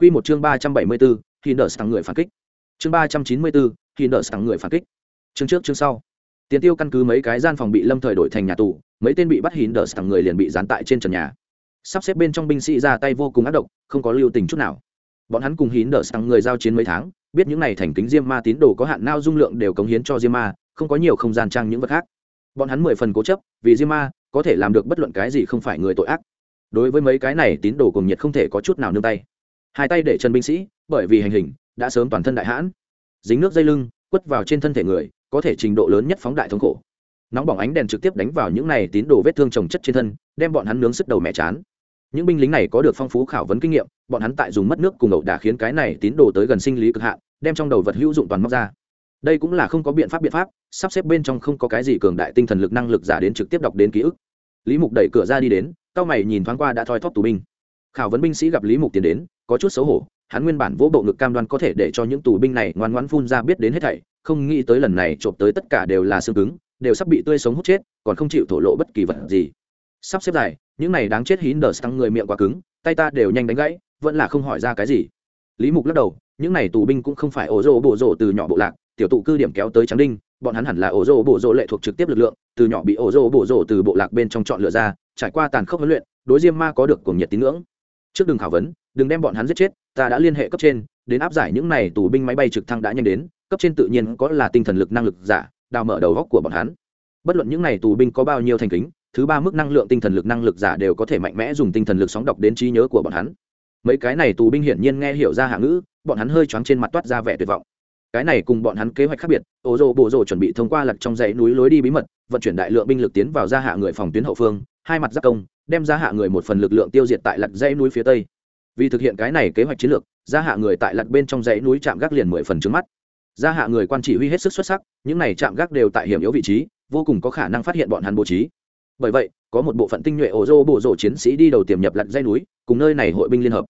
Quy một chương ba trăm bảy mươi 374, Hinders tăng người phản kích. Chương ba trăm chín mươi 394, Hinders tăng người phản kích. Chương trước chương sau. Tiền tiêu căn cứ mấy cái gian phòng bị lâm thời đổi thành nhà tù, mấy tên bị bắt Hinders tăng người liền bị dán tại trên trần nhà. Sắp xếp bên trong binh sĩ ra tay vô cùng ác độc, không có lưu tình chút nào. Bọn hắn cùng Hinders tăng người giao chiến mấy tháng, biết những này thành kính diêm ma tín đồ có hạn nao dung lượng đều cống hiến cho diêm ma, không có nhiều không gian trang những vật khác. Bọn hắn mười phần cố chấp, vì diêm ma có thể làm được bất luận cái gì không phải người tội ác đối với mấy cái này tín đồ cùng nhiệt không thể có chút nào nương tay hai tay để chân binh sĩ, bởi vì hành hình, đã sớm toàn thân đại hãn. Dính nước dây lưng, quất vào trên thân thể người, có thể trình độ lớn nhất phóng đại thống khổ. Nóng bỏng ánh đèn trực tiếp đánh vào những này tín đồ vết thương trồng chất trên thân, đem bọn hắn nướng sức đầu mẹ chán. Những binh lính này có được phong phú khảo vấn kinh nghiệm, bọn hắn tại dùng mất nước cùng ẩu đả khiến cái này tín đồ tới gần sinh lý cực hạn, đem trong đầu vật hữu dụng toàn móc ra. Đây cũng là không có biện pháp biện pháp, sắp xếp bên trong không có cái gì cường đại tinh thần lực năng lực giả đến trực tiếp đọc đến ký ức. Lý mục đẩy cửa ra đi đến, cao mày nhìn thoáng qua đã thoi thóp tù binh. Khảo vấn binh sĩ gặp lý mục tiến đến có chút xấu hổ, hắn nguyên bản vỗ bộ ngực cam đoan có thể để cho những tù binh này ngoan ngoãn phun ra biết đến hết thảy, không nghĩ tới lần này trộm tới tất cả đều là xương cứng, đều sắp bị tươi sống hút chết, còn không chịu thổ lộ bất kỳ vật gì. Sắp xếp dài những này đáng chết hín đờ tăng người miệng quá cứng, tay ta đều nhanh đánh gãy, vẫn là không hỏi ra cái gì. Lý mục lắc đầu, những này tù binh cũng không phải ổ rỗ bộ rỗ từ nhỏ bộ lạc, tiểu tụ cư điểm kéo tới trắng đinh, bọn hắn hẳn là ổ rỗ bộ rỗ lệ thuộc trực tiếp lực lượng, từ nhỏ bị ổ rỗ bộ rỗ từ bộ lạc bên trong chọn lựa ra, trải qua tàn khốc huấn luyện, đối diêm ma có được cuồng nhiệt tín ngưỡng. Trước đường khảo vấn đừng đem bọn hắn giết chết, ta đã liên hệ cấp trên, đến áp giải những này tù binh máy bay trực thăng đã nhanh đến, cấp trên tự nhiên có là tinh thần lực năng lực giả, đào mở đầu góc của bọn hắn. Bất luận những này tù binh có bao nhiêu thành kính, thứ ba mức năng lượng tinh thần lực năng lực giả đều có thể mạnh mẽ dùng tinh thần lực sóng đọc đến trí nhớ của bọn hắn. Mấy cái này tù binh hiển nhiên nghe hiểu ra hạ ngữ, bọn hắn hơi choáng trên mặt toát ra vẻ tuyệt vọng. Cái này cùng bọn hắn kế hoạch khác biệt, ô rô bộ rô chuẩn bị thông qua lặt trong dãy núi lối đi bí mật, vận chuyển đại lượng binh lực tiến vào gia hạ người phòng tuyến hậu phương, hai mặt giác công, đem gia hạ người một phần lực lượng tiêu diệt tại lặt dãy núi phía tây vì thực hiện cái này kế hoạch chiến lược, gia hạ người tại lặt bên trong dãy núi chạm gác liền mười phần trước mắt. Gia hạ người quan chỉ huy hết sức xuất sắc, những này chạm gác đều tại hiểm yếu vị trí, vô cùng có khả năng phát hiện bọn hắn bố trí. Bởi vậy, có một bộ phận tinh nhuệ ổ rô bộ rộ chiến sĩ đi đầu tiềm nhập lặt dãy núi, cùng nơi này hội binh liên hợp.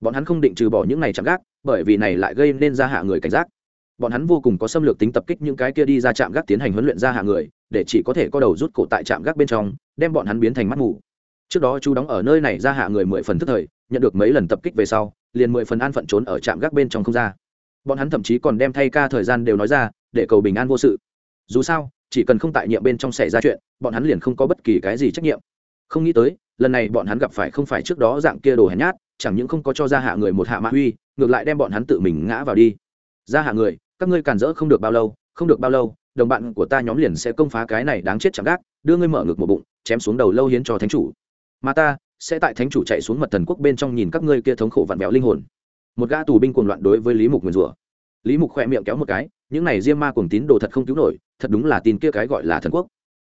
Bọn hắn không định trừ bỏ những này chạm gác, bởi vì này lại gây nên gia hạ người cảnh giác. Bọn hắn vô cùng có xâm lược tính tập kích những cái kia đi ra trạm gác tiến hành huấn luyện gia hạ người, để chỉ có thể có đầu rút cổ tại trạm gác bên trong, đem bọn hắn biến thành mắt mù trước đó chú đóng ở nơi này ra hạ người mười phần thức thời, nhận được mấy lần tập kích về sau, liền mười phần an phận trốn ở trạm gác bên trong không ra. Bọn hắn thậm chí còn đem thay ca thời gian đều nói ra, để cầu bình an vô sự. Dù sao, chỉ cần không tại nhiệm bên trong xảy ra chuyện, bọn hắn liền không có bất kỳ cái gì trách nhiệm. Không nghĩ tới, lần này bọn hắn gặp phải không phải trước đó dạng kia đồ hèn nhát, chẳng những không có cho ra hạ người một hạ mạ huy ngược lại đem bọn hắn tự mình ngã vào đi. Ra hạ người, các ngươi cản rỡ không được bao lâu, không được bao lâu, đồng bạn của ta nhóm liền sẽ công phá cái này đáng chết chẳng gác, đưa ngươi mở ngực một bụng, chém xuống đầu lâu hiến cho thánh chủ mà ta sẽ tại thánh chủ chạy xuống mật thần quốc bên trong nhìn các ngươi kia thống khổ vặn vẹo linh hồn. Một gã tù binh cuồng loạn đối với lý mục nguyền rủa. Lý mục khoe miệng kéo một cái, những này diêm ma cuồng tín đồ thật không cứu nổi, thật đúng là tin kia cái gọi là thần quốc.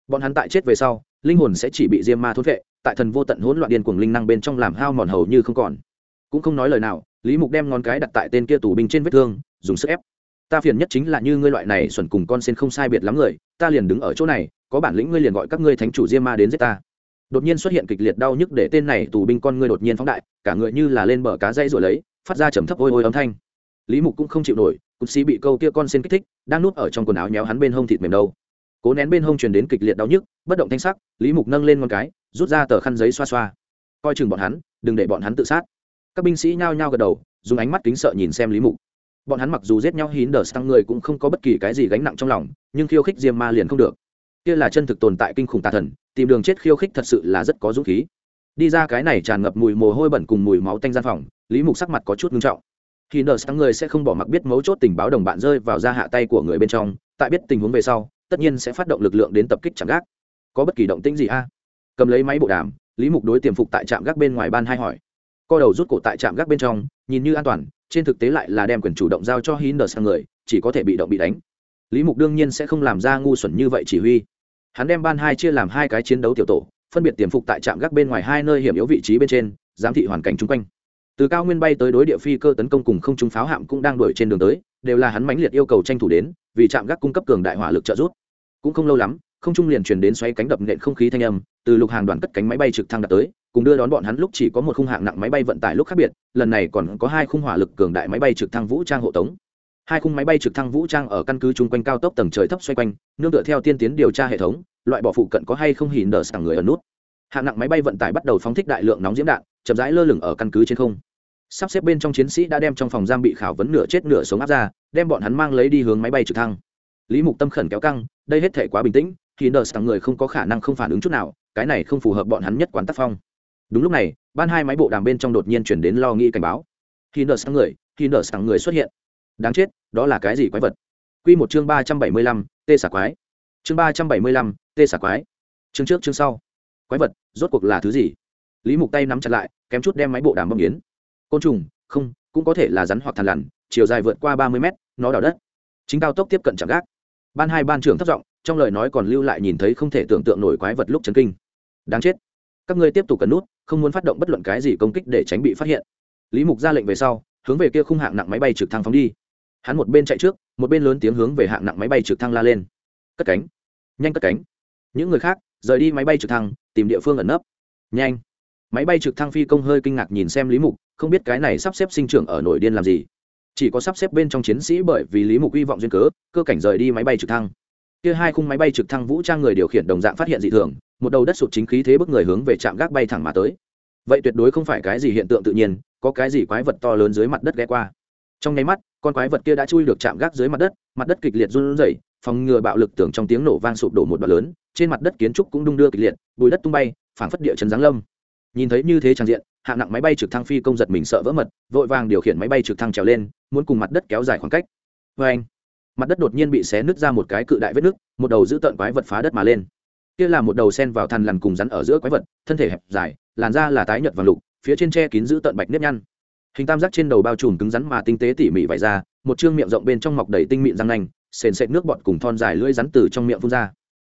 Bọn hắn tại chết về sau, linh hồn sẽ chỉ bị diêm ma thốt vệ, tại thần vô tận hỗn loạn điên cuồng linh năng bên trong làm hao mòn hầu như không còn. Cũng không nói lời nào, lý mục đem ngón cái đặt tại tên kia tù binh trên vết thương, dùng sức ép. Ta phiền nhất chính là như ngươi loại này xuẩn cùng con sen không sai biệt lắm người, ta liền đứng ở chỗ này, có bản lĩnh ngươi liền gọi các ngươi thánh chủ diêm ma đến giết ta đột nhiên xuất hiện kịch liệt đau nhức để tên này tù binh con ngươi đột nhiên phóng đại, cả người như là lên bờ cá dây rồi lấy, phát ra trầm thấp ôi ôi âm thanh. Lý mục cũng không chịu nổi cụt xí bị câu kia con xin kích thích, đang nuốt ở trong quần áo nhéo hắn bên hông thịt mềm đâu. Cố nén bên hông truyền đến kịch liệt đau nhức, bất động thanh sắc, lý mục nâng lên con cái, rút ra tờ khăn giấy xoa xoa. Coi chừng bọn hắn, đừng để bọn hắn tự sát. Các binh sĩ nhao nhao gật đầu, dùng ánh mắt kính sợ nhìn xem lý mục. Bọn hắn mặc dù giết nhau hín đờ tăng người cũng không có bất kỳ cái gì gánh nặng trong lòng, nhưng khiêu khích diêm ma liền không được kia là chân thực tồn tại kinh khủng tà thần, tìm đường chết khiêu khích thật sự là rất có dũng khí. Đi ra cái này tràn ngập mùi mồ hôi bẩn cùng mùi máu tanh gian phòng, lý mục sắc mặt có chút nghiêm trọng. Khi nợ sáng người sẽ không bỏ mặc biết mấu chốt tình báo đồng bạn rơi vào ra hạ tay của người bên trong, tại biết tình huống về sau, tất nhiên sẽ phát động lực lượng đến tập kích chạm gác. Có bất kỳ động tĩnh gì a? Cầm lấy máy bộ đàm, lý mục đối tiềm phục tại trạm gác bên ngoài ban hai hỏi. Co đầu rút cổ tại trạm gác bên trong, nhìn như an toàn, trên thực tế lại là đem quyền chủ động giao cho hinder sang người, chỉ có thể bị động bị đánh. Lý mục đương nhiên sẽ không làm ra ngu xuẩn như vậy chỉ huy hắn đem ban hai chia làm hai cái chiến đấu tiểu tổ, phân biệt tiềm phục tại trạm gác bên ngoài hai nơi hiểm yếu vị trí bên trên, giám thị hoàn cảnh chung quanh. Từ cao nguyên bay tới đối địa phi cơ tấn công cùng không trung pháo hạm cũng đang đuổi trên đường tới, đều là hắn mãnh liệt yêu cầu tranh thủ đến, vì trạm gác cung cấp cường đại hỏa lực trợ giúp. Cũng không lâu lắm, không trung liền truyền đến xoáy cánh đập nện không khí thanh âm, từ lục hàng đoàn cất cánh máy bay trực thăng đặt tới, cùng đưa đón bọn hắn lúc chỉ có một khung hạng nặng máy bay vận tải lúc khác biệt, lần này còn có hai khung hỏa lực cường đại máy bay trực thăng vũ trang hộ tống hai khung máy bay trực thăng vũ trang ở căn cứ chung quanh cao tốc tầng trời thấp xoay quanh, nương tựa theo tiên tiến điều tra hệ thống, loại bỏ phụ cận có hay không hìn đờ sảng người ở nút. Hạng nặng máy bay vận tải bắt đầu phóng thích đại lượng nóng diễm đạn, chậm rãi lơ lửng ở căn cứ trên không. Sắp xếp bên trong chiến sĩ đã đem trong phòng giam bị khảo vấn nửa chết nửa sống áp ra, đem bọn hắn mang lấy đi hướng máy bay trực thăng. Lý mục tâm khẩn kéo căng, đây hết thể quá bình tĩnh thì nợ sẵn người không có khả năng không phản ứng chút nào, cái này không phù hợp bọn hắn nhất quán tác phong. Đúng lúc này, ban hai máy bộ đàm bên trong đột nhiên chuyển đến lo nghĩ cảnh báo. Khi nợ sẵn người khi nợ sẵn người xuất hiện đáng chết, đó là cái gì quái vật? Q một chương ba trăm bảy mươi lăm, tê xả quái. Chương ba trăm bảy mươi lăm, tê xả quái. Chương trước, chương sau. Quái vật, rốt cuộc là thứ gì? Lý mục tay nắm chặt lại, kém chút đem máy bộ đàm bông yến côn trùng, không, cũng có thể là rắn hoặc thằn lằn, chiều dài vượt qua ba mươi mét, nó đào đất. Chính cao tốc tiếp cận chạm gác. Ban hai ban trưởng thất giọng, trong lời nói còn lưu lại nhìn thấy không thể tưởng tượng nổi quái vật lúc chấn kinh. Đáng chết. Các ngươi tiếp tục cần nút, không muốn phát động bất luận cái gì công kích để tránh bị phát hiện. Lý mục ra lệnh về sau, hướng về kia khung hạng nặng máy bay trực thăng phóng đi hắn một bên chạy trước, một bên lớn tiếng hướng về hạng nặng máy bay trực thăng la lên. Cất cánh. Nhanh cất cánh. Những người khác, rời đi máy bay trực thăng, tìm địa phương ẩn nấp. Nhanh. Máy bay trực thăng phi công hơi kinh ngạc nhìn xem lý mục, không biết cái này sắp xếp sinh trưởng ở nội điên làm gì. Chỉ có sắp xếp bên trong chiến sĩ bởi vì lý mục hy vọng duyên cớ, cơ cảnh rời đi máy bay trực thăng. Kia hai khung máy bay trực thăng vũ trang người điều khiển đồng dạng phát hiện dị thường, một đầu đất sụt chính khí thế bức người hướng về trạm gác bay thẳng mà tới. Vậy tuyệt đối không phải cái gì hiện tượng tự nhiên, có cái gì quái vật to lớn dưới mặt đất ghé qua trong nháy mắt, con quái vật kia đã chui được chạm gác dưới mặt đất mặt đất kịch liệt run rẩy, phòng ngừa bạo lực tưởng trong tiếng nổ vang sụp đổ một đoạn lớn, trên mặt đất kiến trúc cũng đung đưa kịch liệt, bùi đất tung bay, phảng phất địa chấn giáng lâm. Nhìn thấy như thế trang diện, hạng nặng máy bay trực thăng phi công giật mình sợ vỡ mật, vội vàng điều khiển máy bay trực thăng trèo lên, muốn cùng mặt đất kéo dài khoảng cách. Vê anh mặt đất đột nhiên bị xé nứt ra một cái cự đại vết nứt, một đầu giữ tợn quái vật phá đất mà lên. Kia là một đầu sen vào thằn lằn cùng rắn ở giữa quái vật, thân thể hẹp dài, làn da là tái nhợt vàng lục, phía trên tre kín giữ tợn bạch nếp nhăn hình tam giác trên đầu bao trùm cứng rắn mà tinh tế tỉ mỉ vải ra một chương miệng rộng bên trong mọc đầy tinh mịn răng nanh, sền sệt nước bọt cùng thon dài lưỡi rắn từ trong miệng phun ra.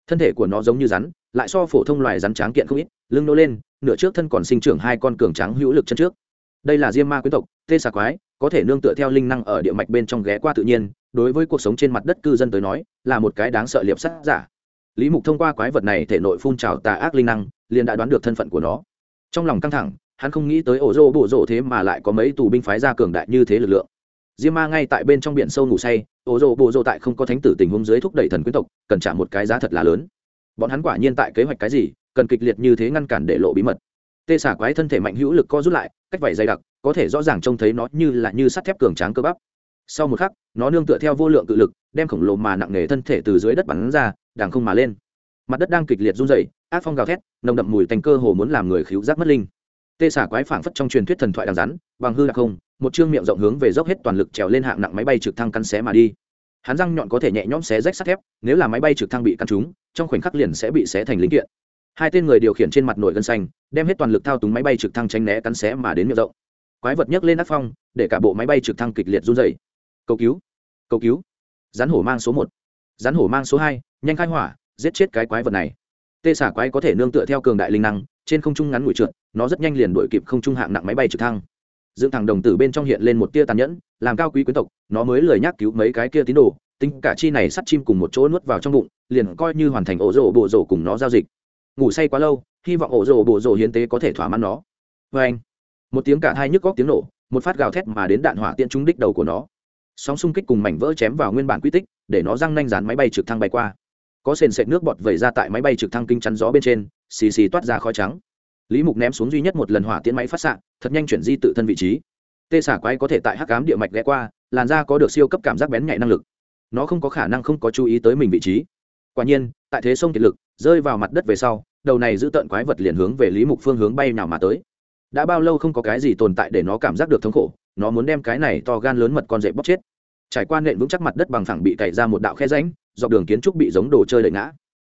Thân thể của nó giống như rắn, lại so phổ thông loài rắn tráng kiện không ít, lưng nô lên, nửa trước thân còn sinh trưởng hai con cường tráng hữu lực chân trước. Đây là diêm ma quyến tộc, tê xà quái, có thể nương tựa theo linh năng ở địa mạch bên trong ghé qua tự nhiên, đối với cuộc sống trên mặt đất cư dân tới nói, là một cái đáng sợ liệp sắt giả. Lý mục thông qua quái vật này thể nội phun trào tà ác linh năng, liền đã đoán được thân phận của nó. Trong lòng căng thẳng hắn không nghĩ tới ổ rô bộ rộ thế mà lại có mấy tù binh phái ra cường đại như thế lực lượng. Diêm ma ngay tại bên trong biển sâu ngủ say, ổ rô bộ rộ tại không có thánh tử tình huống dưới thúc đẩy thần quyến tộc, cần trả một cái giá thật là lớn. Bọn hắn quả nhiên tại kế hoạch cái gì, cần kịch liệt như thế ngăn cản để lộ bí mật. Tê xả quái thân thể mạnh hữu lực co rút lại, cách vảy dày đặc, có thể rõ ràng trông thấy nó như là như sắt thép cường tráng cơ bắp. Sau một khắc, nó nương tựa theo vô lượng cự lực, đem khổng lồ mà nặng nề thân thể từ dưới đất bắn ra đàng không mà lên. Mặt đất đang kịch liệt run rẩy, ác phong gào thét, nồng đậm mùi thành cơ hồ muốn làm người khíu giác mất linh tê xả quái phảng phất trong truyền thuyết thần thoại đằng rắn, bằng hư đặc không, một chương miệng rộng hướng về dốc hết toàn lực trèo lên hạng nặng máy bay trực thăng căn xé mà đi. Hắn răng nhọn có thể nhẹ nhõm xé rách sắt thép, nếu là máy bay trực thăng bị căn trúng, trong khoảnh khắc liền sẽ bị xé thành linh kiện. Hai tên người điều khiển trên mặt nổi gân xanh, đem hết toàn lực thao túng máy bay trực thăng tránh né cắn xé mà đến miệng rộng. Quái vật nhấc lên ác phong, để cả bộ máy bay trực thăng kịch liệt run dày cầu cứu cầu cứu. Rắn hổ mang số một. Rắn hổ mang số hai, nhanh khai hỏa, giết chết cái quái vật này. Tê xả quái có thể nương tựa theo cường đại linh năng trên không trung ngắn ngủi trượt, nó rất nhanh liền đuổi kịp không trung hạng nặng máy bay trực thăng. Dựng thẳng đồng tử bên trong hiện lên một tia tàn nhẫn, làm cao quý quyến tộc, nó mới lời nhắc cứu mấy cái kia tín đồ, tính cả chi này sắt chim cùng một chỗ nuốt vào trong bụng, liền coi như hoàn thành ổ rổ bộ rổ cùng nó giao dịch. Ngủ say quá lâu, hy vọng ổ rổ bộ rổ hiến tế có thể thỏa mãn nó. Vê anh, một tiếng cả hai nhức góc tiếng nổ, một phát gào thét mà đến đạn hỏa tiện trúng đích đầu của nó. Sóng xung kích cùng mảnh vỡ chém vào nguyên bản quy tích, để nó răng nanh dán máy bay trực thăng bay qua. Có sền sệt nước bọt vẩy ra tại máy bay trực thăng kinh chắn gió bên trên xì xì toát ra khói trắng. Lý mục ném xuống duy nhất một lần hỏa tiễn máy phát xạ, thật nhanh chuyển di tự thân vị trí. Tê xả quái có thể tại hắc cám địa mạch ghé qua, làn da có được siêu cấp cảm giác bén nhạy năng lực. Nó không có khả năng không có chú ý tới mình vị trí. Quả nhiên, tại thế sông kiệt lực, rơi vào mặt đất về sau, đầu này giữ tợn quái vật liền hướng về lý mục phương hướng bay nào mà tới. Đã bao lâu không có cái gì tồn tại để nó cảm giác được thống khổ, nó muốn đem cái này to gan lớn mật con dậy bóc chết. Trải qua nện vững chắc mặt đất bằng phẳng bị cày ra một đạo khe ránh dọc đường kiến trúc bị giống đồ chơi đợi ngã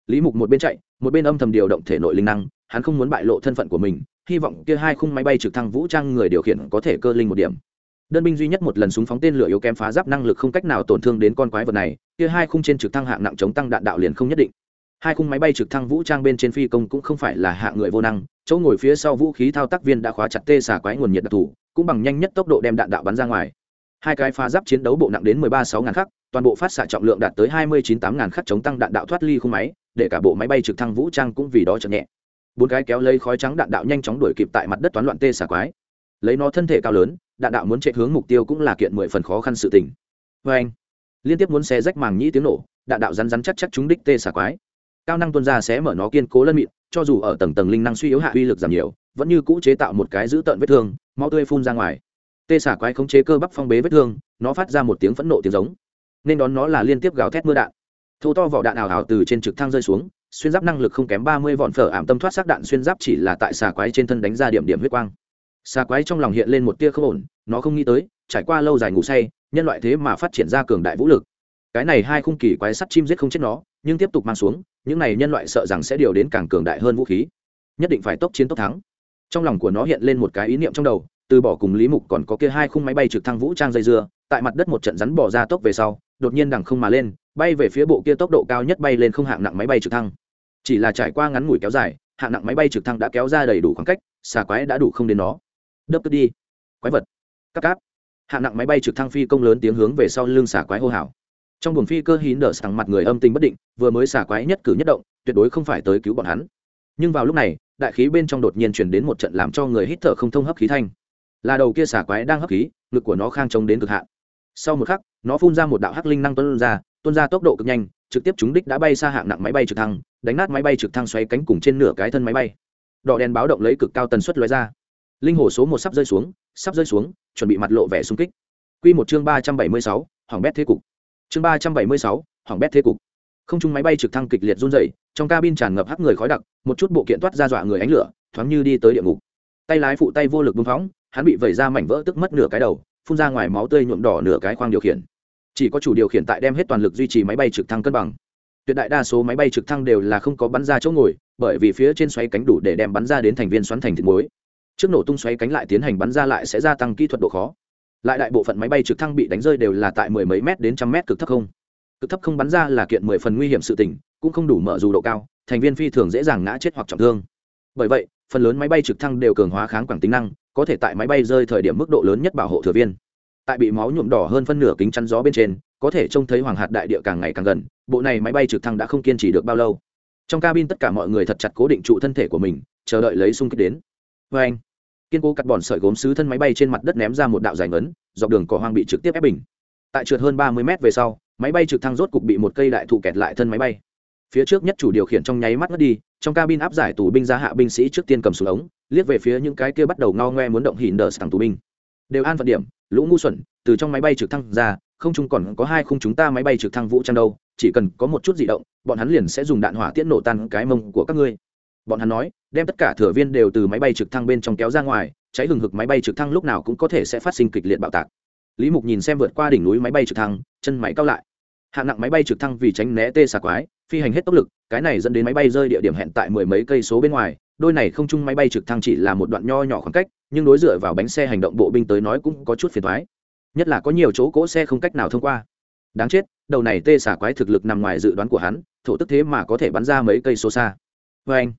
lý mục một bên chạy, một bên âm thầm điều động thể nội linh năng, hắn không muốn bại lộ thân phận của mình, hy vọng kia hai khung máy bay trực thăng vũ trang người điều khiển có thể cơ linh một điểm. Đơn binh duy nhất một lần súng phóng tên lửa yếu kém phá giáp năng lực không cách nào tổn thương đến con quái vật này, kia hai khung trên trực thăng hạng nặng chống tăng đạn đạo liền không nhất định. Hai khung máy bay trực thăng vũ trang bên trên phi công cũng không phải là hạng người vô năng, chỗ ngồi phía sau vũ khí thao tác viên đã khóa chặt tê xả quái nguồn nhiệt đặc thù, cũng bằng nhanh nhất tốc độ đem đạn đạo bắn ra ngoài. Hai cái phá giáp chiến đấu bộ nặng đến mười ba sáu ngàn khắc, toàn bộ phát xạ trọng lượng đạt tới hai mươi chín tám ngàn khắc chống tăng đạn đạo thoát ly khung máy để cả bộ máy bay trực thăng vũ trang cũng vì đó chậm nhẹ. Bốn cái kéo lấy khói trắng đạn đạo nhanh chóng đuổi kịp tại mặt đất toán loạn tê xả quái. Lấy nó thân thể cao lớn, đạn đạo muốn chạy hướng mục tiêu cũng là kiện mười phần khó khăn sự tình. Vê anh, liên tiếp muốn xé rách màng nhĩ tiếng nổ, đạn đạo rắn rắn chắc chắc chúng đích tê xả quái. Cao năng tuân ra sẽ mở nó kiên cố lân mịn, cho dù ở tầng tầng linh năng suy yếu hạ uy lực giảm nhiều, vẫn như cũ chế tạo một cái giữ tợn vết thương, máu tươi phun ra ngoài. Tê xả quái khống chế cơ bắp phong bế vết thương, nó phát ra một tiếng phẫn nộ tiếng giống. Nên đón nó là liên tiếp gào thét mưa đạn thô to vỏ đạn ảo ảo từ trên trực thăng rơi xuống, xuyên giáp năng lực không kém ba mươi vọn phở ảm tâm thoát xác đạn xuyên giáp chỉ là tại xà quái trên thân đánh ra điểm điểm huyết quang. Xà quái trong lòng hiện lên một tia không ổn, nó không nghĩ tới, trải qua lâu dài ngủ say, nhân loại thế mà phát triển ra cường đại vũ lực. Cái này hai khung kỳ quái sắt chim giết không chết nó, nhưng tiếp tục mang xuống, những này nhân loại sợ rằng sẽ điều đến càng cường đại hơn vũ khí. Nhất định phải tốc chiến tốc thắng. Trong lòng của nó hiện lên một cái ý niệm trong đầu, từ bỏ cùng lý mục còn có kia hai khung máy bay trực thăng vũ trang dây dưa, tại mặt đất một trận rắn bỏ ra tốc về sau, đột nhiên đằng không mà lên bay về phía bộ kia tốc độ cao nhất bay lên không hạng nặng máy bay trực thăng. Chỉ là trải qua ngắn ngủi kéo dài, hạng nặng máy bay trực thăng đã kéo ra đầy đủ khoảng cách, xà quái đã đủ không đến nó. Đớp tức đi. Quái vật. Cắp cáp. Hạng nặng máy bay trực thăng phi công lớn tiếng hướng về sau lưng xà quái hô hào. Trong buồng phi cơ hín đờ sẵn mặt người âm tình bất định, vừa mới xà quái nhất cử nhất động, tuyệt đối không phải tới cứu bọn hắn. Nhưng vào lúc này, đại khí bên trong đột nhiên chuyển đến một trận làm cho người hít thở không thông hấp khí thanh. Là đầu kia xà quái đang hấp khí, ngực của nó khang trống đến cực hạn. Sau một khắc, nó phun ra một đạo hắc linh năng tuân ra Tuôn ra tốc độ cực nhanh, trực tiếp trúng đích đã bay xa hạng nặng máy bay trực thăng, đánh nát máy bay trực thăng xoay cánh cùng trên nửa cái thân máy bay. Đỏ đèn báo động lấy cực cao tần suất lóe ra. Linh hồ số một sắp rơi xuống, sắp rơi xuống, chuẩn bị mặt lộ vẻ xung kích. Q một chương ba trăm bảy mươi sáu hoàng bét thế cục. Chương ba trăm bảy mươi sáu hoàng bét thế cục. Không chung máy bay trực thăng kịch liệt run dày trong cabin tràn ngập hắc người khói đặc, một chút bộ kiện toát ra dọa người ánh lửa, thoáng như đi tới địa ngục. Tay lái phụ tay vô lực bưng phóng, hắn bị vẩy ra mảnh vỡ tức mất nửa cái đầu, phun ra ngoài máu tươi nhuộm đỏ nửa cái khoang điều khiển chỉ có chủ điều khiển tại đem hết toàn lực duy trì máy bay trực thăng cân bằng. Tuyệt đại đa số máy bay trực thăng đều là không có bắn ra chỗ ngồi, bởi vì phía trên xoáy cánh đủ để đem bắn ra đến thành viên xoắn thành thịt muối. Trước nổ tung xoáy cánh lại tiến hành bắn ra lại sẽ gia tăng kỹ thuật độ khó. Lại đại bộ phận máy bay trực thăng bị đánh rơi đều là tại mười mấy mét đến trăm mét cực thấp không. Cực thấp không bắn ra là kiện mười phần nguy hiểm sự tình, cũng không đủ mở dù độ cao, thành viên phi thường dễ dàng ngã chết hoặc trọng thương. Bởi vậy, phần lớn máy bay trực thăng đều cường hóa kháng quảng tính năng, có thể tại máy bay rơi thời điểm mức độ lớn nhất bảo hộ thừa viên tại bị máu nhuộm đỏ hơn phân nửa kính chắn gió bên trên, có thể trông thấy hoàng hạt đại địa càng ngày càng gần, bộ này máy bay trực thăng đã không kiên trì được bao lâu. Trong cabin tất cả mọi người thật chặt cố định trụ thân thể của mình, chờ đợi lấy xung kích đến. Vê anh, kiên cố cắt bòn sợi gốm xứ thân máy bay trên mặt đất ném ra một đạo dài ngấn, dọc đường cỏ hoang bị trực tiếp ép bình. Tại trượt hơn ba mươi mét về sau, máy bay trực thăng rốt cục bị một cây đại thụ kẹt lại thân máy bay. Phía trước nhất chủ điều khiển trong nháy mắt ngất đi, trong cabin áp giải tù binh ra hạ binh sĩ trước tiên cầm xuống ống, liếc về phía những cái kia bắt đầu ngao ngoe muốn động hỉn đờ sàng tù binh. Đều an phận điểm lũ ngu xuẩn, từ trong máy bay trực thăng ra, không chung còn có hai khung chúng ta máy bay trực thăng vũ trang đâu, chỉ cần có một chút di động, bọn hắn liền sẽ dùng đạn hỏa tiễn nổ tan cái mông của các ngươi. Bọn hắn nói, đem tất cả thừa viên đều từ máy bay trực thăng bên trong kéo ra ngoài, cháy hừng hực máy bay trực thăng lúc nào cũng có thể sẽ phát sinh kịch liệt bạo tạc. Lý mục nhìn xem vượt qua đỉnh núi máy bay trực thăng, chân máy cao lại. Hạng nặng máy bay trực thăng vì tránh né tê xà quái, phi hành hết tốc lực, cái này dẫn đến máy bay rơi địa điểm hẹn tại mười mấy cây số bên ngoài đôi này không chung máy bay trực thăng chỉ là một đoạn nho nhỏ khoảng cách, nhưng đối dựa vào bánh xe hành động bộ binh tới nói cũng có chút phiền thoái nhất là có nhiều chỗ cỗ xe không cách nào thông qua. Đáng chết, đầu này tê xả quái thực lực nằm ngoài dự đoán của hắn, thổ tức thế mà có thể bắn ra mấy cây số xa. Vê anh,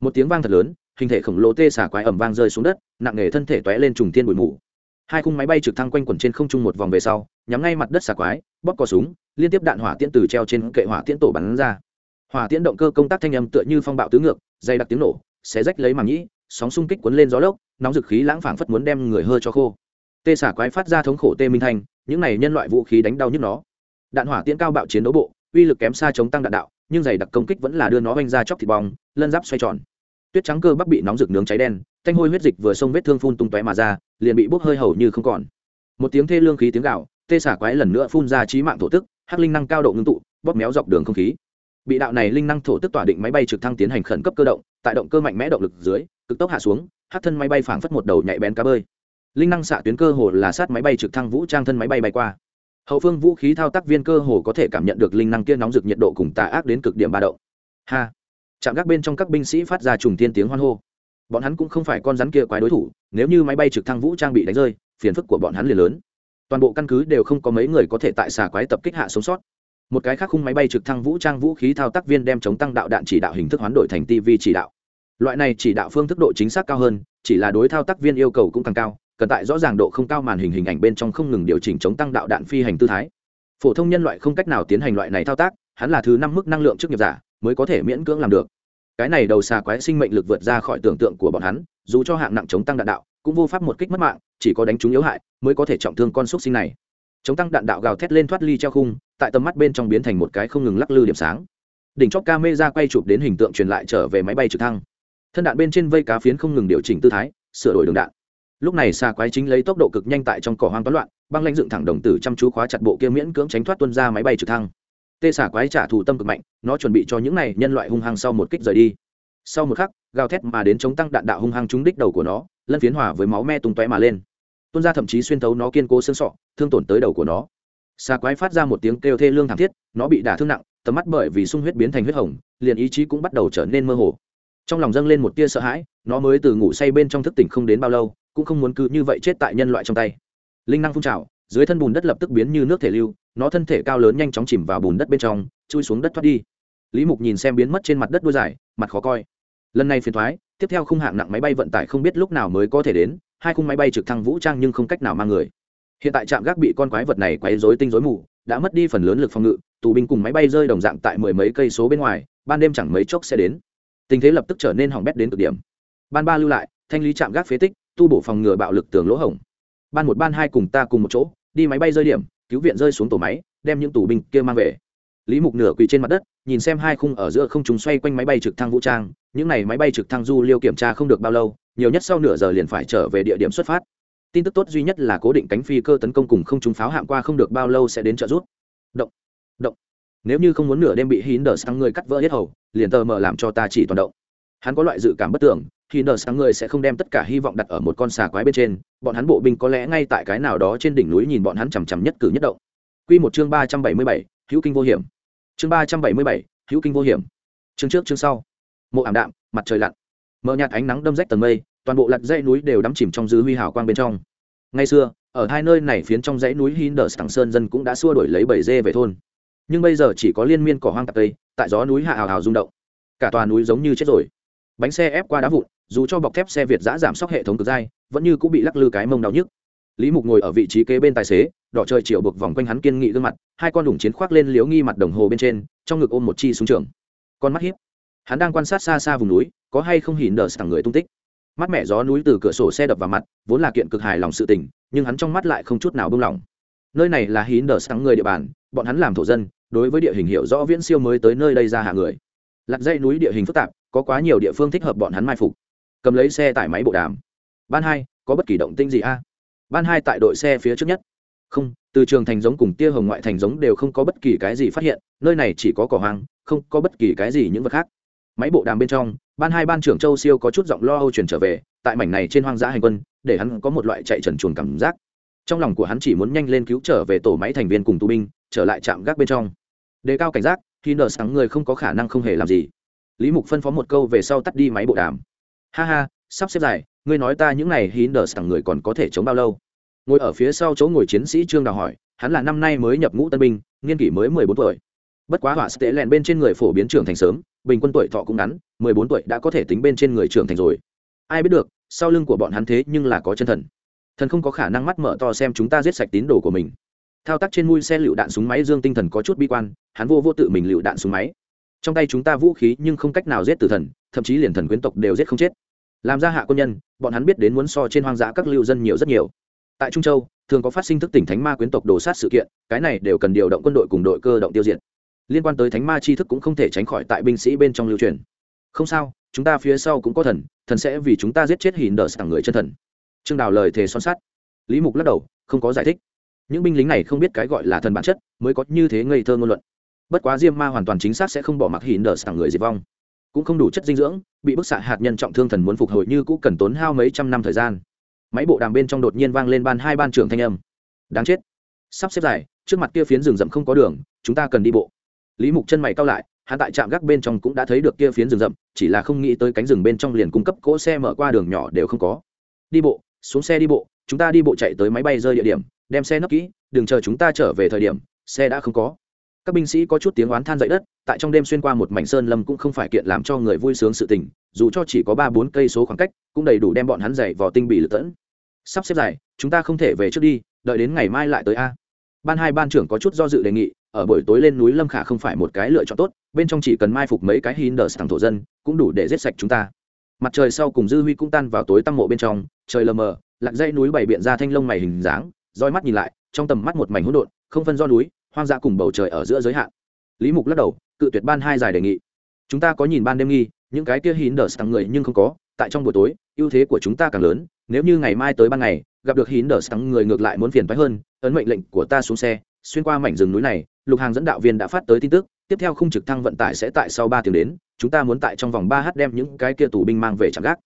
một tiếng vang thật lớn, hình thể khổng lồ tê xả quái ẩm vang rơi xuống đất, nặng nề thân thể tóe lên trùng tiên bụi mù. Hai khung máy bay trực thăng quanh quẩn trên không trung một vòng về sau, nhắm ngay mặt đất xả quái, bóp cò súng, liên tiếp đạn hỏa tiễn từ treo trên kệ hỏa tiễn tổ bắn ra. Hỏa tiễn động cơ công tác thanh âm tựa như phong bạo tứ ngược, dày đặc tiếng nổ xé rách lấy màng nhĩ, sóng xung kích cuốn lên gió lốc, nóng dực khí lãng phảng phất muốn đem người hơi cho khô. Tê xả quái phát ra thống khổ tê minh thanh, những này nhân loại vũ khí đánh đau nhức nó. Đạn hỏa tiễn cao bạo chiến đấu bộ, uy lực kém xa chống tăng đạn đạo, nhưng dày đặc công kích vẫn là đưa nó oanh ra chóc thịt bong, lân giáp xoay tròn. Tuyết trắng cơ bắc bị nóng rực nướng cháy đen, thanh hôi huyết dịch vừa xông vết thương phun tung tóe mà ra, liền bị bốc hơi hầu như không còn. Một tiếng thê lương khí tiếng gạo tê xả quái lần nữa phun ra trí mạng thổ tức, hắc linh năng cao độ ngưng tụ, bóp méo dọc đường không khí bị đạo này linh năng thổ tức tỏa định máy bay trực thăng tiến hành khẩn cấp cơ động, tại động cơ mạnh mẽ động lực dưới, cực tốc hạ xuống, hát thân máy bay phảng phất một đầu nhạy bén cá bơi. Linh năng xạ tuyến cơ hồ là sát máy bay trực thăng vũ trang thân máy bay bay qua. Hậu phương vũ khí thao tác viên cơ hồ có thể cảm nhận được linh năng kia nóng rực nhiệt độ cùng tà ác đến cực điểm ba động. Ha! Chạm gác bên trong các binh sĩ phát ra trùng tiên tiếng hoan hô. Bọn hắn cũng không phải con rắn kia quái đối thủ, nếu như máy bay trực thăng vũ trang bị đánh rơi, phiền phức của bọn hắn liền lớn. Toàn bộ căn cứ đều không có mấy người có thể tại xà quái tập kích hạ sống sót một cái khác khung máy bay trực thăng vũ trang vũ khí thao tác viên đem chống tăng đạo đạn chỉ đạo hình thức hoán đổi thành tv chỉ đạo. Loại này chỉ đạo phương thức độ chính xác cao hơn, chỉ là đối thao tác viên yêu cầu cũng càng cao, cần tại rõ ràng độ không cao màn hình hình ảnh bên trong không ngừng điều chỉnh chống tăng đạo đạn phi hành tư thái. Phổ thông nhân loại không cách nào tiến hành loại này thao tác, hắn là thứ năm mức năng lượng trước nghiệp giả, mới có thể miễn cưỡng làm được. Cái này đầu xà quái sinh mệnh lực vượt ra khỏi tưởng tượng của bọn hắn, dù cho hạng nặng chống tăng đạn đạo, cũng vô pháp một kích mất mạng, chỉ có đánh trúng yếu hại, mới có thể trọng thương con xúc sinh này chống tăng đạn đạo gào thét lên thoát ly treo khung, tại tầm mắt bên trong biến thành một cái không ngừng lắc lư điểm sáng. Đỉnh chóp camera quay chụp đến hình tượng truyền lại trở về máy bay trực thăng. Thân đạn bên trên vây cá phiến không ngừng điều chỉnh tư thái, sửa đổi đường đạn. Lúc này xa quái chính lấy tốc độ cực nhanh tại trong cỏ hoang toán loạn, băng lãnh dựng thẳng đồng tử chăm chú khóa chặt bộ kia miễn cưỡng tránh thoát tuân ra máy bay trực thăng. Tê xả quái trả thù tâm cực mạnh, nó chuẩn bị cho những này nhân loại hung hăng sau một kích rời đi. Sau một khắc, gào thét mà đến chống tăng đạn đạo hung hăng trúng đích đầu của nó, lân phiến hỏa với máu me tung tóe mà lên tuôn ra thậm chí xuyên thấu nó kiên cố xương sọ, thương tổn tới đầu của nó. Xà quái phát ra một tiếng kêu thê lương thảm thiết, nó bị đả thương nặng, tầm mắt bởi vì sung huyết biến thành huyết hồng, liền ý chí cũng bắt đầu trở nên mơ hồ. Trong lòng dâng lên một tia sợ hãi, nó mới từ ngủ say bên trong thức tỉnh không đến bao lâu, cũng không muốn cứ như vậy chết tại nhân loại trong tay. Linh năng phun trào, dưới thân bùn đất lập tức biến như nước thể lưu, nó thân thể cao lớn nhanh chóng chìm vào bùn đất bên trong, chui xuống đất thoát đi. Lý mục nhìn xem biến mất trên mặt đất đôi dài, mặt khó coi. Lần này phiền thoái, tiếp theo khung hạng nặng máy bay vận tải không biết lúc nào mới có thể đến hai khung máy bay trực thăng vũ trang nhưng không cách nào mang người. Hiện tại trạm gác bị con quái vật này quấy rối tinh rối mù, đã mất đi phần lớn lực phòng ngự, tù binh cùng máy bay rơi đồng dạng tại mười mấy cây số bên ngoài, ban đêm chẳng mấy chốc sẽ đến. Tình thế lập tức trở nên hỏng bét đến cực điểm. Ban ba lưu lại, thanh lý trạm gác phế tích, tu bổ phòng ngừa bạo lực tường lỗ hổng. Ban một ban hai cùng ta cùng một chỗ, đi máy bay rơi điểm, cứu viện rơi xuống tổ máy, đem những tù binh kia mang về. Lý mục nửa quỳ trên mặt đất, nhìn xem hai khung ở giữa không chúng xoay quanh máy bay trực thăng vũ trang, những n à y máy bay trực thăng du liêu kiểm tra không được bao lâu nhiều nhất sau nửa giờ liền phải trở về địa điểm xuất phát. Tin tức tốt duy nhất là cố định cánh phi cơ tấn công cùng không trúng pháo hạm qua không được bao lâu sẽ đến trợ giúp. động động. Nếu như không muốn nửa đêm bị hín đờ sang người cắt vỡ hết hầu, liền tờ mờ làm cho ta chỉ toàn động. Hắn có loại dự cảm bất tưởng hín đờ sang người sẽ không đem tất cả hy vọng đặt ở một con xà quái bên trên, bọn hắn bộ binh có lẽ ngay tại cái nào đó trên đỉnh núi nhìn bọn hắn chằm chằm nhất cử nhất động. Q một chương ba trăm bảy mươi bảy, hữu kinh vô hiểm. Chương ba trăm bảy mươi bảy, hữu kinh vô hiểm. Chương trước, chương sau. Mộ ảm đạm, mặt trời lặn. Mờ nhạt ánh nắng đâm rách tầng mây toàn bộ lặt dãy núi đều đắm chìm trong dư huy hào quang bên trong ngày xưa ở hai nơi này phiến trong dãy núi Hinders Tảng Sơn dân cũng đã xua đuổi lấy bầy dê về thôn. Nhưng bây giờ chỉ có liên miên cỏ hoang tạp tây, tại gió núi hạ hào hào rung động. Cả tòa núi giống như chết rồi. Bánh xe ép qua đá vụn, dù cho bọc thép xe Việt giã giảm sóc hệ thống cực dai, vẫn như cũng bị lắc lư cái mông đau nhức. Lý Mục ngồi ở vị trí kế bên tài xế, đỏ trời chiều buộc vòng quanh hắn kiên nghị gương mặt, hai con đủng chiến khoác lên liếu nghi mặt đồng hồ bên trên, trong ngực ôm một chi xuống trường. Con mắt hiếp. Hắn đang quan sát xa xa vùng núi, có hay không hỉ nở sẵn người tung tích mắt mẹ gió núi từ cửa sổ xe đập vào mặt, vốn là kiện cực hài lòng sự tình, nhưng hắn trong mắt lại không chút nào buông lỏng nơi này là hín đờ sáng người địa bàn, bọn hắn làm thổ dân, đối với địa hình hiểu rõ viễn siêu mới tới nơi đây ra hạ người. Lặn dây núi địa hình phức tạp, có quá nhiều địa phương thích hợp bọn hắn mai phục. Cầm lấy xe tải máy bộ đàm. Ban hai, có bất kỳ động tinh gì a? Ban hai tại đội xe phía trước nhất. Không, từ trường thành giống cùng tia hồng ngoại thành giống đều không có bất kỳ cái gì phát hiện, nơi này chỉ có cỏ hoang, không có bất kỳ cái gì những vật khác máy bộ đàm bên trong, ban hai ban trưởng châu siêu có chút giọng lo âu truyền trở về, tại mảnh này trên hoang dã hành quân, để hắn có một loại chạy trần chuồn cảm giác. Trong lòng của hắn chỉ muốn nhanh lên cứu trở về tổ máy thành viên cùng tù binh, trở lại trạm gác bên trong. Đề cao cảnh giác, khi nở sáng người không có khả năng không hề làm gì. Lý mục phân phó một câu về sau tắt đi máy bộ đàm. Ha ha, sắp xếp dài, ngươi nói ta những n à y hí nở sáng người còn có thể chống bao lâu? Ngồi ở phía sau chỗ ngồi chiến sĩ trương đào hỏi, hắn là năm nay mới nhập ngũ tân binh nghiên kỷ mới mười bốn tuổi. Bất quá họa sẽ lẹn bên trên người phổ biến trưởng thành sớm bình quân tuổi thọ cũng ngắn, mười bốn tuổi đã có thể tính bên trên người trưởng thành rồi. Ai biết được, sau lưng của bọn hắn thế nhưng là có chân thần. Thần không có khả năng mắt mở to xem chúng ta giết sạch tín đồ của mình. Thao tác trên mui xe lựu đạn súng máy dương tinh thần có chút bi quan, hắn vô vô tự mình lựu đạn súng máy. Trong tay chúng ta vũ khí nhưng không cách nào giết tử thần, thậm chí liền thần quyến tộc đều giết không chết. Làm ra hạ quân nhân, bọn hắn biết đến muốn so trên hoang dã các lưu dân nhiều rất nhiều. Tại trung châu, thường có phát sinh thức tỉnh thánh ma quyến tộc đồ sát sự kiện, cái này đều cần điều động quân đội cùng đội cơ động tiêu diệt liên quan tới thánh ma tri thức cũng không thể tránh khỏi tại binh sĩ bên trong lưu truyền. Không sao, chúng ta phía sau cũng có thần thần sẽ vì chúng ta giết chết hìn đờ sảng người chân thần. Trương đào lời thề son sắt. Lý mục lắc đầu, không có giải thích. Những binh lính này không biết cái gọi là thần bản chất, mới có như thế ngây thơ ngôn luận. Bất quá diêm ma hoàn toàn chính xác sẽ không bỏ mặc hìn đờ sảng người diệt vong. Cũng không đủ chất dinh dưỡng, bị bức xạ hạt nhân trọng thương thần muốn phục hồi như cũ cần tốn hao mấy trăm năm thời gian. Máy bộ đàm bên trong đột nhiên vang lên ban hai ban trưởng thanh âm. Đáng chết. Sắp xếp dài, trước mặt kia phiến rừng rậm không có đường, chúng ta cần đi bộ lý mục chân mày cao lại, hắn tại trạm gác bên trong cũng đã thấy được kia phiến rừng rậm, chỉ là không nghĩ tới cánh rừng bên trong liền cung cấp cỗ xe mở qua đường nhỏ đều không có. Đi bộ, xuống xe đi bộ, chúng ta đi bộ chạy tới máy bay rơi địa điểm, đem xe nấp kỹ, đừng chờ chúng ta trở về thời điểm, xe đã không có. Các binh sĩ có chút tiếng oán than dậy đất, tại trong đêm xuyên qua một mảnh sơn lâm cũng không phải kiện làm cho người vui sướng sự tình, dù cho chỉ có ba bốn cây số khoảng cách, cũng đầy đủ đem bọn hắn dày vào tinh bị lựa tẫn. Sắp xếp dài, chúng ta không thể về trước đi, đợi đến ngày mai lại tới a. Ban hai ban trưởng có chút do dự đề nghị ở buổi tối lên núi lâm khả không phải một cái lựa chọn tốt, bên trong chỉ cần mai phục mấy cái hinders thằng thổ dân, cũng đủ để giết sạch chúng ta. Mặt trời sau cùng dư huy cũng tan vào tối tăm mộ bên trong, trời lờ mờ, lạc dây núi bày biện ra thanh lông mày hình dáng, roi mắt nhìn lại, trong tầm mắt một mảnh hỗn độn, không phân do núi, hoang dã cùng bầu trời ở giữa giới hạn. Lý mục lắc đầu, cự tuyệt ban hai giải đề nghị. Chúng ta có nhìn ban đêm nghi, những cái kia hinders thằng người nhưng không có, tại trong buổi tối, ưu thế của chúng ta càng lớn, nếu như ngày mai tới ban ngày, gặp được hín đờ sẵn người ngược lại muốn phiền phái hơn, ấn mệnh lệnh của ta xuống xe, xuyên qua mảnh rừng núi này lục hàng dẫn đạo viên đã phát tới tin tức, tiếp theo khung trực thăng vận tải sẽ tại sau ba tiếng đến, chúng ta muốn tại trong vòng ba h đem những cái kia tù binh mang về trạm gác.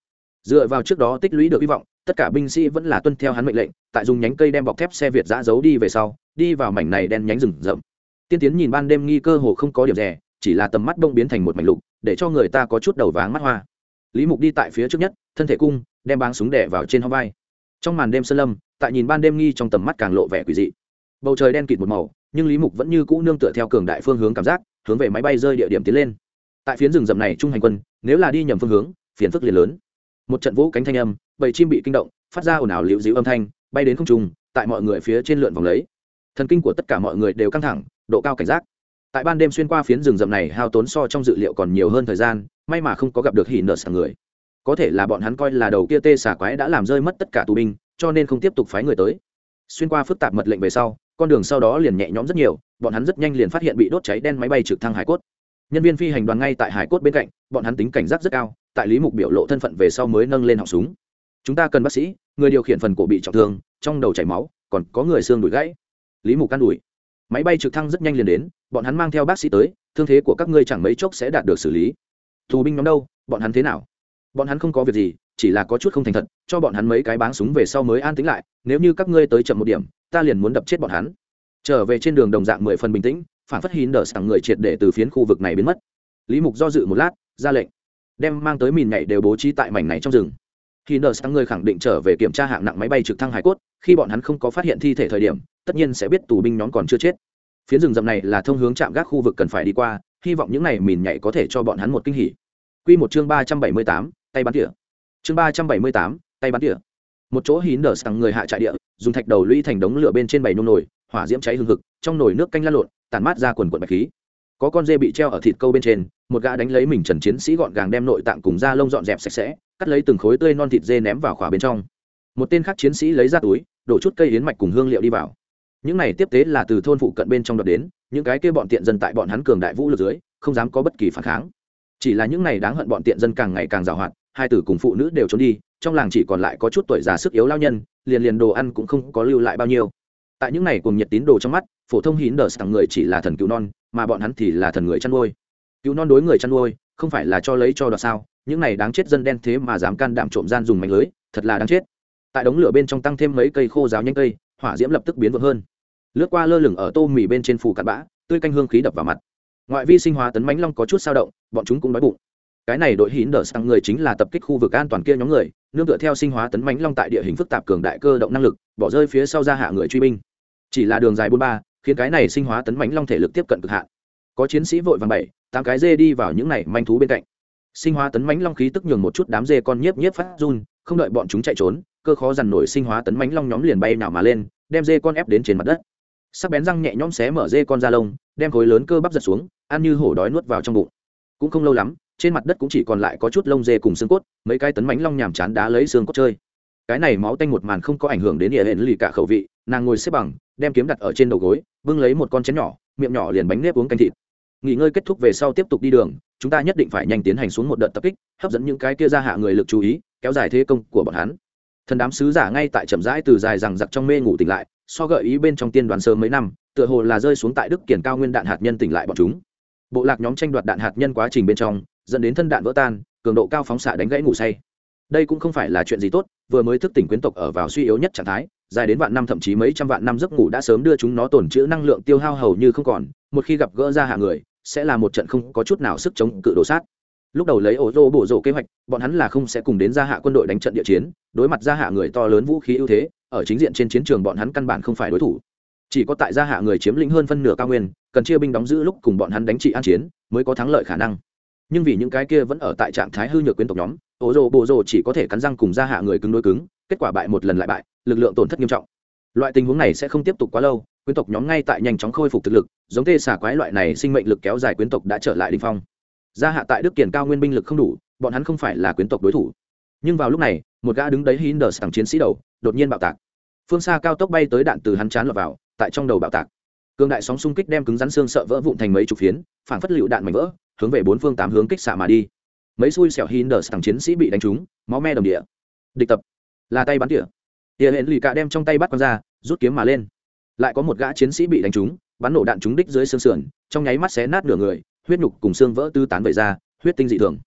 Dựa vào trước đó tích lũy được hy vọng, tất cả binh sĩ vẫn là tuân theo hắn mệnh lệnh, tại dùng nhánh cây đem bọc thép xe việt giã giấu đi về sau, đi vào mảnh này đen nhánh rừng rậm. Tiên tiến nhìn ban đêm nghi cơ hồ không có điểm rẻ, chỉ là tầm mắt đông biến thành một mảnh lục, để cho người ta có chút đầu váng mắt hoa. Lý mục đi tại phía trước nhất, thân thể cung, đem báng súng đẻ vào trên hông vai. Trong màn đêm sơn lâm, tại nhìn ban đêm nghi trong tầm mắt càng lộ vẻ quỷ dị. Bầu trời đen kịt một màu nhưng lý mục vẫn như cũ nương tựa theo cường đại phương hướng cảm giác, hướng về máy bay rơi địa điểm tiến lên. Tại phiến rừng rậm này trung hành quân, nếu là đi nhầm phương hướng phiến phức liền lớn. Một trận vũ cánh thanh âm bầy chim bị kinh động, phát ra ồn ào liễu dịu âm thanh, bay đến không trung, tại mọi người phía trên lượn vòng lấy. Thần kinh của tất cả mọi người đều căng thẳng, độ cao cảnh giác. Tại ban đêm xuyên qua phiến rừng rậm này hao tốn so trong dự liệu còn nhiều hơn thời gian, may mà không có gặp được hỉ nợ sàng người. Có thể là bọn hắn coi là đầu kia tê xà quái đã làm rơi mất tất cả tù binh, cho nên không tiếp tục phái người tới. Xuyên qua phức tạp mật lệnh về sau con đường sau đó liền nhẹ nhõm rất nhiều, bọn hắn rất nhanh liền phát hiện bị đốt cháy đen máy bay trực thăng hải cốt. Nhân viên phi hành đoàn ngay tại hải cốt bên cạnh, bọn hắn tính cảnh giác rất cao, tại lý mục biểu lộ thân phận về sau mới nâng lên họng súng. Chúng ta cần bác sĩ, người điều khiển phần cổ bị trọng thương, trong đầu chảy máu, còn có người xương đùi gãy. Lý mục can đùi máy bay trực thăng rất nhanh liền đến, bọn hắn mang theo bác sĩ tới, thương thế của các ngươi chẳng mấy chốc sẽ đạt được xử lý. Tù binh nhóm đâu, bọn hắn thế nào? Bọn hắn không có việc gì, chỉ là có chút không thành thật, cho bọn hắn mấy cái báng súng về sau mới an tính lại, nếu như các ngươi tới chậm một điểm ta liền muốn đập chết bọn hắn. Trở về trên đường đồng dạng mười phần bình tĩnh, phản phất hín đờ sẵn người triệt để từ phiến khu vực này biến mất. Lý mục do dự một lát, ra lệnh, đem mang tới mìn nhảy đều bố trí tại mảnh này trong rừng. Khi nợ sang người khẳng định trở về kiểm tra hạng nặng máy bay trực thăng hải cốt, khi bọn hắn không có phát hiện thi thể thời điểm, tất nhiên sẽ biết tù binh nhóm còn chưa chết. Phiến rừng rậm này là thông hướng chạm gác khu vực cần phải đi qua, hy vọng những n à y mìn nhảy có thể cho bọn hắn một kinh hỉ. Q một chương ba trăm bảy mươi tám, tay bắn tỉa. Chương ba trăm bảy mươi tám, tay bắn tỉa một chỗ hín đờ sang người hạ trại địa, dùng thạch đầu lũy thành đống lửa bên trên bảy nung nồi, hỏa diễm cháy hừng hực, trong nồi nước canh lăn lộn tàn mát ra quần quần bạch khí. Có con dê bị treo ở thịt câu bên trên, một gã đánh lấy mình trần chiến sĩ gọn gàng đem nội tạng cùng da lông dọn dẹp sạch sẽ, cắt lấy từng khối tươi non thịt dê ném vào khỏa bên trong. Một tên khác chiến sĩ lấy ra túi, đổ chút cây yến mạch cùng hương liệu đi vào. Những này tiếp tế là từ thôn phụ cận bên trong đợt đến, những cái kia bọn tiện dân tại bọn hắn cường đại vũ lực dưới, không dám có bất kỳ phản kháng. Chỉ là những này đáng hận bọn tiện dân càng ngày càng giàu hoạt hai tử cùng phụ nữ đều trốn đi trong làng chỉ còn lại có chút tuổi già sức yếu lao nhân, liền liền đồ ăn cũng không có lưu lại bao nhiêu. Tại những này cùng nhiệt tín đồ trong mắt, phổ thông hín đờ sẵn người chỉ là thần cứu non, mà bọn hắn thì là thần người chăn nuôi. Cứu non đối người chăn nuôi, không phải là cho lấy cho đoạt sao, những này đáng chết dân đen thế mà dám can đảm trộm gian dùng mạnh lưới, thật là đáng chết. Tại đống lửa bên trong tăng thêm mấy cây khô giáo nhanh cây, hỏa diễm lập tức biến vượng hơn. Lướt qua lơ lửng ở tô mì bên trên phủ cặn bã, tươi canh hương khí đập vào mặt. Ngoại vi sinh hóa tấn mãnh long có chút sao động, bọn chúng cũng đói bụng cái này đội hín đỡ sang người chính là tập kích khu vực an toàn kia nhóm người, nương tựa theo sinh hóa tấn mãnh long tại địa hình phức tạp cường đại cơ động năng lực, bỏ rơi phía sau ra hạ người truy binh. Chỉ là đường dài bốn ba, khiến cái này sinh hóa tấn mãnh long thể lực tiếp cận cực hạn. Có chiến sĩ vội vàng bảy, tám cái dê đi vào những này manh thú bên cạnh. Sinh hóa tấn mãnh long khí tức nhường một chút đám dê con nhiếp nhiếp phát run, không đợi bọn chúng chạy trốn, cơ khó dằn nổi sinh hóa tấn mãnh long nhóm liền bay nào mà lên, đem dê con ép đến trên mặt đất. Sắc bén răng nhẹ nhõm xé mở dê con da lông, đem khối lớn cơ bắp giật xuống, ăn như hổ đói nuốt vào trong bụng. Cũng không lâu lắm trên mặt đất cũng chỉ còn lại có chút lông dê cùng xương cốt, mấy cái tấn mánh long nhàm chán đá lấy xương cốt chơi. Cái này máu tanh một màn không có ảnh hưởng đến địa hệ lì cả khẩu vị, nàng ngồi xếp bằng, đem kiếm đặt ở trên đầu gối, bưng lấy một con chén nhỏ, miệng nhỏ liền bánh nếp uống canh thịt. Nghỉ ngơi kết thúc về sau tiếp tục đi đường, chúng ta nhất định phải nhanh tiến hành xuống một đợt tập kích, hấp dẫn những cái kia ra hạ người lực chú ý, kéo dài thế công của bọn hắn. Thần đám sứ giả ngay tại chậm rãi từ dài rằng giặc trong mê ngủ tỉnh lại, so gợi ý bên trong tiên đoàn sớm mấy năm, tựa hồ là rơi xuống tại đức kiển cao nguyên đạn hạt nhân tỉnh lại bọn chúng. Bộ lạc nhóm tranh đoạt đạn hạt nhân quá trình bên trong dẫn đến thân đạn vỡ tan, cường độ cao phóng xạ đánh gãy ngủ say. Đây cũng không phải là chuyện gì tốt, vừa mới thức tỉnh quyến tộc ở vào suy yếu nhất trạng thái, dài đến vạn năm thậm chí mấy trăm vạn năm giấc ngủ đã sớm đưa chúng nó tổn trữ năng lượng tiêu hao hầu như không còn, một khi gặp gỡ ra hạ người, sẽ là một trận không có chút nào sức chống cự đổ sát. Lúc đầu lấy ổ rô bổ rộ kế hoạch, bọn hắn là không sẽ cùng đến gia hạ quân đội đánh trận địa chiến, đối mặt gia hạ người to lớn vũ khí ưu thế, ở chính diện trên chiến trường bọn hắn căn bản không phải đối thủ. Chỉ có tại gia hạ người chiếm lĩnh hơn phân nửa cao nguyên, cần chia binh đóng giữ lúc cùng bọn hắn đánh trị an chiến, mới có thắng lợi khả năng nhưng vì những cái kia vẫn ở tại trạng thái hư nhược quyến tộc nhóm, ổ rồ bộ rồ chỉ có thể cắn răng cùng gia hạ người cứng đối cứng, kết quả bại một lần lại bại, lực lượng tổn thất nghiêm trọng. Loại tình huống này sẽ không tiếp tục quá lâu, quyến tộc nhóm ngay tại nhanh chóng khôi phục thực lực, giống tê xả quái loại này sinh mệnh lực kéo dài quyến tộc đã trở lại đình phong. Gia hạ tại đức kiển cao nguyên binh lực không đủ, bọn hắn không phải là quyến tộc đối thủ. Nhưng vào lúc này, một gã đứng đấy hinders thằng chiến sĩ đầu, đột nhiên bạo tạc. Phương xa cao tốc bay tới đạn từ hắn chán lọt vào, tại trong đầu bạo tạc. Cương đại sóng xung kích đem cứng rắn xương sợ vỡ vụn thành mấy chục phiến phản phất lựu đạn mảnh vỡ hướng về bốn phương tám hướng kích xạ mà đi. Mấy xui xẻo hinders thằng chiến sĩ bị đánh trúng, máu me đồng địa. Địch tập. Là tay bắn tỉa. Tỉa hển lì cạ đem trong tay bắt con ra, rút kiếm mà lên. Lại có một gã chiến sĩ bị đánh trúng, bắn nổ đạn trúng đích dưới xương sườn, trong nháy mắt xé nát nửa người, huyết nhục cùng xương vỡ tư tán vẩy ra, huyết tinh dị thường.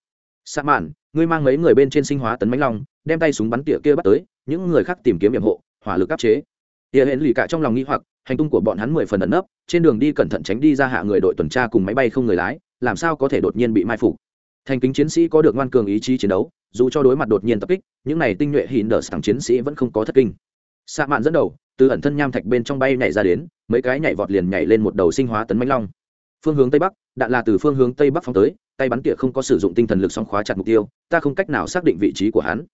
Sa mạn, ngươi mang mấy người bên trên sinh hóa tấn mãnh long, đem tay súng bắn tỉa kia bắt tới, những người khác tìm kiếm nhiệm hộ, hỏa lực áp chế. Tỉa hển lì cạ trong lòng nghi hoặc, hành tung của bọn hắn mười phần ẩn nấp, trên đường đi cẩn thận tránh đi ra hạ người đội tuần tra cùng máy bay không người lái làm sao có thể đột nhiên bị mai phục? Thành kính chiến sĩ có được ngoan cường ý chí chiến đấu, dù cho đối mặt đột nhiên tập kích, những này tinh nhuệ hìn đờ sảng chiến sĩ vẫn không có thất kinh. Xạ mạn dẫn đầu, từ ẩn thân nham thạch bên trong bay nhảy ra đến, mấy cái nhảy vọt liền nhảy lên một đầu sinh hóa tấn mãnh long. Phương hướng tây bắc, đạn là từ phương hướng tây bắc phóng tới, tay bắn tỉa không có sử dụng tinh thần lực song khóa chặt mục tiêu, ta không cách nào xác định vị trí của hắn.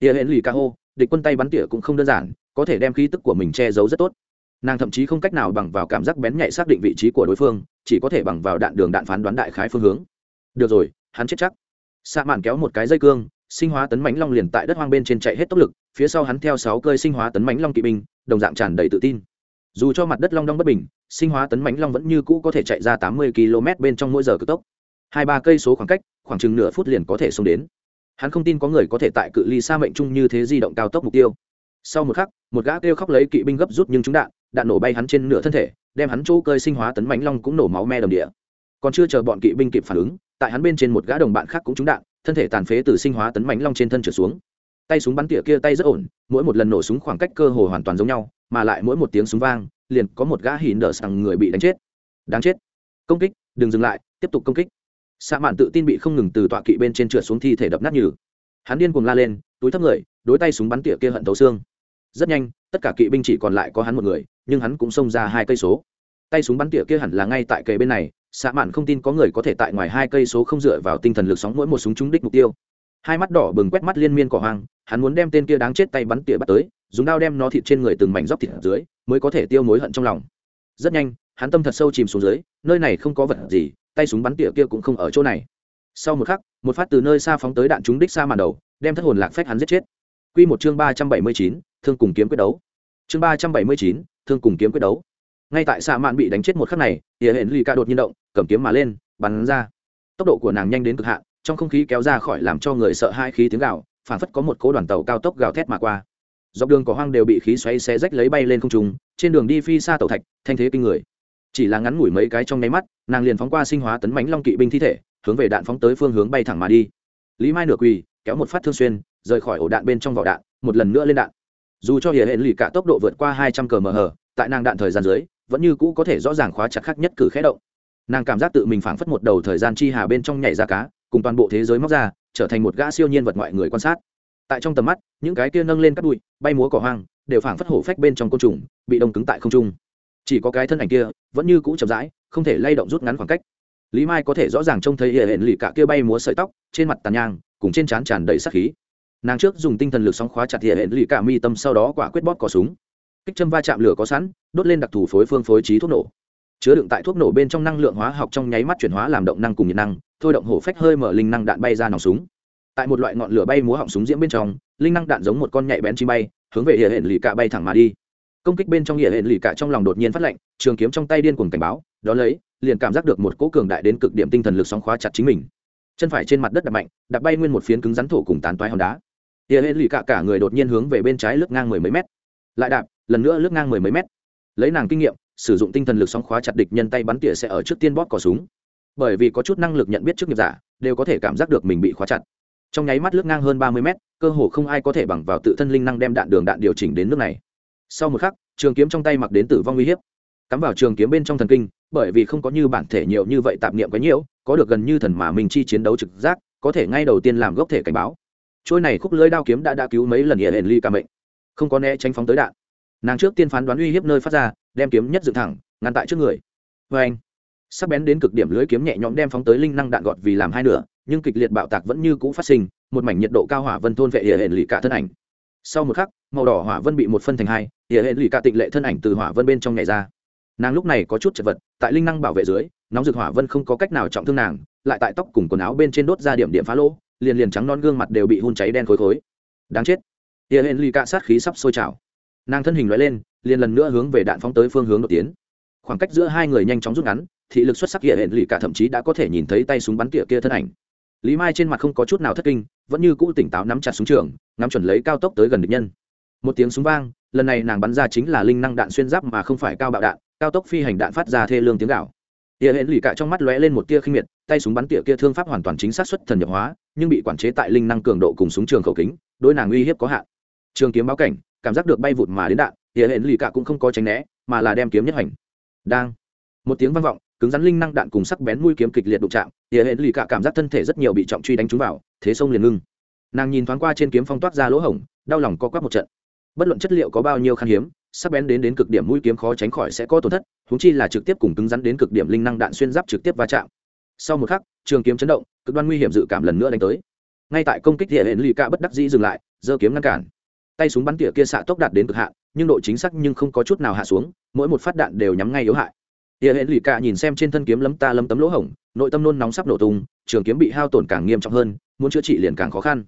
Địa hẹn lì ca hô, địch quân tay bắn tỉa cũng không đơn giản, có thể đem khí tức của mình che giấu rất tốt. Nàng thậm chí không cách nào bằng vào cảm giác bén nhạy xác định vị trí của đối phương chỉ có thể bằng vào đạn đường đạn phán đoán đại khái phương hướng. Được rồi, hắn chết chắc. Sa mạn kéo một cái dây cương, sinh hóa tấn mãnh long liền tại đất hoang bên trên chạy hết tốc lực, phía sau hắn theo sáu cơi sinh hóa tấn mãnh long kỵ binh, đồng dạng tràn đầy tự tin. Dù cho mặt đất long đong bất bình, sinh hóa tấn mãnh long vẫn như cũ có thể chạy ra tám mươi km bên trong mỗi giờ cực tốc. Hai ba cây số khoảng cách, khoảng chừng nửa phút liền có thể xông đến. Hắn không tin có người có thể tại cự ly xa mệnh chung như thế di động cao tốc mục tiêu. Sau một khắc, một gã kêu khóc lấy kỵ binh gấp rút nhưng trúng đạn đạn nổ bay hắn trên nửa thân thể đem hắn chỗ cơi sinh hóa tấn mãnh long cũng nổ máu me đầm địa. Còn chưa chờ bọn kỵ binh kịp phản ứng, tại hắn bên trên một gã đồng bạn khác cũng trúng đạn, thân thể tàn phế từ sinh hóa tấn mãnh long trên thân trở xuống. Tay súng bắn tỉa kia tay rất ổn, mỗi một lần nổ súng khoảng cách cơ hồ hoàn toàn giống nhau, mà lại mỗi một tiếng súng vang, liền có một gã hỉ nở sằng người bị đánh chết. Đáng chết. Công kích, đừng dừng lại, tiếp tục công kích. Xạ mạn tự tin bị không ngừng từ tọa kỵ bên trên trượt xuống thi thể đập nát nhừ. Hắn điên cuồng la lên, túi thấp người, đối tay súng bắn tỉa kia hận thấu xương. Rất nhanh, tất cả kỵ binh chỉ còn lại có hắn một người nhưng hắn cũng xông ra hai cây số. Tay súng bắn tỉa kia hẳn là ngay tại kề bên này xạ mạn không tin có người có thể tại ngoài hai cây số không dựa vào tinh thần lực sóng mỗi một súng trúng đích mục tiêu. Hai mắt đỏ bừng quét mắt liên miên cỏ hoang, hắn muốn đem tên kia đáng chết tay bắn tỉa bắt tới, dùng đao đem nó thịt trên người từng mảnh dóc thịt ở dưới, mới có thể tiêu mối hận trong lòng. Rất nhanh, hắn tâm thật sâu chìm xuống dưới, nơi này không có vật gì, tay súng bắn tỉa kia cũng không ở chỗ này. Sau một khắc, một phát từ nơi xa phóng tới đạn trúng đích xa màn đầu, đem thất hồn lạc phách hắn giết chết. Quy một chương ba trăm bảy mươi chín, thương cùng kiếm quyết đấu. Chương ba trăm bảy mươi chín thương cùng kiếm quyết đấu. Ngay tại xạ mạn bị đánh chết một khắc này ỉa hển lì ca đột nhiên động, cầm kiếm mà lên, bắn ra. Tốc độ của nàng nhanh đến cực hạn, trong không khí kéo ra khỏi làm cho người sợ hai khí tiếng gạo phản phất có một cố đoàn tàu cao tốc gào thét mà qua. Dọc đường cỏ hoang đều bị khí xoáy xé rách lấy bay lên không trung, trên đường đi phi xa tàu thạch, thanh thế kinh người. Chỉ là ngắn ngủi mấy cái trong nháy mắt, nàng liền phóng qua sinh hóa tấn mánh long kỵ binh thi thể, hướng về đạn phóng tới phương hướng bay thẳng mà đi. Lý mai nửa quỳ, kéo một phát thương xuyên, rời khỏi ổ đạn bên trong vỏ đạn, một lần nữa lên đạn dù cho hiện hệ lì cả tốc độ vượt qua hai trăm cờ mờ tại nàng đạn thời gian dưới, vẫn như cũ có thể rõ ràng khóa chặt khắc nhất cử khẽ động. Nàng cảm giác tự mình phảng phất một đầu thời gian chi hà bên trong nhảy ra cá, cùng toàn bộ thế giới móc ra, trở thành một gã siêu nhiên vật ngoại người quan sát. Tại trong tầm mắt, những cái kia nâng lên các bụi, bay múa cỏ hoang, đều phảng phất hổ phách bên trong côn trùng, bị đông cứng tại không trung. Chỉ có cái thân ảnh kia, vẫn như cũ chậm rãi, không thể lay động rút ngắn khoảng cách. Lý mai có thể rõ ràng trông thấy hệ hệ lì cả kia bay múa sợi tóc, trên mặt tàn nhang, cùng trên trán tràn đầy sắc khí nàng trước dùng tinh thần lực sóng khóa chặt hệ hển lì cả mi tâm sau đó quả quyết bóp cò súng. Kích châm va chạm lửa có sẵn, đốt lên đặc thù phối phương phối trí thuốc nổ. Chứa đựng tại thuốc nổ bên trong năng lượng hóa học trong nháy mắt chuyển hóa làm động năng cùng nhiệt năng, thôi động hổ phách hơi mở linh năng đạn bay ra nòng súng. Tại một loại ngọn lửa bay múa họng súng diễm bên trong, linh năng đạn giống một con nhạy bén chim bay, hướng về hệ hển lì bay thẳng mà đi. Công kích bên trong hệ hển lì trong lòng đột nhiên phát lạnh, trường kiếm trong tay điên cuồng cảnh báo, đó lấy, liền cảm giác được một cỗ cường đại đến cực điểm tinh thần lực sóng khóa chặt chính mình. Chân phải trên mặt đất đập mạnh đập bay nguyên một phiến cứng rắn thổ cùng tán toái hòn đá hệ hển lì cả cả người đột nhiên hướng về bên trái lướt ngang mười mấy mét. Lại đạp, lần nữa lướt ngang mười mấy mét. Lấy nàng kinh nghiệm, sử dụng tinh thần lực sóng khóa chặt địch nhân tay bắn tỉa sẽ ở trước tiên bóp cò súng. Bởi vì có chút năng lực nhận biết trước nghiệp giả, đều có thể cảm giác được mình bị khóa chặt. Trong nháy mắt lướt ngang hơn ba mươi mét, cơ hồ không ai có thể bằng vào tự thân linh năng đem đạn đường đạn điều chỉnh đến nước này. Sau một khắc, trường kiếm trong tay mặc đến tử vong uy hiếp. Cắm vào trường kiếm bên trong thần kinh, bởi vì không có như bản thể nhiều như vậy tạp niệm quá nhiễu có được gần như thần mà mình chi chiến đấu trực giác, có thể ngay đầu tiên làm gốc thể cảnh báo trôi này khúc lưới đao kiếm đã đã cứu mấy lần hiện hển ly ca mệnh. Không có né tránh phóng tới đạn. Nàng trước tiên phán đoán uy hiếp nơi phát ra, đem kiếm nhất dựng thẳng, ngăn tại trước người. Vê anh, sắc bén đến cực điểm lưới kiếm nhẹ nhõm đem phóng tới linh năng đạn gọt vì làm hai nửa, nhưng kịch liệt bạo tạc vẫn như cũ phát sinh, một mảnh nhiệt độ cao hỏa vân thôn vệ hệ hển lì cả thân ảnh. Sau một khắc, màu đỏ hỏa vân bị một phân thành hai hệ hển lì cả tịnh lệ thân ảnh từ hỏa vân bên trong nhảy ra. Nàng lúc này có chút chật vật, tại linh năng bảo vệ dưới, nóng rực hỏa vân không có cách nào trọng thương nàng, lại tại tóc cùng quần áo bên trên đốt ra điểm điểm phá lỗ liền liền trắng non gương mặt đều bị hun cháy đen khối khối. Đáng chết. Tia hên ly cạ sát khí sắp sôi trào. Nàng thân hình loại lên, liền lần nữa hướng về đạn phóng tới phương hướng đột tiến. Khoảng cách giữa hai người nhanh chóng rút ngắn, thị lực xuất sắc tia hên ly cạ thậm chí đã có thể nhìn thấy tay súng bắn tỉa kia thân ảnh. Lý mai trên mặt không có chút nào thất kinh, vẫn như cũ tỉnh táo nắm chặt súng trường, ngắm chuẩn lấy cao tốc tới gần địch nhân. Một tiếng súng vang, lần này nàng bắn ra chính là linh năng đạn xuyên giáp mà không phải cao bạo đạn, cao tốc phi hành đạn phát ra thê lương tiếng gạo tia hển lì cạ trong mắt lóe lên một tia khinh miệt, tay súng bắn tỉa kia thương pháp hoàn toàn chính xác xuất thần nhập hóa nhưng bị quản chế tại linh năng cường độ cùng súng trường khẩu kính đôi nàng uy hiếp có hạn. Trường kiếm báo cảnh, cảm giác được bay vụt mà đến đạn địa hệ lì cả cũng không có tránh né, mà là đem kiếm nhất hành. Đang. Một tiếng vang vọng, cứng rắn linh năng đạn cùng sắc bén mũi kiếm kịch liệt đụng chạm địa hệ lì cả cảm giác thân thể rất nhiều bị trọng truy đánh trúng vào, thế sông liền ngưng. Nàng nhìn thoáng qua trên kiếm phong toát ra lỗ hổng, đau lòng co quắp một trận. Bất luận chất liệu có bao nhiêu khan hiếm, sắc bén đến đến cực điểm mũi kiếm khó tránh khỏi sẽ có tổn thất húng chi là trực tiếp cùng cứng rắn đến cực điểm linh năng đạn xuyên giáp trực tiếp va chạm. Sau một khắc trường kiếm chấn động, cực đoan nguy hiểm dự cảm lần nữa đánh tới. Ngay tại công kích địa hệ lì ca bất đắc dĩ dừng lại, giơ kiếm ngăn cản. Tay súng bắn tỉa kia xạ tốc đạt đến cực hạn, nhưng độ chính xác nhưng không có chút nào hạ xuống, mỗi một phát đạn đều nhắm ngay yếu hại. Địa hệ lì ca nhìn xem trên thân kiếm lấm ta lấm tấm lỗ hổng, nội tâm nôn nóng sắp nổ tung, trường kiếm bị hao tổn càng nghiêm trọng hơn, muốn chữa trị liền càng khó khăn.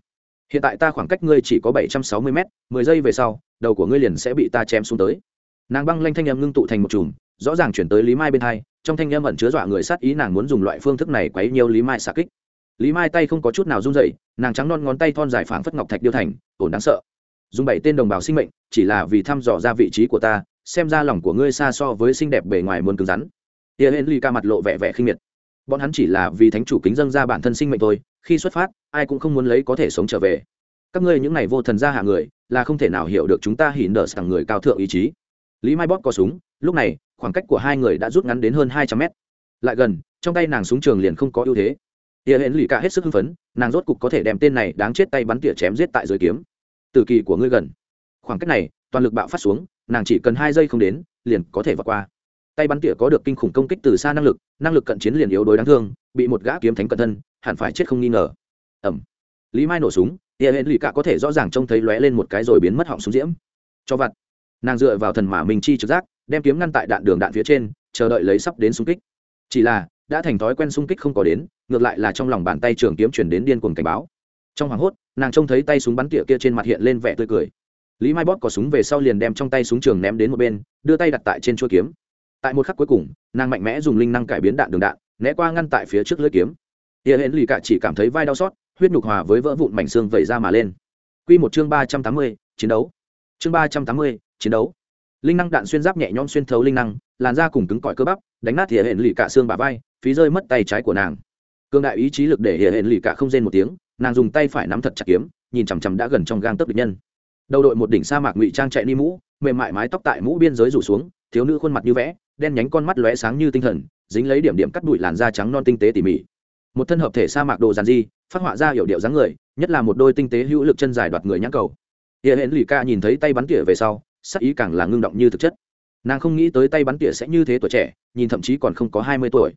Hiện tại ta khoảng cách ngươi chỉ có bảy trăm sáu mươi m mười giây về sau, đầu của ngươi liền sẽ bị ta chém xuống tới. Nàng băng lanh thanh em ngưng tụ thành một chùm rõ ràng chuyển tới lý mai bên hai, trong thanh âm ẩn chứa dọa người sát ý nàng muốn dùng loại phương thức này quấy nhiều lý mai xạ kích. Lý mai tay không có chút nào run dậy nàng trắng non ngón tay thon dài phảng phất ngọc thạch điêu thành, ổn đáng sợ. Dùng bảy tên đồng bào sinh mệnh, chỉ là vì thăm dò ra vị trí của ta, xem ra lòng của ngươi xa so với xinh đẹp bề ngoài muôn cứng rắn. Tia hên ly ca mặt lộ vẻ vẻ khinh miệt. Bọn hắn chỉ là vì thánh chủ kính dâng ra bản thân sinh mệnh thôi, khi xuất phát, ai cũng không muốn lấy có thể sống trở về. Các ngươi những này vô thần gia hạ người, là không thể nào hiểu được chúng ta hỉn nở sẵn người cao thượng ý chí. Lý mai bóp có súng lúc này, khoảng cách của hai người đã rút ngắn đến hơn hai trăm mét. Lại gần, trong tay nàng súng trường liền không có ưu thế. Tia hển lì cả hết sức hưng phấn, nàng rốt cục có thể đem tên này đáng chết tay bắn tỉa chém giết tại dưới kiếm. Từ kỳ của ngươi gần. Khoảng cách này, toàn lực bạo phát xuống, nàng chỉ cần hai giây không đến, liền có thể vượt qua. Tay bắn tỉa có được kinh khủng công kích từ xa năng lực năng lực cận chiến liền yếu đối đáng thương, bị một gã kiếm thánh cận thân, hẳn phải chết không nghi ngờ. Ẩm. Lý mai nổ súng, tia hển lì cả có thể rõ ràng trông thấy lóe lên một cái rồi biến mất họng súng diễm. Cho vặt. Nàng dựa vào thần mã minh chi trực giác đem kiếm ngăn tại đạn đường đạn phía trên, chờ đợi lấy sắp đến xung kích. Chỉ là, đã thành thói quen xung kích không có đến, ngược lại là trong lòng bàn tay trường kiếm chuyển đến điên cuồng cảnh báo. Trong hoảng hốt, nàng trông thấy tay súng bắn tỉa kia trên mặt hiện lên vẻ tươi cười. Lý mai bóp có súng về sau liền đem trong tay súng trường ném đến một bên, đưa tay đặt tại trên chuôi kiếm. Tại một khắc cuối cùng, nàng mạnh mẽ dùng linh năng cải biến đạn đường đạn, né qua ngăn tại phía trước lưỡi kiếm. Hiện hến lì cả chỉ cảm thấy vai đau xót, huyết nhục hòa với vỡ vụn mảnh xương vẩy ra mà lên. Q một chương ba trăm tám mươi, chiến đấu. Chương ba trăm tám mươi, chiến đấu linh năng đạn xuyên giáp nhẹ nhõm xuyên thấu linh năng, làn da cùng cứng cỏi cơ bắp, đánh nát thìa hển lì cả xương bà vai, phí rơi mất tay trái của nàng. Cương đại ý chí lực để hiện hển lì cả không rên một tiếng, nàng dùng tay phải nắm thật chặt kiếm, nhìn chằm chằm đã gần trong gang tấc địch nhân. Đầu đội một đỉnh sa mạc ngụy trang chạy đi mũ, mềm mại mái tóc tại mũ biên giới rủ xuống, thiếu nữ khuôn mặt như vẽ, đen nhánh con mắt lóe sáng như tinh thần, dính lấy điểm điểm cắt đùi làn da trắng non tinh tế tỉ mỉ. Một thân hợp thể sa mạc đồ giàn di phát họa ra hiểu điệu dáng người, nhất là một đôi tinh tế hữu lực chân dài đoạt người nhãn cầu. Hiện hển lì ca nhìn thấy tay bắn tỉa về sau sắc ý càng là ngưng động như thực chất. Nàng không nghĩ tới tay bắn tỉa sẽ như thế tuổi trẻ, nhìn thậm chí còn không có hai mươi tuổi.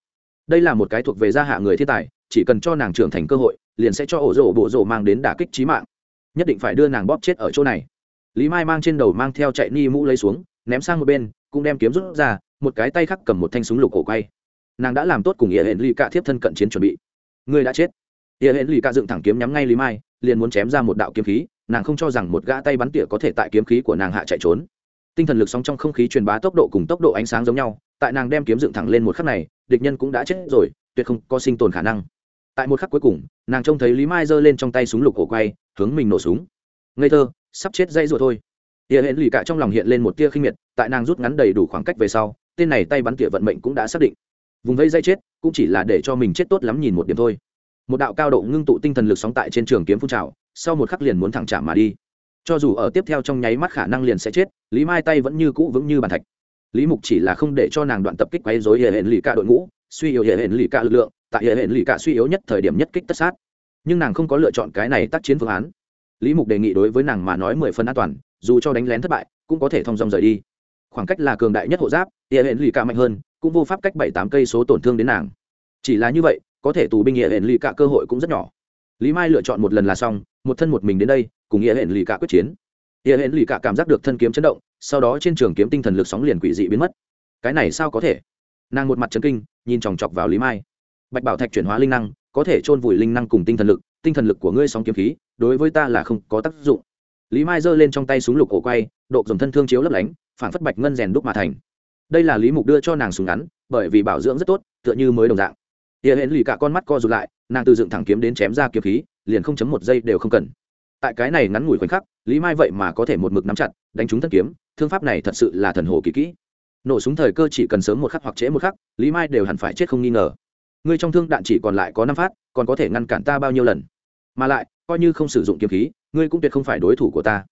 Đây là một cái thuộc về gia hạ người thiên tài, chỉ cần cho nàng trưởng thành cơ hội, liền sẽ cho ổ rổ bộ rổ mang đến đả kích trí mạng. Nhất định phải đưa nàng bóp chết ở chỗ này. Lý mai mang trên đầu mang theo chạy ni mũ lấy xuống, ném sang một bên, cũng đem kiếm rút ra, một cái tay khắc cầm một thanh súng lục cổ quay. Nàng đã làm tốt cùng ỉa hển lì cạ thiếp thân cận chiến chuẩn bị. Người đã chết. Ỉa hển lì cạ dựng thẳng kiếm nhắm ngay lý mai, liền muốn chém ra một đạo kiếm khí nàng không cho rằng một gã tay bắn tỉa có thể tại kiếm khí của nàng hạ chạy trốn. Tinh thần lực sóng trong không khí truyền bá tốc độ cùng tốc độ ánh sáng giống nhau, tại nàng đem kiếm dựng thẳng lên một khắc này, địch nhân cũng đã chết rồi, tuyệt không có sinh tồn khả năng. Tại một khắc cuối cùng, nàng trông thấy lý mai giơ lên trong tay súng lục cổ quay, hướng mình nổ súng. Ngây thơ, sắp chết dây rồi thôi. Tia hển lì cả trong lòng hiện lên một tia khinh miệt, tại nàng rút ngắn đầy đủ khoảng cách về sau, tên này tay bắn tỉa vận mệnh cũng đã xác định. Vùng vây dây chết, cũng chỉ là để cho mình chết tốt lắm nhìn một điểm thôi. Một đạo cao độ ngưng tụ tinh thần lực sóng tại trên trường kiếm phun trào sau một khắc liền muốn thẳng chạm mà đi. Cho dù ở tiếp theo trong nháy mắt khả năng liền sẽ chết, lý mai tay vẫn như cũ vững như bàn thạch. Lý mục chỉ là không để cho nàng đoạn tập kích quấy dối hệ hển lì cả đội ngũ, suy yếu hệ hển lì cả lực lượng, tại hệ hển lì cả suy yếu nhất thời điểm nhất kích tất sát. Nhưng nàng không có lựa chọn cái này tác chiến phương án. Lý mục đề nghị đối với nàng mà nói mười phần an toàn, dù cho đánh lén thất bại, cũng có thể thông dong rời đi. Khoảng cách là cường đại nhất hộ giáp, hệ hển lì cả mạnh hơn, cũng vô pháp cách bảy tám cây số tổn thương đến nàng. Chỉ là như vậy, có thể tù binh hệ hển lì cả cơ hội cũng rất nhỏ. Lý mai lựa chọn một lần là xong một thân một mình đến đây, cùng nghĩa hẹn lì cả quyết chiến. Nghĩa hẹn lì cả cảm giác được thân kiếm chấn động, sau đó trên trường kiếm tinh thần lực sóng liền quỷ dị biến mất. Cái này sao có thể? Nàng một mặt chấn kinh, nhìn chòng chọc vào lý mai. Bạch bảo thạch chuyển hóa linh năng, có thể chôn vùi linh năng cùng tinh thần lực, tinh thần lực của ngươi sóng kiếm khí, đối với ta là không có tác dụng. Lý mai giơ lên trong tay súng lục cổ quay, độ dòng thân thương chiếu lấp lánh, phản phất bạch ngân rèn đúc mà thành. Đây là lý mục đưa cho nàng súng ngắn, bởi vì bảo dưỡng rất tốt, tựa như mới đồng dạng. Hiện hiện lì cả con mắt co rụt lại, nàng từ dựng thẳng kiếm đến chém ra kiếm khí liền không chấm một giây đều không cần. Tại cái này ngắn ngủi khoảnh khắc, lý mai vậy mà có thể một mực nắm chặt, đánh trúng thân kiếm, thương pháp này thật sự là thần hồ kỳ kỹ. Nổ súng thời cơ chỉ cần sớm một khắc hoặc trễ một khắc, lý mai đều hẳn phải chết không nghi ngờ. Ngươi trong thương đạn chỉ còn lại có năm phát, còn có thể ngăn cản ta bao nhiêu lần? Mà lại, coi như không sử dụng kiếm khí, ngươi cũng tuyệt không phải đối thủ của ta.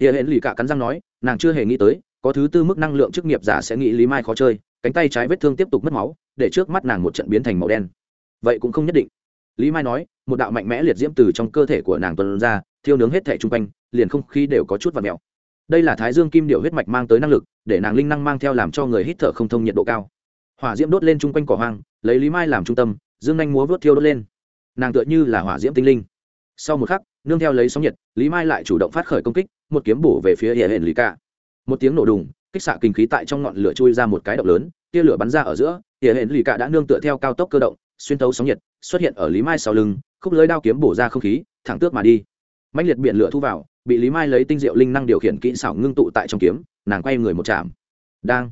Hiện hẹn lì cả cắn răng nói, nàng chưa hề nghĩ tới, có thứ tư mức năng lượng chức nghiệp giả sẽ nghĩ lý mai khó chơi, cánh tay trái vết thương tiếp tục mất máu, để trước mắt nàng một trận biến thành màu đen. Vậy cũng không nhất định lý mai nói, một đạo mạnh mẽ liệt diễm từ trong cơ thể của nàng tuần ra, thiêu nướng hết thảy chung quanh, liền không khí đều có chút và mèo. Đây là thái dương kim điệu huyết mạch mang tới năng lực, để nàng linh năng mang theo làm cho người hít thở không thông nhiệt độ cao. Hỏa diễm đốt lên chung quanh cỏ hoang, lấy lý mai làm trung tâm, dương nhanh múa vớt thiêu đốt lên. Nàng tựa như là hỏa diễm tinh linh. Sau một khắc, nương theo lấy sóng nhiệt, lý mai lại chủ động phát khởi công kích, một kiếm bổ về phía hệ hển lý ca một tiếng nổ đùng, kích xạ kinh khí tại trong ngọn lửa chui ra một cái động lớn, tia lửa bắn ra ở giữa hệ hển lý ca đã nương tựa theo cao tốc cơ động xuyên thấu sóng nhiệt, xuất hiện ở lý mai sau lưng, khúc lưới đao kiếm bổ ra không khí, thẳng tước mà đi. Mạnh liệt biển lửa thu vào, bị lý mai lấy tinh diệu linh năng điều khiển kỹ xảo ngưng tụ tại trong kiếm, nàng quay người một chạm. Đang.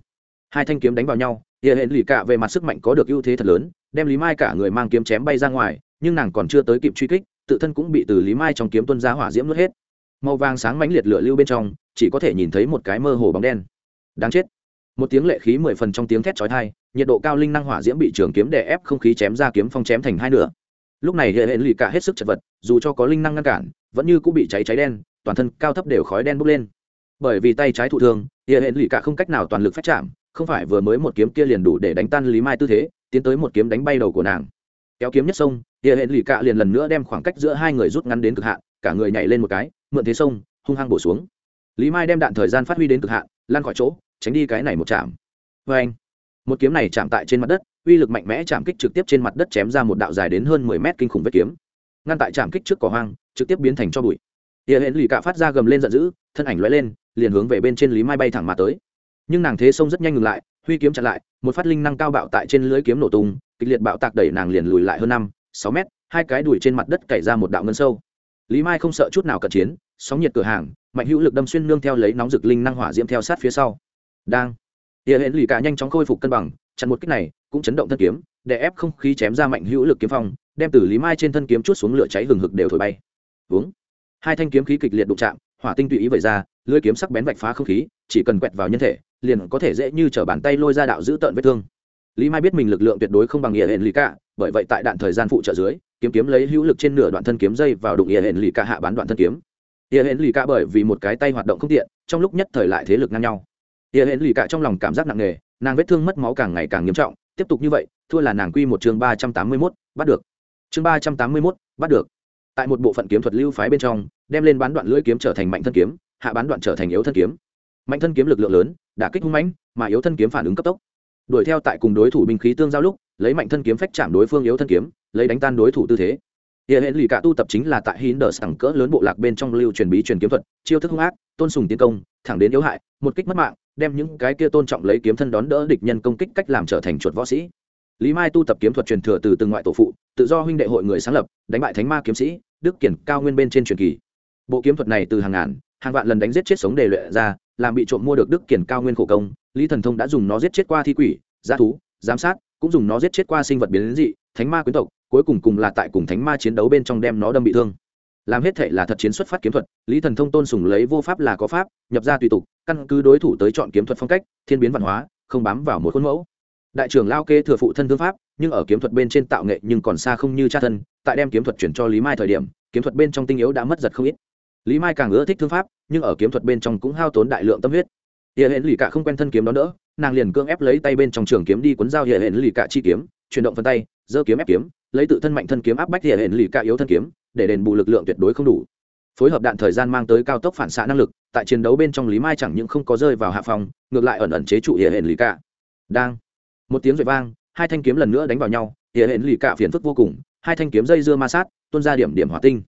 Hai thanh kiếm đánh vào nhau địa hệ lì cạ về mặt sức mạnh có được ưu thế thật lớn, đem lý mai cả người mang kiếm chém bay ra ngoài, nhưng nàng còn chưa tới kịp truy kích, tự thân cũng bị từ lý mai trong kiếm tuân ra hỏa diễm nuốt hết. Màu vàng sáng mãnh liệt lửa lưu bên trong, chỉ có thể nhìn thấy một cái mơ hồ bóng đen. Đáng chết một tiếng lệ khí mười phần trong tiếng thét chói tai, nhiệt độ cao linh năng hỏa diễm bị trường kiếm đè ép không khí chém ra kiếm phong chém thành hai nửa. Lúc này hệ hệ lụy cả hết sức chật vật, dù cho có linh năng ngăn cản, vẫn như cũng bị cháy cháy đen, toàn thân cao thấp đều khói đen bốc lên. Bởi vì tay trái thụ thương, hệ hệ lụy cả không cách nào toàn lực phát chạm, không phải vừa mới một kiếm kia liền đủ để đánh tan lý mai tư thế, tiến tới một kiếm đánh bay đầu của nàng. Kéo kiếm nhất sông, hệ hệ lụy cả liền lần nữa đem khoảng cách giữa hai người rút ngắn đến cực hạn, cả người nhảy lên một cái, mượn thế sông, hung hăng bổ xuống. Lý mai đem đạn thời gian phát huy đến cực hạn lan khỏi chỗ tránh đi cái này một chạm. Vê anh, một kiếm này chạm tại trên mặt đất, uy lực mạnh mẽ chạm kích trực tiếp trên mặt đất chém ra một đạo dài đến hơn mười mét kinh khủng vết kiếm. Ngăn tại chạm kích trước cỏ hoang, trực tiếp biến thành cho bụi. Địa hẹn lì cạ phát ra gầm lên giận dữ, thân ảnh lóe lên, liền hướng về bên trên lý mai bay thẳng mà tới. Nhưng nàng thế sông rất nhanh ngừng lại, huy kiếm chặn lại, một phát linh năng cao bạo tại trên lưới kiếm nổ tung, kịch liệt bạo tạc đẩy nàng liền lùi lại hơn năm, sáu mét, hai cái đùi trên mặt đất cày ra một đạo ngân sâu. Lý mai không sợ chút nào cận chiến, sóng nhiệt cửa hàng, mạnh hữu lực đâm xuyên nương theo lấy nóng rực linh năng hỏa diễm theo sát phía sau đang. Địa hẹn lì cả nhanh chóng khôi phục cân bằng, chặn một kích này, cũng chấn động thân kiếm, để ép không khí chém ra mạnh hữu lực kiếm phong, đem từ lý mai trên thân kiếm chút xuống lửa cháy hừng hực đều thổi bay. Uống hai thanh kiếm khí kịch liệt đụng chạm, hỏa tinh tùy ý vẩy ra lưỡi kiếm sắc bén vạch phá không khí, chỉ cần quẹt vào nhân thể, liền có thể dễ như trở bàn tay lôi ra đạo giữ tợn vết thương. Lý mai biết mình lực lượng tuyệt đối không bằng nghĩa hển lì cả bởi vậy tại đạn thời gian phụ trợ dưới, kiếm kiếm lấy hữu lực trên nửa đoạn thân kiếm dây vào đụng nghĩa hển lì cả hạ bán đoạn thân kiếm. Nghĩa hển lì cả bởi vì một cái tay hoạt động không tiện, trong lúc nhất thời lại thế lực ngang nhau địa hển lì cả trong lòng cảm giác nặng nề, nàng vết thương mất máu càng ngày càng nghiêm trọng, tiếp tục như vậy, thua là nàng quy một chương ba trăm tám mươi mốt, bắt được. Chương ba trăm tám mươi mốt, bắt được. Tại một bộ phận kiếm thuật lưu phái bên trong, đem lên bán đoạn lưỡi kiếm trở thành mạnh thân kiếm, hạ bán đoạn trở thành yếu thân kiếm. Mạnh thân kiếm lực lượng lớn, đả kích hung mãnh, mà yếu thân kiếm phản ứng cấp tốc. Đuổi theo tại cùng đối thủ binh khí tương giao lúc, lấy mạnh thân kiếm phách chạm đối phương yếu thân kiếm, lấy đánh tan đối thủ tư thế. Hiện hệ lì cả tu tập chính là tại hin đờ sẵn cỡ lớn bộ lạc bên trong lưu truyền bí truyền kiếm thuật, chiêu thức hung ác, tôn sùng tiến công, thẳng đến yếu hại, một kích mất mạng đem những cái kia tôn trọng lấy kiếm thân đón đỡ địch nhân công kích cách làm trở thành chuột võ sĩ. Lý mai tu tập kiếm thuật truyền thừa từ từng ngoại tổ phụ, tự do huynh đệ hội người sáng lập, đánh bại thánh ma kiếm sĩ, đức kiển cao nguyên bên trên truyền kỳ. Bộ kiếm thuật này từ hàng ngàn, hàng vạn lần đánh giết chết sống để luyện ra, làm bị trộm mua được đức kiển cao nguyên khổ công, lý thần thông đã dùng nó giết chết qua thi quỷ g thú, giám sát, cũng dùng nó giết chết qua sinh vật biến dị, thánh ma quyến tộc, cuối cùng cùng là tại cùng thánh ma chiến đấu bên trong đem nó đâm bị thương làm hết thể là thật chiến xuất phát kiếm thuật, lý thần thông tôn sùng lấy vô pháp là có pháp, nhập ra tùy tục, căn cứ đối thủ tới chọn kiếm thuật phong cách, thiên biến văn hóa, không bám vào một khuôn mẫu. Đại trưởng lao kê thừa phụ thân thương pháp, nhưng ở kiếm thuật bên trên tạo nghệ nhưng còn xa không như cha thân, tại đem kiếm thuật chuyển cho lý mai thời điểm, kiếm thuật bên trong tinh yếu đã mất giật không ít. Lý mai càng ưa thích thương pháp, nhưng ở kiếm thuật bên trong cũng hao tốn đại lượng tâm huyết. Hiện hẹn lì cả không quen thân kiếm đó nữa nàng liền cưỡng ép lấy tay bên trong trường kiếm đi cuốn dao hiện hẹn lì cả chi kiếm, chuyển động phân tay, giơ kiếm ép kiếm lấy tự thân mạnh thân kiếm áp bách địa hển lì cạ yếu thân kiếm, để đền bù lực lượng tuyệt đối không đủ. Phối hợp đạn thời gian mang tới cao tốc phản xạ năng lực, tại chiến đấu bên trong lý mai chẳng những không có rơi vào hạ phòng, ngược lại ẩn ẩn chế trụ địa hển lì cạ đang. Một tiếng rội vang, hai thanh kiếm lần nữa đánh vào nhau địa hển lì cạ phiền phức vô cùng, hai thanh kiếm dây dưa ma sát, tuôn ra điểm điểm hỏa tinh.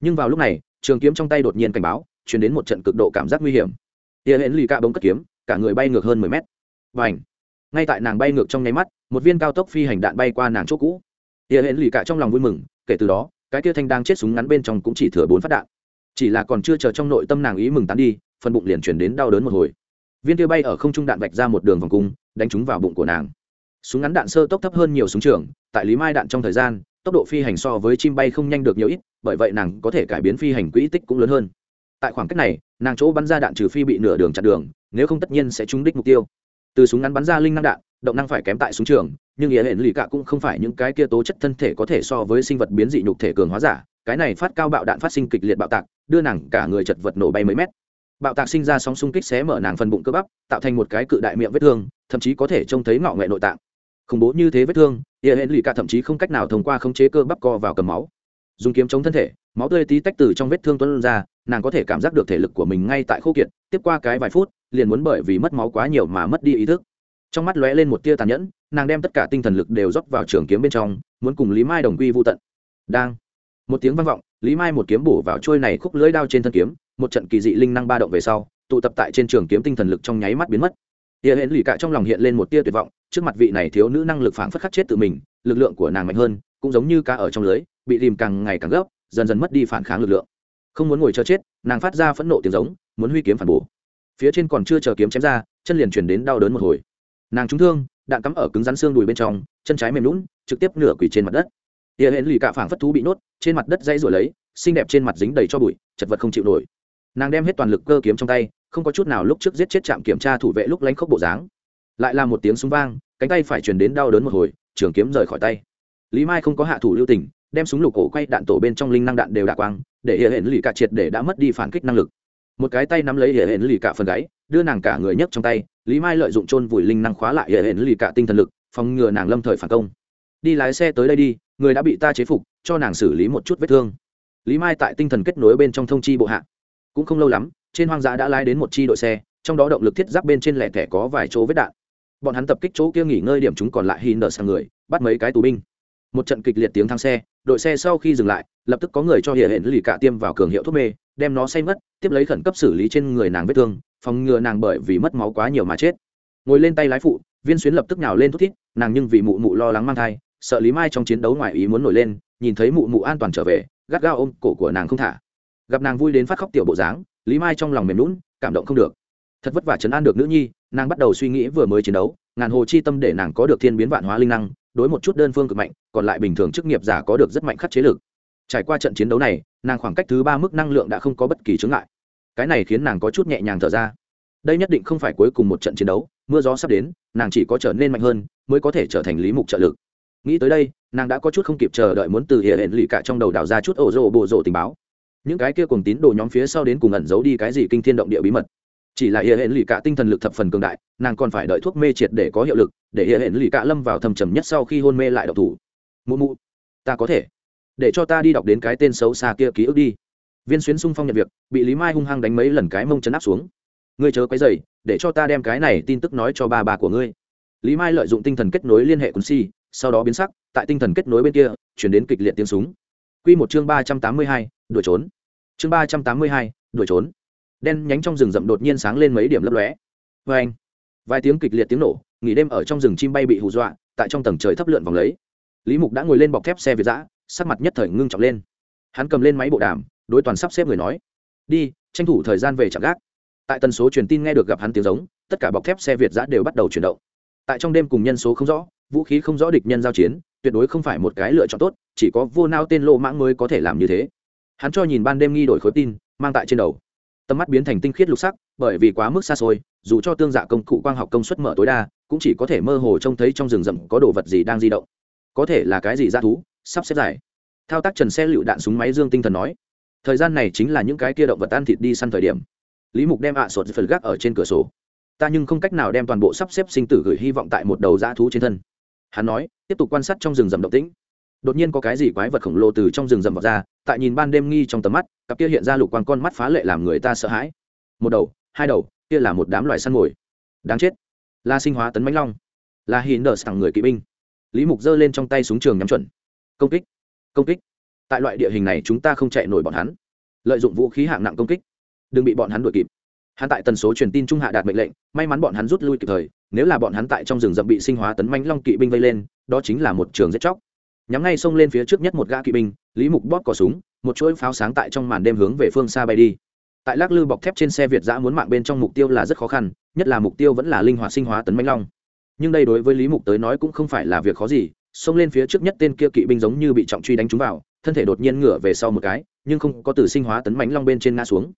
Nhưng vào lúc này, trường kiếm trong tay đột nhiên cảnh báo, chuyển đến một trận cực độ cảm giác nguy hiểm. Địa hển lì cạ bỗng cất kiếm, cả người bay ngược hơn mười mét. Và ảnh ngay tại nàng bay ngược trong nháy mắt, một viên cao tốc phi hành đạn bay qua nàng chỗ cũ địa hẹn lì cả trong lòng vui mừng, kể từ đó, cái kia thanh đang chết súng ngắn bên trong cũng chỉ thừa bốn phát đạn. Chỉ là còn chưa chờ trong nội tâm nàng ý mừng tán đi, phần bụng liền chuyển đến đau đớn một hồi. Viên kia bay ở không trung đạn vạch ra một đường vòng cung, đánh trúng vào bụng của nàng. Súng ngắn đạn sơ tốc thấp hơn nhiều súng trường, tại lý mai đạn trong thời gian, tốc độ phi hành so với chim bay không nhanh được nhiều ít, bởi vậy nàng có thể cải biến phi hành quỹ tích cũng lớn hơn. Tại khoảng cách này, nàng chỗ bắn ra đạn trừ phi bị nửa đường chặn đường, nếu không tất nhiên sẽ trúng đích mục tiêu. Từ súng ngắn bắn ra linh năng đạn động năng phải kém tại súng trường, nhưng nghĩa hển lì cả cũng không phải những cái kia tố chất thân thể có thể so với sinh vật biến dị nhục thể cường hóa giả, cái này phát cao bạo đạn phát sinh kịch liệt bạo tạc, đưa nàng cả người chật vật nổ bay mấy mét. Bạo tạc sinh ra sóng xung kích xé mở nàng phần bụng cơ bắp, tạo thành một cái cự đại miệng vết thương, thậm chí có thể trông thấy ngọ nghệ nội tạng. Khủng bố như thế vết thương nghĩa hển lì cả thậm chí không cách nào thông qua khống chế cơ bắp co vào cầm máu. Dùng kiếm chống thân thể, máu tươi tí tách từ trong vết thương tuân ra, nàng có thể cảm giác được thể lực của mình ngay tại khô kiệt, tiếp qua cái vài phút, liền muốn bởi vì mất máu quá nhiều mà mất đi ý thức trong mắt lóe lên một tia tàn nhẫn, nàng đem tất cả tinh thần lực đều rót vào trường kiếm bên trong, muốn cùng lý mai đồng quy vô tận. Đang, một tiếng vang vọng, lý mai một kiếm bổ vào trôi này khúc lưỡi đao trên thân kiếm, một trận kỳ dị linh năng ba động về sau, tụ tập tại trên trường kiếm tinh thần lực trong nháy mắt biến mất. Địa hẹn lì cạ trong lòng hiện lên một tia tuyệt vọng, trước mặt vị này thiếu nữ năng lực phản phất khắc chết tự mình, lực lượng của nàng mạnh hơn, cũng giống như cá ở trong lưới, bị tìm càng ngày càng gấp, dần dần mất đi phản kháng lực lượng. Không muốn ngồi chờ chết, nàng phát ra phẫn nộ tiếng giống, muốn huy kiếm phản bổ. Phía trên còn chưa chờ kiếm chém ra, chân liền chuyển đến đau đớn một hồi nàng trúng thương, đạn cắm ở cứng rắn xương đùi bên trong, chân trái mềm lún trực tiếp nửa quỳ trên mặt đất. Địa hẹn lì cả phảng phất thú bị nốt trên mặt đất dãy rồi lấy, xinh đẹp trên mặt dính đầy cho bụi, chật vật không chịu nổi. Nàng đem hết toàn lực cơ kiếm trong tay, không có chút nào lúc trước giết chết trạm kiểm tra thủ vệ lúc lánh khốc bộ dáng. Lại là một tiếng súng vang, cánh tay phải truyền đến đau đớn một hồi, trường kiếm rời khỏi tay. Lý mai không có hạ thủ lưu tình, đem súng lục cổ quay đạn tổ bên trong linh năng đạn đều đạ quang, để hệ lì cả triệt để đã mất đi phản kích năng lực một cái tay nắm lấy hệ hển lì cả phần gáy, đưa nàng cả người nhấc trong tay, lý mai lợi dụng chôn vùi linh năng khóa lại hệ hển lì cả tinh thần lực, phòng ngừa nàng lâm thời phản công. Đi lái xe tới đây đi, người đã bị ta chế phục, cho nàng xử lý một chút vết thương. Lý mai tại tinh thần kết nối bên trong thông chi bộ hạ. Cũng không lâu lắm, trên hoang dã đã lái đến một chi đội xe, trong đó động lực thiết giáp bên trên lẻ thẻ có vài chỗ vết đạn. Bọn hắn tập kích chỗ kia nghỉ ngơi điểm chúng còn lại hin nở sang người, bắt mấy cái tù binh. Một trận kịch liệt tiếng thang xe, đội xe sau khi dừng lại, lập tức có người cho hiện hẹn lì cả tiêm vào cường hiệu thuốc mê đem nó say mất, tiếp lấy khẩn cấp xử lý trên người nàng vết thương, phòng ngừa nàng bởi vì mất máu quá nhiều mà chết. Ngồi lên tay lái phụ, viên xuyến lập tức nhào lên thút thít, nàng nhưng vì mụ mụ lo lắng mang thai, sợ lý mai trong chiến đấu ngoài ý muốn nổi lên, nhìn thấy mụ mụ an toàn trở về, gắt gao ôm cổ của nàng không thả. Gặp nàng vui đến phát khóc tiểu bộ dáng, lý mai trong lòng mềm lún cảm động không được. Thật vất vả chấn an được nữ nhi, nàng bắt đầu suy nghĩ vừa mới chiến đấu, ngàn hồ chi tâm để nàng có được thiên biến vạn hóa linh năng, đối một chút đơn phương cực mạnh, còn lại bình thường chức nghiệp giả có được rất mạnh khắc chế lực trải qua trận chiến đấu này, nàng khoảng cách thứ ba mức năng lượng đã không có bất kỳ chướng ngại. Cái này khiến nàng có chút nhẹ nhàng thở ra. Đây nhất định không phải cuối cùng một trận chiến đấu, mưa gió sắp đến, nàng chỉ có trở nên mạnh hơn, mới có thể trở thành lý mục trợ lực. Nghĩ tới đây, nàng đã có chút không kịp chờ đợi muốn từ hiện hiện lì cả trong đầu đào ra chút ổ rộ bộ rộ tình báo. Những cái kia cùng tín đồ nhóm phía sau đến cùng ẩn giấu đi cái gì kinh thiên động địa bí mật. Chỉ là hiện hiện lì cả tinh thần lực thập phần cường đại, nàng còn phải đợi thuốc mê triệt để có hiệu lực, để hiện hiện lì cả lâm vào thầm trầm nhất sau khi hôn mê lại độc thủ. Mụ mụ, ta có thể để cho ta đi đọc đến cái tên xấu xa kia ký ức đi. Viên xuyến sung phong nhận việc, bị lý mai hung hăng đánh mấy lần cái mông chấn áp xuống. Ngươi chớ quấy dày để cho ta đem cái này tin tức nói cho ba bà của ngươi. Lý mai lợi dụng tinh thần kết nối liên hệ quân si, sau đó biến sắc, tại tinh thần kết nối bên kia, chuyển đến kịch liệt tiếng súng. Q một chương ba trăm tám mươi hai, đuổi trốn. Chương ba trăm tám mươi hai, đuổi trốn. Đen nhánh trong rừng rậm đột nhiên sáng lên mấy điểm lấp lóe. Vê anh, vài tiếng kịch liệt tiếng nổ, nghỉ đêm ở trong rừng chim bay bị hù dọa, tại trong tầng trời thấp lượn vòng lấy. Lý mục đã ngồi lên bọc thép xe việt giã sắc mặt nhất thời ngưng trọng lên. Hắn cầm lên máy bộ đàm, đối toàn sắp xếp người nói, đi, tranh thủ thời gian về chạm gác. Tại tần số truyền tin nghe được gặp hắn tiếng giống, tất cả bọc thép xe việt giã đều bắt đầu chuyển động. Tại trong đêm cùng nhân số không rõ, vũ khí không rõ địch nhân giao chiến, tuyệt đối không phải một cái lựa chọn tốt, chỉ có vô nao tên lô mãng mới có thể làm như thế. Hắn cho nhìn ban đêm nghi đổi khối tin, mang tại trên đầu. Tầm mắt biến thành tinh khiết lục sắc, bởi vì quá mức xa xôi, dù cho tương dạ công cụ quang học công suất mở tối đa, cũng chỉ có thể mơ hồ trông thấy trong rừng rậm có đồ vật gì đang di động. Có thể là cái gì ra thú sắp xếp giải, thao tác trần xe lựu đạn súng máy dương tinh thần nói thời gian này chính là những cái kia động vật ăn thịt đi săn thời điểm. Lý mục đem ạ à sột phần gác ở trên cửa sổ. Ta nhưng không cách nào đem toàn bộ sắp xếp sinh tử gửi hy vọng tại một đầu dã thú trên thân. Hắn nói tiếp tục quan sát trong rừng rậm động tĩnh. Đột nhiên có cái gì quái vật khổng lồ từ trong rừng rậm vào ra tại nhìn ban đêm nghi trong tầm mắt cặp kia hiện ra lục quang con mắt phá lệ làm người ta sợ hãi. Một đầu hai đầu kia là một đám loài săn mồi. Đáng chết. Là sinh hóa tấn mãnh long. Là hì nở sẵn người kỵ binh. Lý mục giơ lên trong tay súng trường nhắm chuẩn công kích công kích. Tại loại địa hình này chúng ta không chạy nổi bọn hắn. Lợi dụng vũ khí hạng nặng công kích. Đừng bị bọn hắn đuổi kịp. Hắn tại tần số truyền tin trung hạ đạt mệnh lệnh, may mắn bọn hắn rút lui kịp thời. Nếu là bọn hắn tại trong rừng rậm bị sinh hóa tấn mãnh long kỵ binh vây lên, đó chính là một trường giết chóc. Nhắm ngay xông lên phía trước nhất một gã kỵ binh, lý mục bóp cò súng, một chuỗi pháo sáng tại trong màn đêm hướng về phương xa bay đi. Tại lắc lư bọc thép trên xe việt giã muốn mạng bên trong mục tiêu là rất khó khăn, nhất là mục tiêu vẫn là linh hoạt sinh hóa tấn mãnh long. Nhưng đây đối với lý mục tới nói cũng không phải là việc khó gì xông lên phía trước nhất tên kia kỵ binh giống như bị trọng truy đánh trúng vào, thân thể đột nhiên ngửa về sau một cái, nhưng không có từ sinh hóa tấn mãnh long bên trên ngã xuống.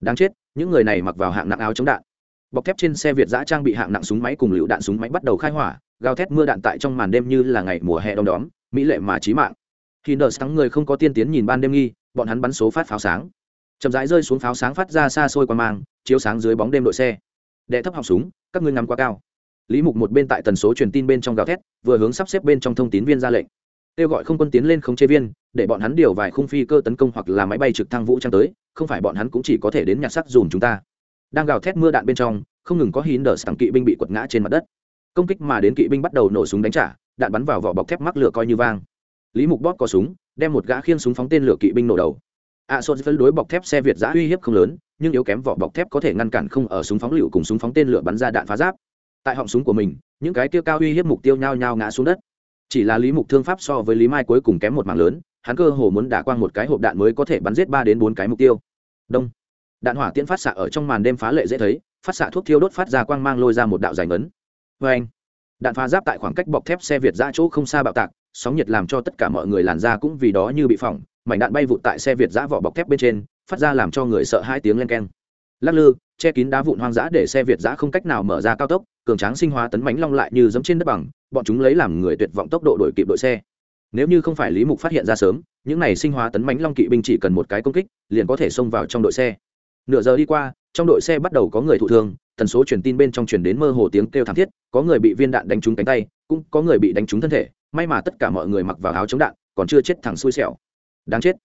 Đáng chết, những người này mặc vào hạng nặng áo chống đạn. Bọc thép trên xe việt giã trang bị hạng nặng súng máy cùng lựu đạn súng máy bắt đầu khai hỏa, gào thét mưa đạn tại trong màn đêm như là ngày mùa hè đông đóm, mỹ lệ mà trí mạng. Khi nợ sáng người không có tiên tiến nhìn ban đêm nghi, bọn hắn bắn số phát pháo sáng. Chậm rãi rơi xuống pháo sáng phát ra xa xôi qua mang, chiếu sáng dưới bóng đêm đội xe. Đệ thấp họng súng, các ngươi ngắm quá cao lý mục một bên tại tần số truyền tin bên trong gào thét vừa hướng sắp xếp bên trong thông tín viên ra lệnh. Kêu gọi không quân tiến lên không chế viên để bọn hắn điều vài khung phi cơ tấn công hoặc là máy bay trực thăng vũ trang tới không phải bọn hắn cũng chỉ có thể đến nhặt sắc dùm chúng ta. Đang gào thét mưa đạn bên trong không ngừng có hín đờ sẵn kỵ binh bị quật ngã trên mặt đất. Công kích mà đến kỵ binh bắt đầu nổ súng đánh trả đạn bắn vào vỏ bọc thép mắc lửa coi như vang. Lý mục bóp có súng đem một gã khiên súng phóng tên lửa kỵ binh nổ đầu. A à, sô phân đối bọc thép xe việt giã uy hiếp không lớn nhưng yếu kém vỏ bọc thép có thể ngăn cản không ở súng phóng lựu cùng súng phóng tên lửa bắn ra đạn phá giáp tại họng súng của mình, những cái tiêu cao uy hiếp mục tiêu nhao nhao ngã xuống đất. Chỉ là lý mục thương pháp so với lý mai cuối cùng kém một mảng lớn, hắn cơ hồ muốn đả quang một cái hộp đạn mới có thể bắn giết ba đến bốn cái mục tiêu. Đông. Đạn hỏa tiễn phát xạ ở trong màn đêm phá lệ dễ thấy, phát xạ thuốc thiêu đốt phát ra quang mang lôi ra một đạo dài ngấn. Vê anh đạn phá giáp tại khoảng cách bọc thép xe việt ra chỗ không xa bạo tạc, sóng nhiệt làm cho tất cả mọi người làn ra cũng vì đó như bị phỏng, mảnh đạn bay vụt tại xe việt giã vỏ bọc thép bên trên, phát ra làm cho người sợ hai tiếng len keng lắc lư, che kín đá vụn hoang dã để xe việt giã không cách nào mở ra cao tốc, cường tráng sinh hóa tấn bánh long lại như giống trên đất bằng, bọn chúng lấy làm người tuyệt vọng tốc độ đổi kịp đội xe. Nếu như không phải lý mục phát hiện ra sớm, những này sinh hóa tấn bánh long kỵ binh chỉ cần một cái công kích, liền có thể xông vào trong đội xe. Nửa giờ đi qua, trong đội xe bắt đầu có người thụ thương, tần số truyền tin bên trong truyền đến mơ hồ tiếng kêu thảm thiết, có người bị viên đạn đánh trúng cánh tay, cũng có người bị đánh trúng thân thể, may mà tất cả mọi người mặc vào áo chống đạn, còn chưa chết thẳng xui xẻo. Đáng chết.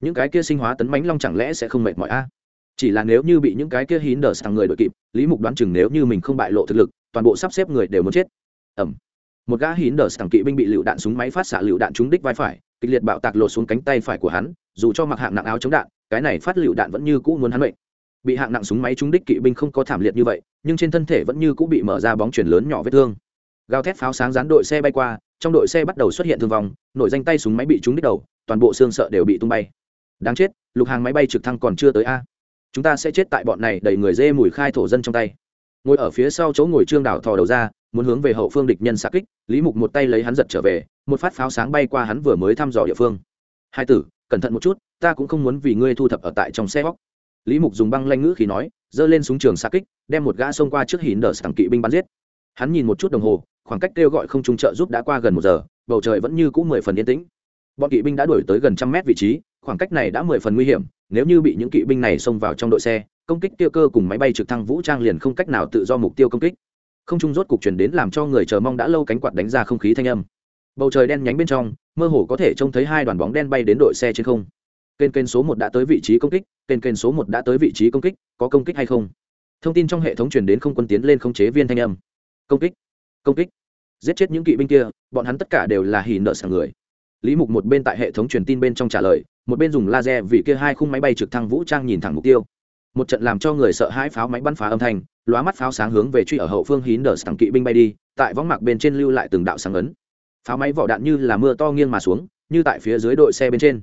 Những cái kia sinh hóa tấn bánh long chẳng lẽ sẽ không mệt mỏi a? Chỉ là nếu như bị những cái kia hín đờ sang người đội kịp, lý mục đoán chừng nếu như mình không bại lộ thực lực, toàn bộ sắp xếp người đều muốn chết. Ẩm một gã hín đờ sang kỵ binh bị lựu đạn súng máy phát xạ lựu đạn trúng đích vai phải, kịch liệt bạo tạc lột xuống cánh tay phải của hắn, dù cho mặc hạng nặng áo chống đạn, cái này phát lựu đạn vẫn như cũ muốn hắn mệnh. Bị hạng nặng súng máy trúng đích kỵ binh không có thảm liệt như vậy, nhưng trên thân thể vẫn như cũ bị mở ra bóng chuyển lớn nhỏ vết thương. Gào thét pháo sáng dán đội xe bay qua, trong đội xe bắt đầu xuất hiện thương vong, nổi danh tay súng máy bị trúng đích đầu, toàn bộ xương sợ đều bị tung bay. Đáng chết, lục hàng máy bay trực thăng còn chưa tới a chúng ta sẽ chết tại bọn này đầy người dê mùi khai thổ dân trong tay. Ngồi ở phía sau chỗ ngồi trương đảo thò đầu ra, muốn hướng về hậu phương địch nhân xạ kích, lý mục một tay lấy hắn giật trở về, một phát pháo sáng bay qua hắn vừa mới thăm dò địa phương. Hai tử, cẩn thận một chút, ta cũng không muốn vì ngươi thu thập ở tại trong xe bóc lý mục dùng băng lanh ngữ khi nói, giơ lên súng trường xạ kích, đem một gã xông qua trước hín đờ sẵn kỵ binh bắn giết. Hắn nhìn một chút đồng hồ, khoảng cách kêu gọi không trung trợ giúp đã qua gần một giờ, bầu trời vẫn như cũ mười phần yên tĩnh. Bọn kỵ binh đã đuổi tới gần trăm mét vị trí, khoảng cách này đã mười phần nguy hiểm nếu như bị những kỵ binh này xông vào trong đội xe, công kích tiêu cơ cùng máy bay trực thăng vũ trang liền không cách nào tự do mục tiêu công kích. Không trung rốt cục chuyển đến làm cho người chờ mong đã lâu cánh quạt đánh ra không khí thanh âm. Bầu trời đen nhánh bên trong, mơ hồ có thể trông thấy hai đoàn bóng đen bay đến đội xe trên không. Kênh kênh số một đã tới vị trí công kích, kênh kênh số một đã tới vị trí công kích, có công kích hay không? Thông tin trong hệ thống truyền đến không quân tiến lên không chế viên thanh âm. Công kích công kích. Giết chết những kỵ binh kia, bọn hắn tất cả đều là hỉ nợ sàng người lý mục một bên tại hệ thống truyền tin bên trong trả lời, một bên dùng laser vì kia hai khung máy bay trực thăng vũ trang nhìn thẳng mục tiêu. Một trận làm cho người sợ hãi pháo máy bắn phá âm thanh, lóa mắt pháo sáng hướng về truy ở hậu phương hín đờ sẵn kỵ binh bay đi, tại võng mạc bên trên lưu lại từng đạo sáng ấn. Pháo máy vỏ đạn như là mưa to nghiêng mà xuống, như tại phía dưới đội xe bên trên.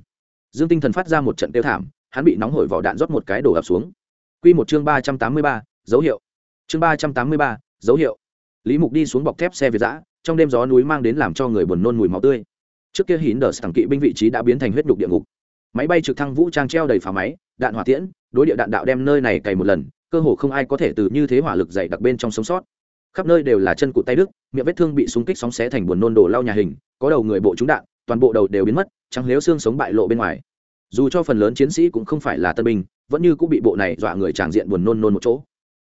Dương tinh thần phát ra một trận tiêu thảm, hắn bị nóng hổi vỏ đạn rót một cái đổ ập xuống. Q một chương ba trăm tám mươi ba, dấu hiệu. Chương ba trăm tám mươi ba, dấu hiệu. Lý mục đi xuống bọc thép xe việt giã, trong đêm gió núi mang đến làm cho người buồn nôn mùi máu tươi trước kia hín đờ sẵn kỵ binh vị trí đã biến thành huyết đục địa ngục. Máy bay trực thăng vũ trang treo đầy phá máy, đạn hỏa tiễn, đối địa đạn đạo đem nơi này cày một lần, cơ hồ không ai có thể từ như thế hỏa lực dày đặc bên trong sống sót. Khắp nơi đều là chân cụt tay đức miệng vết thương bị súng kích sóng xé thành buồn nôn đổ lau nhà hình, có đầu người bộ trúng đạn, toàn bộ đầu đều biến mất, trắng nếu xương sống bại lộ bên ngoài. Dù cho phần lớn chiến sĩ cũng không phải là tân binh, vẫn như cũng bị bộ này dọa người tràng diện buồn nôn nôn một chỗ.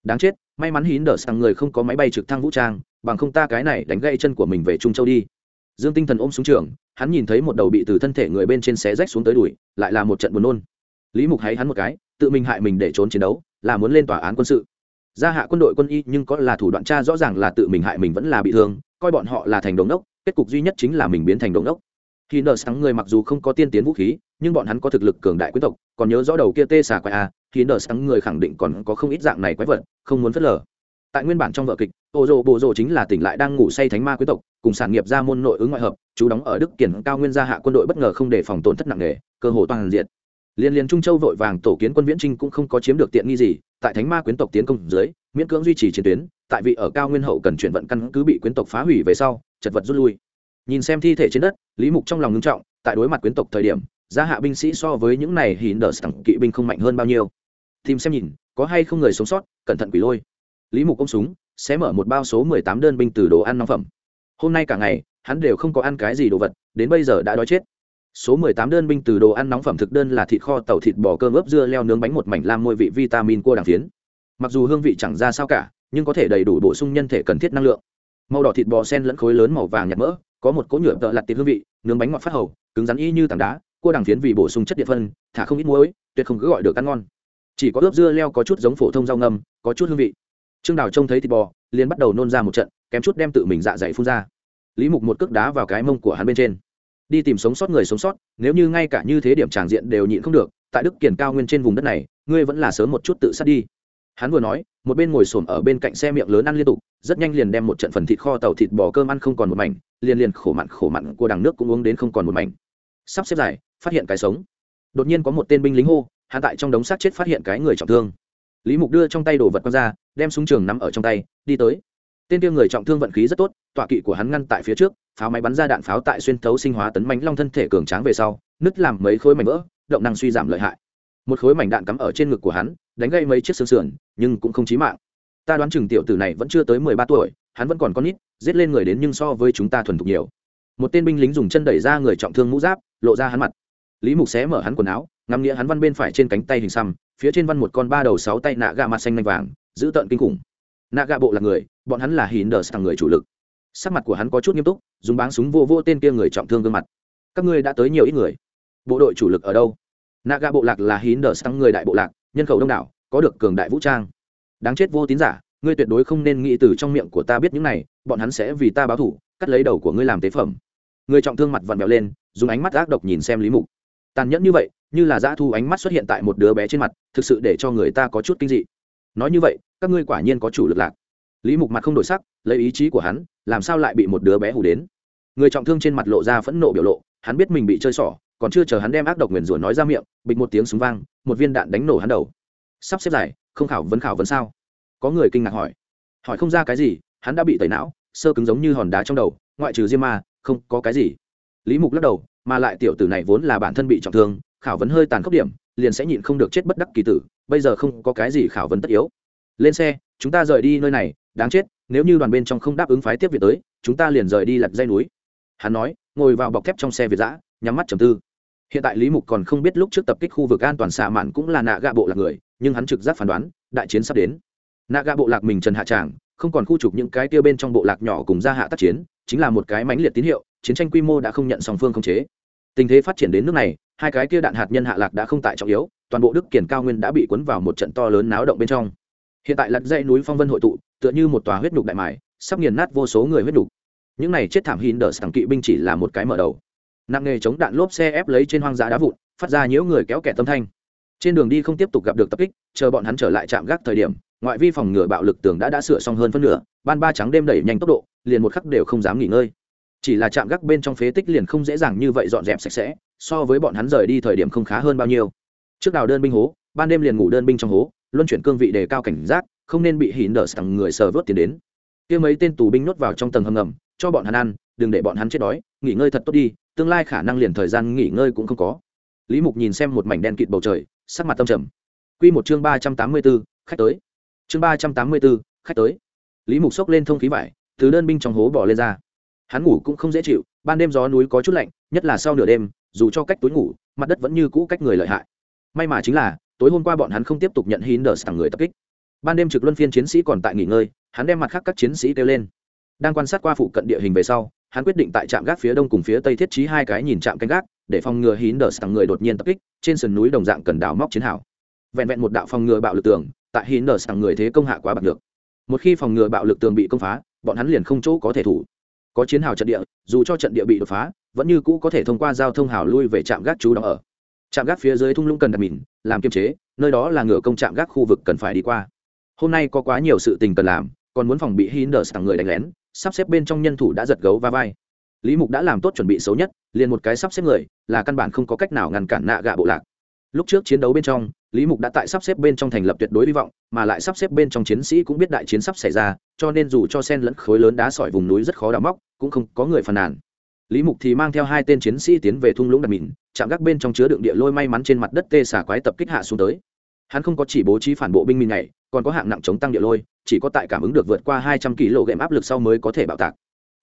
Đáng chết, may mắn hín đờ sang người không có máy bay trực thăng vũ trang, bằng không ta cái này đánh gãy chân của mình về trung châu đi dương tinh thần ôm xuống trường, hắn nhìn thấy một đầu bị từ thân thể người bên trên xé rách xuống tới đùi, lại là một trận buồn nôn. Lý mục hay hắn một cái, tự mình hại mình để trốn chiến đấu, là muốn lên tòa án quân sự. Gia hạ quân đội quân y nhưng có là thủ đoạn cha rõ ràng là tự mình hại mình vẫn là bị thương, coi bọn họ là thành đống đốc, kết cục duy nhất chính là mình biến thành đống đốc. Khi nợ sáng người mặc dù không có tiên tiến vũ khí, nhưng bọn hắn có thực lực cường đại quý tộc, còn nhớ rõ đầu kia tê xà quái a khi nợ sáng người khẳng định còn có không ít dạng này quái vật, không muốn phớt lờ tại nguyên bản trong vở kịch ô rô bộ rô chính là tỉnh lại đang ngủ say thánh ma quý tộc, cùng sản nghiệp gia môn nội ứng ngoại hợp, chú đóng ở đức kiển cao nguyên gia hạ quân đội bất ngờ không để phòng tổn thất nặng nề, cơ hồ toàn diện. Liên liên trung châu vội vàng tổ kiến quân viễn trinh cũng không có chiếm được tiện nghi gì, tại thánh ma quyến tộc tiến công dưới, miễn cưỡng duy trì chiến tuyến, tại vị ở cao nguyên hậu cần chuyển vận căn cứ bị quyến tộc phá hủy về sau, chật vật rút lui. Nhìn xem thi thể trên đất, lý mục trong lòng ngưng trọng, tại đối mặt quyến tộc thời điểm, gia hạ binh sĩ so với những này hìn đờ sẵn kỵ binh không mạnh hơn bao nhiêu. Tìm xem nhìn, có hay không người sống sót, cẩn thận quỷ lôi lý mục công súng, sẽ mở một bao số mười tám đơn binh từ đồ ăn nóng phẩm. Hôm nay cả ngày, hắn đều không có ăn cái gì đồ vật, đến bây giờ đã đói chết. Số mười tám đơn binh từ đồ ăn nóng phẩm thực đơn là thịt kho, tàu thịt bò, cơm ướp dưa leo nướng bánh một mảnh lam môi vị vitamin cua đàng phiến. Mặc dù hương vị chẳng ra sao cả, nhưng có thể đầy đủ bổ sung nhân thể cần thiết năng lượng. Màu đỏ thịt bò sen lẫn khối lớn màu vàng nhạt mỡ, có một cỗ nhựa tợ lặt tiệt hương vị, nướng bánh ngọt phát hầu, cứng rắn y như tảng đá, cua đằng phiến vì bổ sung chất địa phân, thả không ít muối, tuyệt không cứ gọi được ăn ngon. Chỉ có ướp dưa leo có chút giống phổ thông rau ngâm, có chút hương vị trương đào trông thấy thịt bò, liền bắt đầu nôn ra một trận, kém chút đem tự mình dạ dày phun ra. Lý mục một cước đá vào cái mông của hắn bên trên. Đi tìm sống sót người sống sót, nếu như ngay cả như thế điểm tràng diện đều nhịn không được, tại đức kiển cao nguyên trên vùng đất này, ngươi vẫn là sớm một chút tự sát đi. Hắn vừa nói, một bên ngồi xổm ở bên cạnh xe miệng lớn ăn liên tục, rất nhanh liền đem một trận phần thịt kho tàu thịt bò cơm ăn không còn một mảnh, liền liền khổ mặn khổ mặn của đằng nước cũng uống đến không còn một mảnh. Sắp xếp dài phát hiện cái sống. Đột nhiên có một tên binh lính hô hạ tại trong đống xác chết phát hiện cái người trọng thương lý mục đưa trong tay đồ vật q ra, đem súng trường nằm ở trong tay, đi tới. Tên kia người trọng thương vận khí rất tốt, tọa kỵ của hắn ngăn tại phía trước, pháo máy bắn ra đạn pháo tại xuyên thấu sinh hóa tấn mánh long thân thể cường tráng về sau, nứt làm mấy khối mảnh vỡ, động năng suy giảm lợi hại. Một khối mảnh đạn cắm ở trên ngực của hắn, đánh gây mấy chiếc xương sườn, nhưng cũng không chí mạng. Ta đoán chừng tiểu tử này vẫn chưa tới mười ba tuổi, hắn vẫn còn con nít, giết lên người đến nhưng so với chúng ta thuần thục nhiều. Một tên binh lính dùng chân đẩy ra người trọng thương mũ giáp, lộ ra hắn mặt. Lý mục xé mở hắn quần áo ngắm nghĩa hắn văn bên phải trên cánh tay hình xăm, phía trên văn một con ba đầu sáu tay nạ gạ mặt xanh nanh vàng, giữ tợn kinh khủng. Nạ gạ bộ là người, bọn hắn là hìn đờ sang người chủ lực. Sắc mặt của hắn có chút nghiêm túc, dùng báng súng vô vô tên kia người trọng thương gương mặt. Các ngươi đã tới nhiều ít người. Bộ đội chủ lực ở đâu? Nạ gạ bộ lạc là hìn đờ sang người đại bộ lạc, nhân khẩu đông đảo, có được cường đại vũ trang. Đáng chết vô tín giả, ngươi tuyệt đối không nên nghĩ từ trong miệng của ta biết những này, bọn hắn sẽ vì ta báo thủ, cắt lấy đầu của ngươi làm tế phẩm. Người trọng thương mặt vặn vẹo lên, dùng ánh mắt ác độc nhìn xem lý mục tàn nhẫn như vậy, như là dã thu ánh mắt xuất hiện tại một đứa bé trên mặt, thực sự để cho người ta có chút kinh dị. Nói như vậy, các ngươi quả nhiên có chủ lực lạc. Lý mục mặt không đổi sắc, lấy ý chí của hắn, làm sao lại bị một đứa bé hù đến? Người trọng thương trên mặt lộ ra phẫn nộ biểu lộ, hắn biết mình bị chơi xỏ, còn chưa chờ hắn đem ác độc nguyền rủa nói ra miệng, bịch một tiếng súng vang, một viên đạn đánh nổ hắn đầu. Sắp xếp dài không khảo vấn khảo vấn sao? Có người kinh ngạc hỏi. Hỏi không ra cái gì, hắn đã bị tẩy não, sơ cứng giống như hòn đá trong đầu, ngoại trừ diêm ma, không có cái gì. Lý mục lắc đầu mà lại tiểu tử này vốn là bản thân bị trọng thương, khảo vấn hơi tàn khốc điểm, liền sẽ nhịn không được chết bất đắc kỳ tử, bây giờ không có cái gì khảo vấn tất yếu. Lên xe, chúng ta rời đi nơi này, đáng chết, nếu như đoàn bên trong không đáp ứng phái tiếp việc tới, chúng ta liền rời đi lặt dây núi. Hắn nói, ngồi vào bọc thép trong xe việt giã, nhắm mắt trầm tư. Hiện tại lý mục còn không biết lúc trước tập kích khu vực an toàn xạ mạn cũng là nạ gạ bộ lạc người, nhưng hắn trực giác phán đoán, đại chiến sắp đến. Nạ gạ bộ lạc mình trần hạ tràng, không còn khu trục những cái tiêu bên trong bộ lạc nhỏ cùng gia hạ tác chiến, chính là một cái mãnh liệt tín hiệu chiến tranh quy mô đã không nhận song phương khống chế. Tình thế phát triển đến nước này, hai cái kia đạn hạt nhân hạ lạc đã không tại trọng yếu, toàn bộ đức kiển cao nguyên đã bị cuốn vào một trận to lớn náo động bên trong. Hiện tại lặt dãy núi phong vân hội tụ, tựa như một tòa huyết nhục đại mải sắp nghiền nát vô số người huyết nhục. Những này chết thảm hin đờ sẵn kỵ binh chỉ là một cái mở đầu. Nặng nghề chống đạn lốp xe ép lấy trên hoang dã đá vụn, phát ra nhiễu người kéo kẻ tâm thanh. Trên đường đi không tiếp tục gặp được tập kích, chờ bọn hắn trở lại trạm gác thời điểm, ngoại vi phòng ngừa bạo lực tường đã đã sửa xong hơn phân nửa, ban ba trắng đêm đẩy nhanh tốc độ, liền một khắc đều không dám nghỉ ngơi chỉ là chạm gác bên trong phế tích liền không dễ dàng như vậy dọn dẹp sạch sẽ so với bọn hắn rời đi thời điểm không khá hơn bao nhiêu. Trước đào đơn binh hố ban đêm liền ngủ đơn binh trong hố luân chuyển cương vị đề cao cảnh giác không nên bị hỉn nở sẵn người sờ vớt tiền đến. Kia mấy tên tù binh nhốt vào trong tầng hầm ngầm cho bọn hắn ăn đừng để bọn hắn chết đói nghỉ ngơi thật tốt đi tương lai khả năng liền thời gian nghỉ ngơi cũng không có. Lý mục nhìn xem một mảnh đen kịt bầu trời sắc mặt tâm trầm. Quy một chương ba trăm tám mươi 384, khách tới. Chương ba trăm tám mươi 384, khách tới. Lý mục xốc lên thông khí vải từ đơn binh trong hố bỏ lên ra hắn ngủ cũng không dễ chịu, ban đêm gió núi có chút lạnh, nhất là sau nửa đêm, dù cho cách túi ngủ, mặt đất vẫn như cũ cách người lợi hại. May mà chính là, tối hôm qua bọn hắn không tiếp tục nhận hín đờ sẵn người tập kích. Ban đêm trực luân phiên chiến sĩ còn tại nghỉ ngơi, hắn đem mặt khác các chiến sĩ kêu lên. Đang quan sát qua phụ cận địa hình về sau, hắn quyết định tại trạm gác phía đông cùng phía tây thiết trí hai cái nhìn trạm canh gác, để phòng ngừa hín đờ sẵn người đột nhiên tập kích, trên sườn núi đồng dạng cần đào móc chiến hào. Vẹn vẹn một đạo phòng ngừa bạo lực tường, tại hín đờ sẵn người thế công hạ quá bạc được một khi phòng ngừa bạo lực tường bị công phá, bọn hắn liền không chỗ có thể thủ có chiến hào trận địa, dù cho trận địa bị đột phá, vẫn như cũ có thể thông qua giao thông hào lui về trạm gác chú đóng ở. Trạm gác phía dưới thung lũng cần đặt mìn, làm kiềm chế, nơi đó là ngựa công trạm gác khu vực cần phải đi qua. Hôm nay có quá nhiều sự tình cần làm, còn muốn phòng bị hinders thằng người đánh lén, sắp xếp bên trong nhân thủ đã giật gấu va vai. Lý mục đã làm tốt chuẩn bị xấu nhất, liền một cái sắp xếp người, là căn bản không có cách nào ngăn cản nạ gạ bộ lạc. Lúc trước chiến đấu bên trong lý mục đã tại sắp xếp bên trong thành lập tuyệt đối hy vọng, mà lại sắp xếp bên trong chiến sĩ cũng biết đại chiến sắp xảy ra, cho nên dù cho sen lẫn khối lớn đá sỏi vùng núi rất khó đào móc, cũng không có người phàn nàn. Lý mục thì mang theo hai tên chiến sĩ tiến về thung lũng đặt mìn, chạm gác bên trong chứa đựng địa lôi may mắn trên mặt đất tê xả quái tập kích hạ xuống tới. Hắn không có chỉ bố trí phản bộ binh mìn này còn có hạng nặng chống tăng địa lôi, chỉ có tại cảm ứng được vượt qua hai trăm kg áp lực sau mới có thể bạo tạc.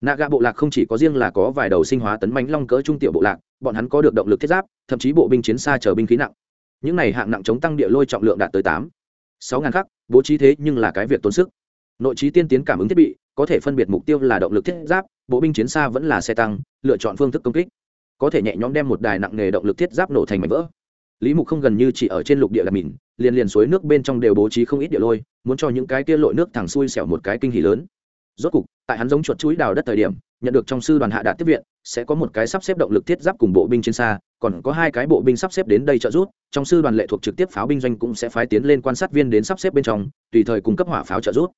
Naga bộ lạc không chỉ có riêng là có vài đầu sinh hóa tấn bánh long cỡ trung tiểu bộ lạc, bọn hắn có được động lực thiết giáp, thậm chí bộ binh chiến xa chở binh khí nặng những này hạng nặng chống tăng địa lôi trọng lượng đạt tới tám, sáu ngàn khắc, bố trí thế nhưng là cái việc tốn sức. Nội trí tiên tiến cảm ứng thiết bị, có thể phân biệt mục tiêu là động lực thiết giáp, bộ binh chiến xa vẫn là xe tăng, lựa chọn phương thức công kích. Có thể nhẹ nhõm đem một đài nặng nghề động lực thiết giáp nổ thành mảnh vỡ. Lý mục không gần như chỉ ở trên lục địa là mìn, liền liền suối nước bên trong đều bố trí không ít địa lôi, muốn cho những cái kia lội nước thẳng xuôi xẻo một cái kinh hỉ lớn rốt cục, tại hắn giống chuột chuối đào đất thời điểm, nhận được trong sư đoàn hạ đạt tiếp viện, sẽ có một cái sắp xếp động lực thiết giáp cùng bộ binh trên xa, còn có hai cái bộ binh sắp xếp đến đây trợ giúp, trong sư đoàn lệ thuộc trực tiếp pháo binh doanh cũng sẽ phái tiến lên quan sát viên đến sắp xếp bên trong, tùy thời cung cấp hỏa pháo trợ giúp.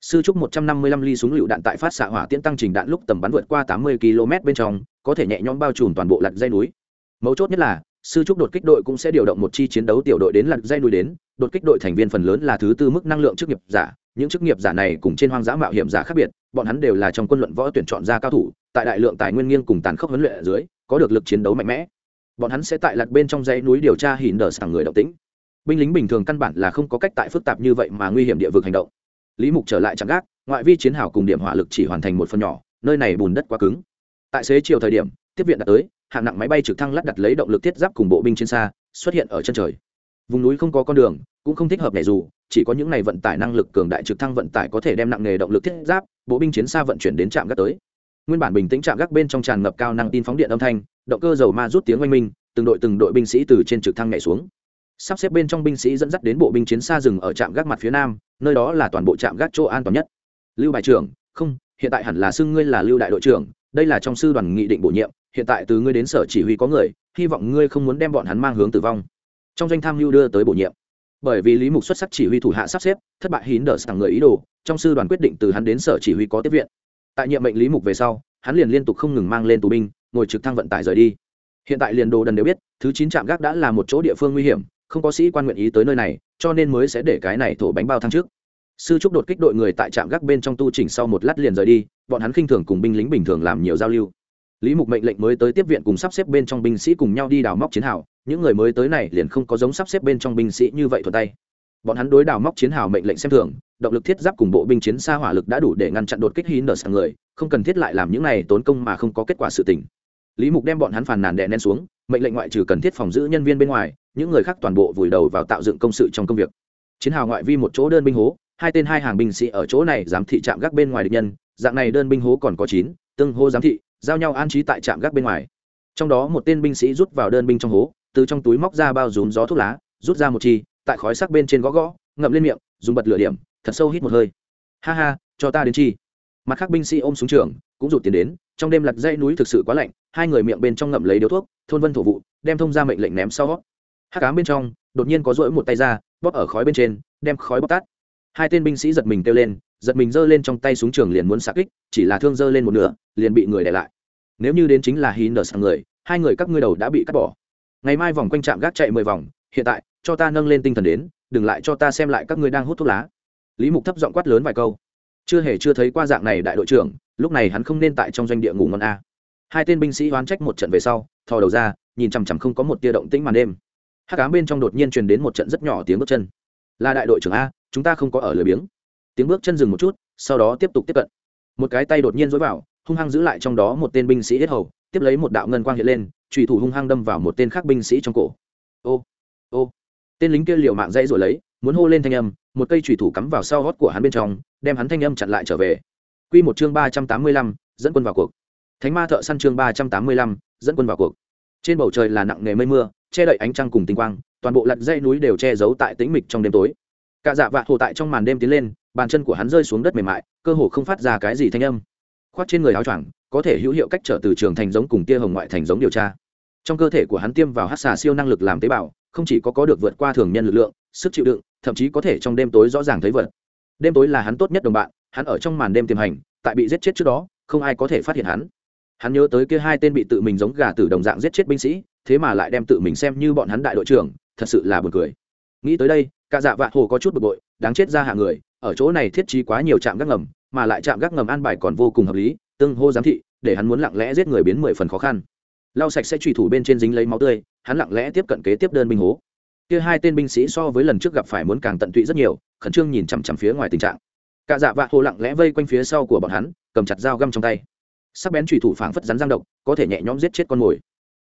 Sư trúc 155 ly súng lựu đạn tại phát xạ hỏa tiễn tăng trình đạn lúc tầm bắn vượt qua 80 km bên trong, có thể nhẹ nhõm bao trùm toàn bộ lặt dây núi. Mấu chốt nhất là, sư trúc đột kích đội cũng sẽ điều động một chi chiến đấu tiểu đội đến lặt dây núi đến, đột kích đội thành viên phần lớn là thứ tư mức năng lượng chức nghiệp giả những chức nghiệp giả này cùng trên hoang dã mạo hiểm giả khác biệt, bọn hắn đều là trong quân luận võ tuyển chọn ra cao thủ, tại đại lượng tài nguyên nghiêng cùng tàn khốc huấn luyện ở dưới, có được lực chiến đấu mạnh mẽ. Bọn hắn sẽ tại lật bên trong dãy núi điều tra hỉn đờ sảng người động tĩnh. Binh lính bình thường căn bản là không có cách tại phức tạp như vậy mà nguy hiểm địa vực hành động. Lý mục trở lại chẳng gác, ngoại vi chiến hào cùng điểm hỏa lực chỉ hoàn thành một phần nhỏ, nơi này bùn đất quá cứng. Tại xế chiều thời điểm, tiếp viện đã tới, hạng nặng máy bay trực thăng lắp đặt lấy động lực thiết giáp cùng bộ binh trên xa, xuất hiện ở chân trời. Vùng núi không có con đường, cũng không thích hợp nhảy dù chỉ có những ngày vận tải năng lực cường đại trực thăng vận tải có thể đem nặng nghề động lực thiết giáp, bộ binh chiến xa vận chuyển đến trạm gác tới. Nguyên bản bình tĩnh trạm gác bên trong tràn ngập cao năng tin phóng điện âm thanh, động cơ dầu ma rút tiếng oanh minh, từng đội từng đội binh sĩ từ trên trực thăng nhảy xuống. Sắp xếp bên trong binh sĩ dẫn dắt đến bộ binh chiến xa rừng ở trạm gác mặt phía nam, nơi đó là toàn bộ trạm gác chỗ an toàn nhất. Lưu bài trưởng, không, hiện tại hẳn là xưng ngươi là lưu đại đội trưởng, đây là trong sư đoàn nghị định bổ nhiệm, hiện tại từ ngươi đến sở chỉ huy có người, hy vọng ngươi không muốn đem bọn hắn mang hướng tử vong. Trong doanh tham lưu đưa tới bổ nhiệm bởi vì lý mục xuất sắc chỉ huy thủ hạ sắp xếp, thất bại hín đờ sẵn người ý đồ, trong sư đoàn quyết định từ hắn đến sở chỉ huy có tiếp viện. Tại nhiệm mệnh lý mục về sau, hắn liền liên tục không ngừng mang lên tù binh, ngồi trực thăng vận tải rời đi. Hiện tại liền đồ đần đều biết, thứ chín trạm gác đã là một chỗ địa phương nguy hiểm, không có sĩ quan nguyện ý tới nơi này, cho nên mới sẽ để cái này thổ bánh bao thăng trước. Sư trúc đột kích đội người tại trạm gác bên trong tu chỉnh sau một lát liền rời đi, bọn hắn khinh thường cùng binh lính bình thường làm nhiều giao lưu. Lý mục mệnh lệnh mới tới tiếp viện cùng sắp xếp bên trong binh sĩ cùng nhau đi đào móc chiến hào những người mới tới này liền không có giống sắp xếp bên trong binh sĩ như vậy thuận tay. Bọn hắn đối đào móc chiến hào mệnh lệnh xem thường, động lực thiết giáp cùng bộ binh chiến xa hỏa lực đã đủ để ngăn chặn đột kích hí nở sang người, không cần thiết lại làm những này tốn công mà không có kết quả sự tình. Lý mục đem bọn hắn phàn nàn đè nén xuống, mệnh lệnh ngoại trừ cần thiết phòng giữ nhân viên bên ngoài, những người khác toàn bộ vùi đầu vào tạo dựng công sự trong công việc. Chiến hào ngoại vi một chỗ đơn binh hố, hai tên hai hàng binh sĩ ở chỗ này giám thị trạm gác bên ngoài địch nhân, dạng này đơn binh hố còn có chín, tương hô giám thị, giao nhau an trí tại trạm gác bên ngoài. Trong đó một tên binh sĩ rút vào đơn binh trong hố từ trong túi móc ra bao rúm gió thuốc lá, rút ra một chi, tại khói sắc bên trên gõ gõ, ngậm lên miệng, dùng bật lửa điểm, thật sâu hít một hơi. Ha ha, cho ta đến chi. Mặt khác binh sĩ ôm xuống trường, cũng rụt tiền đến, trong đêm lặt dãy núi thực sự quá lạnh, hai người miệng bên trong ngậm lấy điếu thuốc, thôn vân thổ vụ, đem thông ra mệnh lệnh ném sau. Hát cám bên trong, đột nhiên có rỗi một tay ra, bóp ở khói bên trên, đem khói bóp tắt hai tên binh sĩ giật mình kêu lên, giật mình giơ lên trong tay súng trường liền muốn xạ kích, chỉ là thương giơ lên một nửa, liền bị người để lại. Nếu như đến chính là hí nở sang người, hai người các ngươi đầu đã bị cắt bỏ ngày mai vòng quanh trạm gác chạy mười vòng, hiện tại, cho ta nâng lên tinh thần đến, đừng lại cho ta xem lại các ngươi đang hút thuốc lá. Lý mục thấp giọng quát lớn vài câu. Chưa hề chưa thấy qua dạng này đại đội trưởng, lúc này hắn không nên tại trong doanh địa ngủ ngon a. Hai tên binh sĩ oán trách một trận về sau, thò đầu ra, nhìn chằm chằm không có một tia động tĩnh màn đêm. Hát cám bên trong đột nhiên truyền đến một trận rất nhỏ tiếng bước chân. Là đại đội trưởng a, chúng ta không có ở lười biếng. Tiếng bước chân dừng một chút, sau đó tiếp tục tiếp cận. Một cái tay đột nhiên dối vào, hung hăng giữ lại trong đó một tên binh sĩ hết hầu, tiếp lấy một đạo ngân quang hiện lên trùy thủ hung hăng đâm vào một tên khác binh sĩ trong cổ. Ô ô. Tên lính kia liều mạng dãy rồi lấy, muốn hô lên thanh âm, một cây trùy thủ cắm vào sau hót của hắn bên trong, đem hắn thanh âm chặn lại trở về. Q một chương ba trăm tám mươi lăm, dẫn quân vào cuộc. Thánh ma thợ săn chương ba trăm tám mươi lăm, dẫn quân vào cuộc. Trên bầu trời là nặng nề mây mưa, che đậy ánh trăng cùng tinh quang, toàn bộ lặt dây núi đều che giấu tại tĩnh mịch trong đêm tối. Cả dạ vạ hồ tại trong màn đêm tiến lên, bàn chân của hắn rơi xuống đất mềm mại, cơ hồ không phát ra cái gì thanh âm. Khoác trên người áo choàng, có thể hữu hiệu cách trở từ trường thành giống cùng tia hồng ngoại thành giống điều tra trong cơ thể của hắn tiêm vào hát xà siêu năng lực làm tế bào, không chỉ có có được vượt qua thường nhân lực lượng, sức chịu đựng, thậm chí có thể trong đêm tối rõ ràng thấy vật. Đêm tối là hắn tốt nhất đồng bạn, hắn ở trong màn đêm tiềm hành, tại bị giết chết trước đó, không ai có thể phát hiện hắn. Hắn nhớ tới kia hai tên bị tự mình giống gà tử đồng dạng giết chết binh sĩ, thế mà lại đem tự mình xem như bọn hắn đại đội trưởng, thật sự là buồn cười. Nghĩ tới đây cả dạ vạ hồ có chút bực bội, đáng chết ra hạ người, ở chỗ này thiết trí quá nhiều trạm gác ngầm, mà lại trạm gác ngầm an bài còn vô cùng hợp lý, tương hô giám thị, để hắn muốn lặng lẽ giết người biến mười phần khó khăn lau sạch sẽ trùy thủ bên trên dính lấy máu tươi, hắn lặng lẽ tiếp cận kế tiếp đơn binh hố. Kia hai tên binh sĩ so với lần trước gặp phải muốn càng tận tụy rất nhiều, khẩn trương nhìn chằm chằm phía ngoài tình trạng. Cả dạ vạ hồ lặng lẽ vây quanh phía sau của bọn hắn, cầm chặt dao găm trong tay. Sắc bén trùy thủ phảng phất rắn giang độc, có thể nhẹ nhõm giết chết con mồi.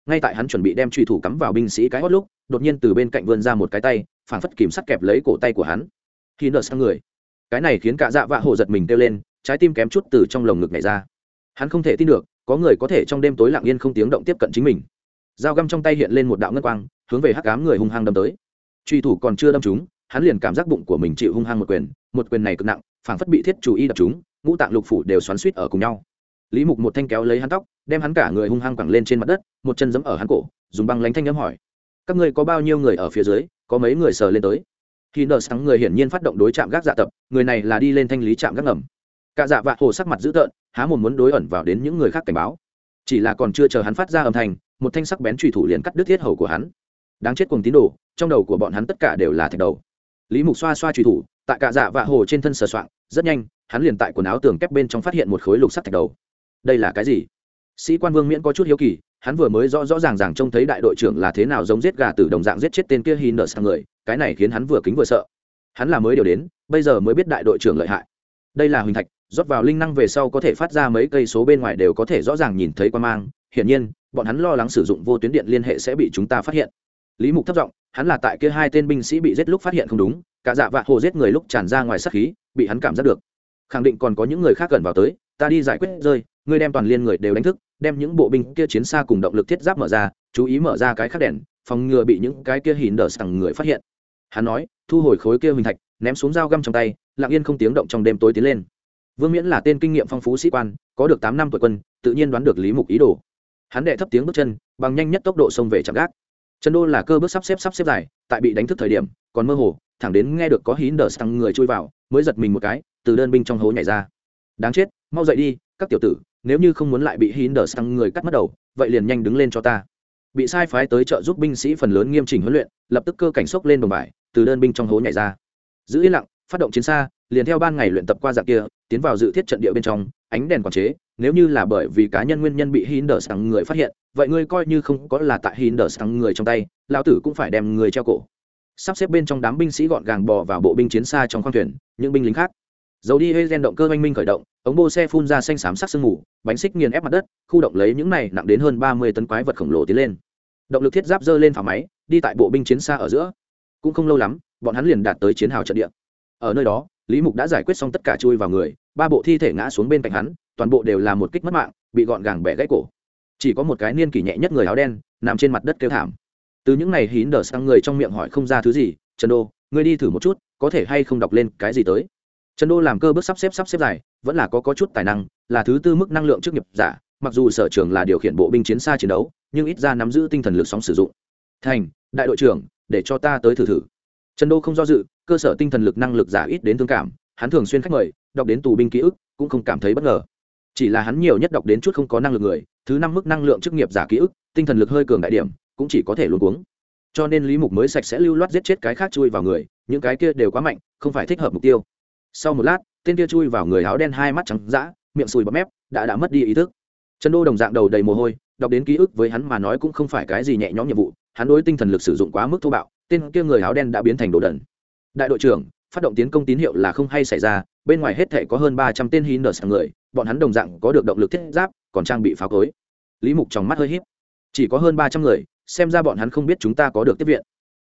Ngay tại hắn chuẩn bị đem trùy thủ cắm vào binh sĩ cái hót lúc, đột nhiên từ bên cạnh vươn ra một cái tay, phảng phất kìm sắt kẹp lấy cổ tay của hắn. Khi nợ sang người, cái này khiến cả dạ vạ hồ giật mình kêu lên, trái tim kém chút từ trong lồng ngực này ra. Hắn không thể tin được có người có thể trong đêm tối lặng yên không tiếng động tiếp cận chính mình. Dao găm trong tay hiện lên một đạo ngân quang, hướng về hắc cám người hung hăng đâm tới. Truy thủ còn chưa đâm chúng hắn liền cảm giác bụng của mình chịu hung hăng một quyền một quyền này cực nặng, phảng phất bị thiết chủ y đập chúng ngũ tạng lục phủ đều xoắn suýt ở cùng nhau. Lý mục một thanh kéo lấy hắn tóc, đem hắn cả người hung hăng quẳng lên trên mặt đất, một chân giẫm ở hắn cổ, dùng băng lánh thanh nhấm hỏi. Các ngươi có bao nhiêu người ở phía dưới, có mấy người sờ lên tới? Khi nợ sáng người hiển nhiên phát động đối chạm gác dạ tập, người này là đi lên thanh lý chạm gác ngầm cả dạ vạ hồ sắc mặt dữ tợn, há một muốn đối ẩn vào đến những người khác cảnh báo. Chỉ là còn chưa chờ hắn phát ra âm thanh, một thanh sắc bén trùy thủ liền cắt đứt thiết hầu của hắn. Đáng chết cùng tín đồ, trong đầu của bọn hắn tất cả đều là thạch đầu. Lý mục xoa xoa trùy thủ, tại cả dạ vạ hồ trên thân sờ soạng, rất nhanh, hắn liền tại quần áo tường kép bên trong phát hiện một khối lục sắc thạch đầu. Đây là cái gì? Sĩ quan vương miễn có chút hiếu kỳ, hắn vừa mới rõ rõ ràng ràng trông thấy đại đội trưởng là thế nào giống giết gà từ đồng dạng giết chết tên kia hi nợ sang người, cái này khiến hắn vừa kính vừa sợ. Hắn là mới điều đến, bây giờ mới biết đại đội trưởng lợi hại. Đây là huỳnh thạch rót vào linh năng về sau có thể phát ra mấy cây số bên ngoài đều có thể rõ ràng nhìn thấy quan mang. Hiển nhiên, bọn hắn lo lắng sử dụng vô tuyến điện liên hệ sẽ bị chúng ta phát hiện. Lý mục thất giọng, hắn là tại kia hai tên binh sĩ bị giết lúc phát hiện không đúng, cả dạ vạ hồ giết người lúc tràn ra ngoài sát khí, bị hắn cảm giác được. Khẳng định còn có những người khác gần vào tới, ta đi giải quyết rơi, ngươi đem toàn liên người đều đánh thức, đem những bộ binh kia chiến xa cùng động lực thiết giáp mở ra, chú ý mở ra cái khắc đèn, phòng ngừa bị những cái kia hìn đờ sằng người phát hiện. Hắn nói, thu hồi khối kia huỳnh thạch, ném xuống dao găm trong tay, lặng yên không tiếng động trong đêm tối tiến lên vương miễn là tên kinh nghiệm phong phú sĩ quan, có được tám năm tuổi quân, tự nhiên đoán được lý mục ý đồ. Hắn đệ thấp tiếng bước chân, bằng nhanh nhất tốc độ xông về chạm gác. Trần đô là cơ bước sắp xếp sắp xếp dài, tại bị đánh thức thời điểm, còn mơ hồ, thẳng đến nghe được có hín đờ Sang người chui vào, mới giật mình một cái, từ đơn binh trong hố nhảy ra. Đáng chết, mau dậy đi, các tiểu tử, nếu như không muốn lại bị hín đờ Sang người cắt mất đầu, vậy liền nhanh đứng lên cho ta. Bị sai phái tới trợ giúp binh sĩ phần lớn nghiêm chỉnh huấn luyện, lập tức cơ cảnh sốc lên đồng bài từ đơn binh trong hố nhảy ra. Giữ yên lặng, phát động chiến xa liền theo ban ngày luyện tập qua dạng kia tiến vào dự thiết trận địa bên trong ánh đèn quản chế nếu như là bởi vì cá nhân nguyên nhân bị Hinders tăng người phát hiện, vậy ngươi coi như không có là tại Hinders tăng người trong tay, lão tử cũng phải đem người treo cổ. Sắp xếp bên trong đám binh sĩ gọn gàng bò vào bộ binh chiến xa trong khoang thuyền, những binh lính khác. Dầu đi hơi gen động cơ oanh minh khởi động, ống bô xe phun ra xanh xám sắc sương mù, bánh xích nghiền ép mặt đất, khu động lấy những này nặng đến hơn ba mươi tấn quái vật khổng lồ tiến lên. Động lực thiết giáp dơ lên phà máy, đi tại bộ binh chiến xa ở giữa. Cũng không lâu lắm, bọn hắn liền đạt tới chiến hào trận địa. Ở nơi đó, Lý Mục đã giải quyết xong tất cả chui vào người, ba bộ thi thể ngã xuống bên cạnh hắn, toàn bộ đều là một kích mất mạng, bị gọn gàng bẻ gãy cổ. Chỉ có một cái niên kỷ nhẹ nhất người áo đen nằm trên mặt đất kêu thảm. Từ những này hín đờ sang người trong miệng hỏi không ra thứ gì trần đô ngươi đi thử một chút có thể hay không đọc lên cái gì tới? Trần đô làm cơ bước sắp xếp sắp xếp dài vẫn là có có chút tài năng là thứ tư mức năng lượng chức nghiệp giả mặc dù sở trường là điều khiển bộ binh chiến xa chiến đấu nhưng ít ra nắm giữ tinh thần lực sóng sử dụng. Thành đại đội trưởng để cho ta tới thử thử. Trần đô không do dự cơ sở tinh thần lực năng lực giả ít đến thương cảm, hắn thường xuyên khách mời, đọc đến tù binh ký ức, cũng không cảm thấy bất ngờ. Chỉ là hắn nhiều nhất đọc đến chút không có năng lực người, thứ năm mức năng lượng chức nghiệp giả ký ức, tinh thần lực hơi cường đại điểm, cũng chỉ có thể luôn cuống. Cho nên lý mục mới sạch sẽ lưu loát giết chết cái khác chui vào người, những cái kia đều quá mạnh, không phải thích hợp mục tiêu. Sau một lát, tên kia chui vào người áo đen hai mắt trắng dã, miệng sùi bọt mép, đã đã mất đi ý thức. Trần đô đồng dạng đầu đầy mồ hôi, đọc đến ký ức với hắn mà nói cũng không phải cái gì nhẹ nhõm nhiệm vụ, hắn đối tinh thần lực sử dụng quá mức thô bạo, tên kia người áo đen đã biến thành đồ đần đại đội trưởng, phát động tiến công tín hiệu là không hay xảy ra, bên ngoài hết thể có hơn ba trăm tên hin nở sang người, bọn hắn đồng dạng có được động lực thiết giáp, còn trang bị pháo cối. Lý mục trong mắt hơi híp. Chỉ có hơn ba trăm người, xem ra bọn hắn không biết chúng ta có được tiếp viện.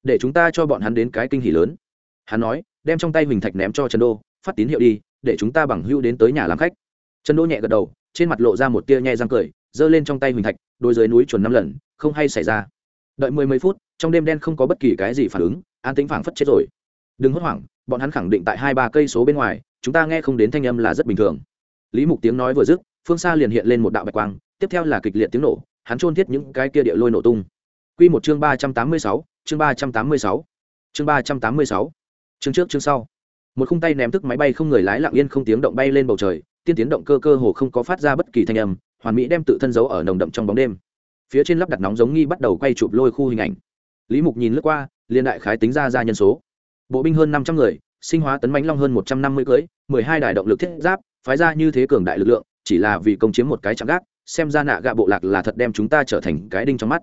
Để chúng ta cho bọn hắn đến cái kinh hỉ lớn. Hắn nói, đem trong tay huỳnh thạch ném cho trần đô, phát tín hiệu đi, để chúng ta bằng hưu đến tới nhà làm khách. Trần đô nhẹ gật đầu, trên mặt lộ ra một tia nhẹ răng cười, giơ lên trong tay huỳnh thạch, đôi dưới núi chuẩn năm lần, không hay xảy ra. Đợi mười mấy phút, trong đêm đen không có bất kỳ cái gì phản ứng, an tính phảng phất chết rồi đừng hốt hoảng, bọn hắn khẳng định tại hai ba cây số bên ngoài, chúng ta nghe không đến thanh âm là rất bình thường. Lý mục tiếng nói vừa dứt, phương xa liền hiện lên một đạo bạch quang, tiếp theo là kịch liệt tiếng nổ, hắn trôn thiết những cái kia địa lôi nổ tung. Q một chương ba trăm tám mươi sáu, chương ba trăm tám mươi sáu, chương ba trăm tám mươi sáu. Chương trước, chương sau. Một khung tay ném thức máy bay không người lái lặng yên không tiếng động bay lên bầu trời, tiên tiến động cơ cơ hồ không có phát ra bất kỳ thanh âm, hoàn mỹ đem tự thân giấu ở nồng đậm trong bóng đêm. Phía trên lắp đặt nóng giống nghi bắt đầu quay chụp lôi khu hình ảnh. Lý mục nhìn lướt qua liên đại khái tính ra ra nhân số bộ binh hơn năm trăm người, sinh hóa tấn bánh long hơn một trăm năm mươi cưới, mười hai đài động lực thiết giáp, phái ra như thế cường đại lực lượng, chỉ là vì công chiếm một cái chạm gác, xem ra nạ gạ bộ lạc là thật đem chúng ta trở thành cái đinh trong mắt.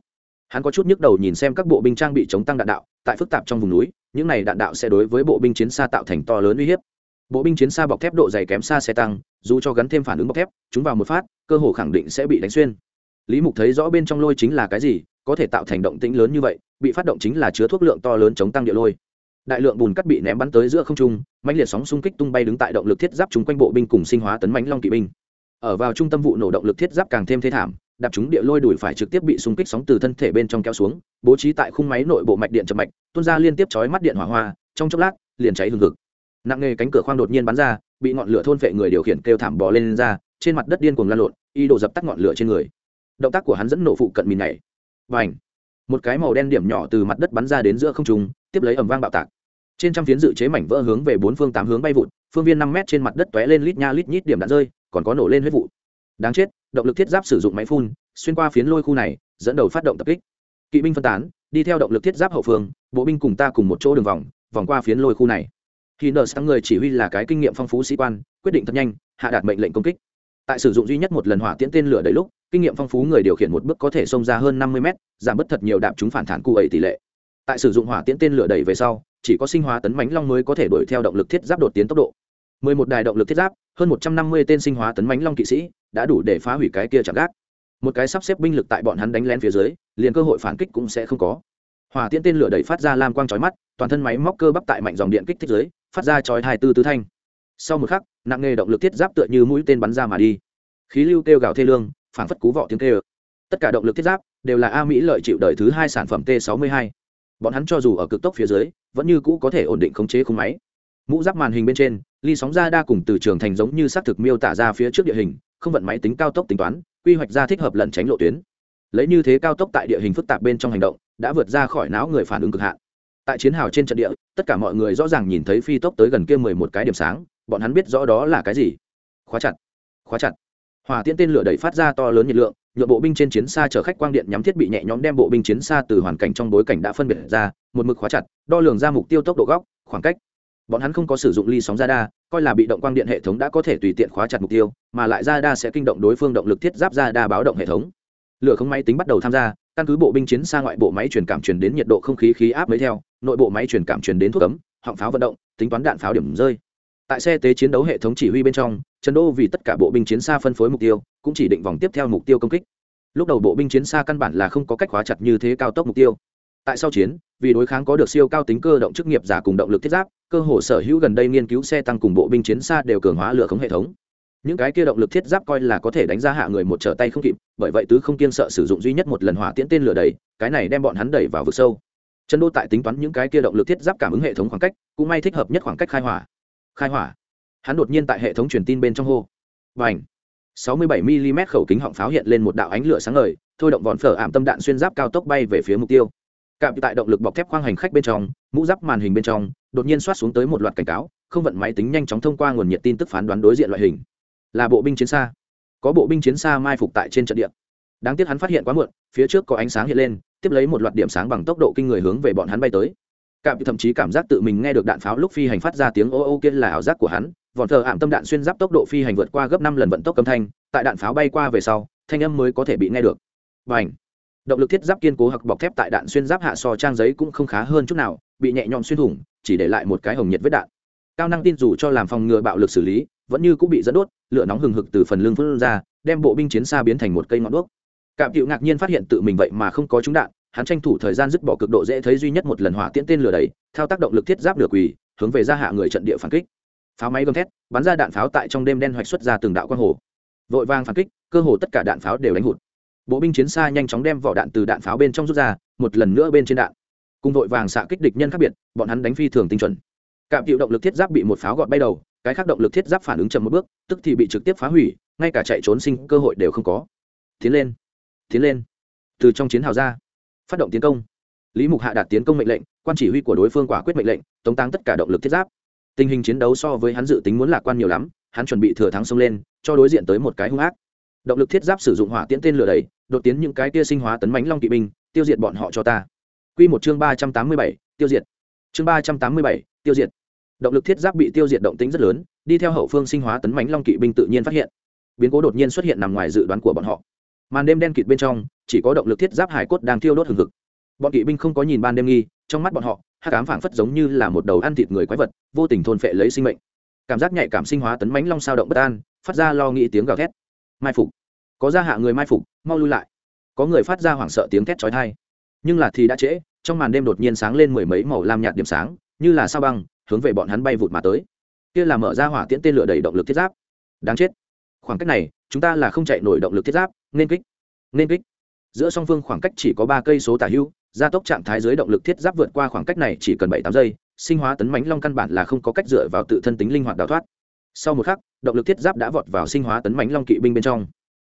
Hắn có chút nhức đầu nhìn xem các bộ binh trang bị chống tăng đạn đạo, tại phức tạp trong vùng núi, những này đạn đạo sẽ đối với bộ binh chiến xa tạo thành to lớn uy hiếp. Bộ binh chiến xa bọc thép độ dày kém xa xe tăng, dù cho gắn thêm phản ứng bọc thép, chúng vào một phát, cơ hồ khẳng định sẽ bị đánh xuyên. Lý mục thấy rõ bên trong lôi chính là cái gì, có thể tạo thành động tĩnh lớn như vậy, bị phát động chính là chứa thuốc lượng to lớn chống tăng địa lôi đại lượng bùn cắt bị ném bắn tới giữa không trung mãnh liệt sóng xung kích tung bay đứng tại động lực thiết giáp chúng quanh bộ binh cùng sinh hóa tấn mãnh long kỵ binh. Ở vào trung tâm vụ nổ động lực thiết giáp càng thêm thế thảm đạp chúng địa lôi đuổi phải trực tiếp bị xung kích sóng từ thân thể bên trong kéo xuống bố trí tại khung máy nội bộ mạch điện chậm mạch tuôn ra liên tiếp chói mắt điện hỏa hoa trong chốc lát liền cháy hừng hực. Nặng nghề cánh cửa khoang đột nhiên bắn ra bị ngọn lửa thôn phệ người điều khiển kêu thảm bò lên, lên ra trên mặt đất điên cuồng lan lộn y đổ dập tắt ngọn lửa trên người. Động tác của hắn dẫn nổ phụ cận mìn này và ảnh một cái màu đen điểm nhỏ từ mặt đất bắn ra đến giữa không trung tiếp lấy ầm vang bạo tạc trên trăm phiến dự chế mảnh vỡ hướng về bốn phương tám hướng bay vụt, phương viên năm mét trên mặt đất tóe lên lít nha lít nhít điểm đạn rơi, còn có nổ lên huyết vụ. Đáng chết, động lực thiết giáp sử dụng máy phun, xuyên qua phiến lôi khu này, dẫn đầu phát động tập kích. Kỵ binh phân tán, đi theo động lực thiết giáp hậu phương, bộ binh cùng ta cùng một chỗ đường vòng vòng qua phiến lôi khu này. Khi nợ sáng người chỉ huy là cái kinh nghiệm phong phú sĩ quan, quyết định thật nhanh, hạ đạt mệnh lệnh công kích. Tại sử dụng duy nhất một lần hỏa tiễn tên lửa đầy lúc, kinh nghiệm phong phú người điều khiển một bước có thể xông ra hơn năm mươi mét, giảm bớt thật nhiều đạp chúng phản thản cụ ấy tỷ lệ tại sử dụng hỏa tiễn tên lửa đẩy về sau, chỉ có sinh hóa tấn mánh long mới có thể đuổi theo động lực thiết giáp đột tiến tốc độ. 11 đài động lực thiết giáp, hơn 150 tên sinh hóa tấn mánh long kỵ sĩ đã đủ để phá hủy cái kia chẳng gác. Một cái sắp xếp binh lực tại bọn hắn đánh lén phía dưới, liền cơ hội phản kích cũng sẽ không có. Hỏa tiễn tên lửa đẩy phát ra lam quang chói mắt, toàn thân máy móc cơ bắp tại mạnh dòng điện kích thích dưới, phát ra chói hai tư tứ thanh. Sau một khắc, nặng nghề động lực thiết giáp tựa như mũi tên bắn ra mà đi. Khí lưu kêu gào thê lương phản phất cú vọ tiếng kêu. Tất cả động lực thiết giáp đều là a mỹ lợi chịu đời thứ hai sản phẩm t 62 bọn hắn cho dù ở cực tốc phía dưới, vẫn như cũ có thể ổn định khống chế khung máy. Mũ giáp màn hình bên trên, ly sóng ra đa cùng từ trường thành giống như xác thực miêu tả ra phía trước địa hình, không vận máy tính cao tốc tính toán, quy hoạch ra thích hợp lẩn tránh lộ tuyến. Lấy như thế cao tốc tại địa hình phức tạp bên trong hành động, đã vượt ra khỏi não người phản ứng cực hạn. Tại chiến hào trên trận địa, tất cả mọi người rõ ràng nhìn thấy phi tốc tới gần kia mười một cái điểm sáng, bọn hắn biết rõ đó là cái gì. Khóa chặt khóa chặt. Hòa tiễn tên lửa đẩy phát ra to lớn nhiệt lượng nhựa bộ binh trên chiến xa chở khách quang điện nhắm thiết bị nhẹ nhõm đem bộ binh chiến xa từ hoàn cảnh trong bối cảnh đã phân biệt ra, một mực khóa chặt, đo lường ra mục tiêu tốc độ góc, khoảng cách. Bọn hắn không có sử dụng ly sóng radar, coi là bị động quang điện hệ thống đã có thể tùy tiện khóa chặt mục tiêu, mà lại radar sẽ kinh động đối phương động lực thiết giáp radar báo động hệ thống. Lửa không máy tính bắt đầu tham gia, căn cứ bộ binh chiến xa ngoại bộ máy truyền cảm truyền đến nhiệt độ không khí khí áp mới theo, nội bộ máy truyền cảm truyền đến thuốc cấm, họng pháo vận động, tính toán đạn pháo điểm rơi tại xe tế chiến đấu hệ thống chỉ huy bên trong, trần đô vì tất cả bộ binh chiến xa phân phối mục tiêu, cũng chỉ định vòng tiếp theo mục tiêu công kích. Lúc đầu bộ binh chiến xa căn bản là không có cách khóa chặt như thế cao tốc mục tiêu. Tại sau chiến, vì đối kháng có được siêu cao tính cơ động chức nghiệp giả cùng động lực thiết giáp, cơ hồ sở hữu gần đây nghiên cứu xe tăng cùng bộ binh chiến xa đều cường hóa lửa khống hệ thống. Những cái kia động lực thiết giáp coi là có thể đánh ra hạ người một trở tay không kịp, bởi vậy tứ không kiên sợ sử dụng duy nhất một lần hỏa tiễn tên lửa đầy, cái này đem bọn hắn đẩy vào vực sâu. Trần đô tại tính toán những cái kia động lực thiết giáp cảm ứng hệ thống khoảng cách, cũng may thích hợp nhất khoảng cách khai hỏa khai hỏa. Hắn đột nhiên tại hệ thống truyền tin bên trong hô. Và ảnh 67 mm khẩu kính họng pháo hiện lên một đạo ánh lửa sáng ngời, thôi động vòn phở ảm tâm đạn xuyên giáp cao tốc bay về phía mục tiêu. Cạm tại động lực bọc thép khoang hành khách bên trong, mũ giáp màn hình bên trong, đột nhiên xoát xuống tới một loạt cảnh cáo, không vận máy tính nhanh chóng thông qua nguồn nhiệt tin tức phán đoán đối diện loại hình. Là bộ binh chiến xa. Có bộ binh chiến xa mai phục tại trên trận địa. Đáng tiếc hắn phát hiện quá muộn, phía trước có ánh sáng hiện lên, tiếp lấy một loạt điểm sáng bằng tốc độ kinh người hướng về bọn hắn bay tới cảm thậm chí cảm giác tự mình nghe được đạn pháo lúc phi hành phát ra tiếng ô ô kia là ảo giác của hắn. Vòn thờ ảm tâm đạn xuyên giáp tốc độ phi hành vượt qua gấp năm lần vận tốc âm thanh, tại đạn pháo bay qua về sau, thanh âm mới có thể bị nghe được. Bành. động lực thiết giáp kiên cố hoặc bọc thép tại đạn xuyên giáp hạ so trang giấy cũng không khá hơn chút nào, bị nhẹ nhõm xuyên thủng, chỉ để lại một cái hồng nhiệt vết đạn. Cao năng tin dù cho làm phòng ngừa bạo lực xử lý, vẫn như cũng bị dẫn đốt, lửa nóng hừng hực từ phần lưng phân ra, đem bộ binh chiến xa biến thành một cây ngọn đuốc. Cạm cựu ngạc nhiên phát hiện tự mình vậy mà không có trúng đạn hắn tranh thủ thời gian dứt bỏ cực độ dễ thấy duy nhất một lần hỏa tiễn tên lửa đầy thao tác động lực thiết giáp lửa quỳ, hướng về ra hạ người trận địa phản kích. Pháo máy gầm thét, bắn ra đạn pháo tại trong đêm đen hoạch xuất ra từng đạo quang hồ. Vội vàng phản kích, cơ hồ tất cả đạn pháo đều đánh hụt. Bộ binh chiến xa nhanh chóng đem vỏ đạn từ đạn pháo bên trong rút ra, một lần nữa bên trên đạn. Cùng vội vàng xạ kích địch nhân khác biệt, bọn hắn đánh phi thường tinh chuẩn. Cạm chịu động lực thiết giáp bị một pháo gọt bay đầu, cái khác động lực thiết giáp phản ứng chậm một bước, tức thì bị trực tiếp phá hủy, ngay cả chạy trốn sinh cơ hội đều không có. Tiến lên tiến lên. Từ trong chiến hào ra phát động tiến công. Lý mục hạ đạt tiến công mệnh lệnh, quan chỉ huy của đối phương quả quyết mệnh lệnh, tống tăng tất cả động lực thiết giáp. Tình hình chiến đấu so với hắn dự tính muốn lạc quan nhiều lắm, hắn chuẩn bị thừa thắng xông lên, cho đối diện tới một cái hung ác. Động lực thiết giáp sử dụng hỏa tiễn tên lửa đầy đột tiến những cái kia sinh hóa tấn mánh long kỵ binh, tiêu diệt bọn họ cho ta. Q một chương ba trăm tám mươi bảy, tiêu diệt. Chương ba trăm tám mươi bảy, tiêu diệt. Động lực thiết giáp bị tiêu diệt động tính rất lớn, đi theo hậu phương sinh hóa tấn mánh long kỵ binh tự nhiên phát hiện. Biến cố đột nhiên xuất hiện nằm ngoài dự đoán của bọn họ màn đêm đen kịt bên trong, chỉ có động lực thiết giáp hải cốt đang thiêu đốt hừng hực. Bọn kỵ binh không có nhìn ban đêm nghi, trong mắt bọn họ hát ám phảng phất giống như là một đầu ăn thịt người quái vật, vô tình thôn phệ lấy sinh mệnh. Cảm giác nhạy cảm sinh hóa tấn mãnh long sao động bất an, phát ra lo nghĩ tiếng gào thét. Mai phục. Có ra hạ người mai phục, mau lui lại. Có người phát ra hoảng sợ tiếng thét chói tai. Nhưng là thì đã trễ, trong màn đêm đột nhiên sáng lên mười mấy màu lam nhạt điểm sáng, như là sao băng, hướng về bọn hắn bay vụt mà tới. Kia là mở ra hỏa tiễn tên lửa đầy động lực thiết giáp. Đáng chết. Khoảng cách này, chúng ta là không chạy nổi động lực thiết giáp nên kích nên kích. Giữa song phương khoảng cách chỉ có ba cây số tả hưu gia tốc trạng thái dưới động lực thiết giáp vượt qua khoảng cách này chỉ cần bảy tám giây, sinh hóa tấn mãnh long căn bản là không có cách dựa vào tự thân tính linh hoạt đào thoát. Sau một khắc, động lực thiết giáp đã vọt vào sinh hóa tấn mãnh long kỵ binh bên trong.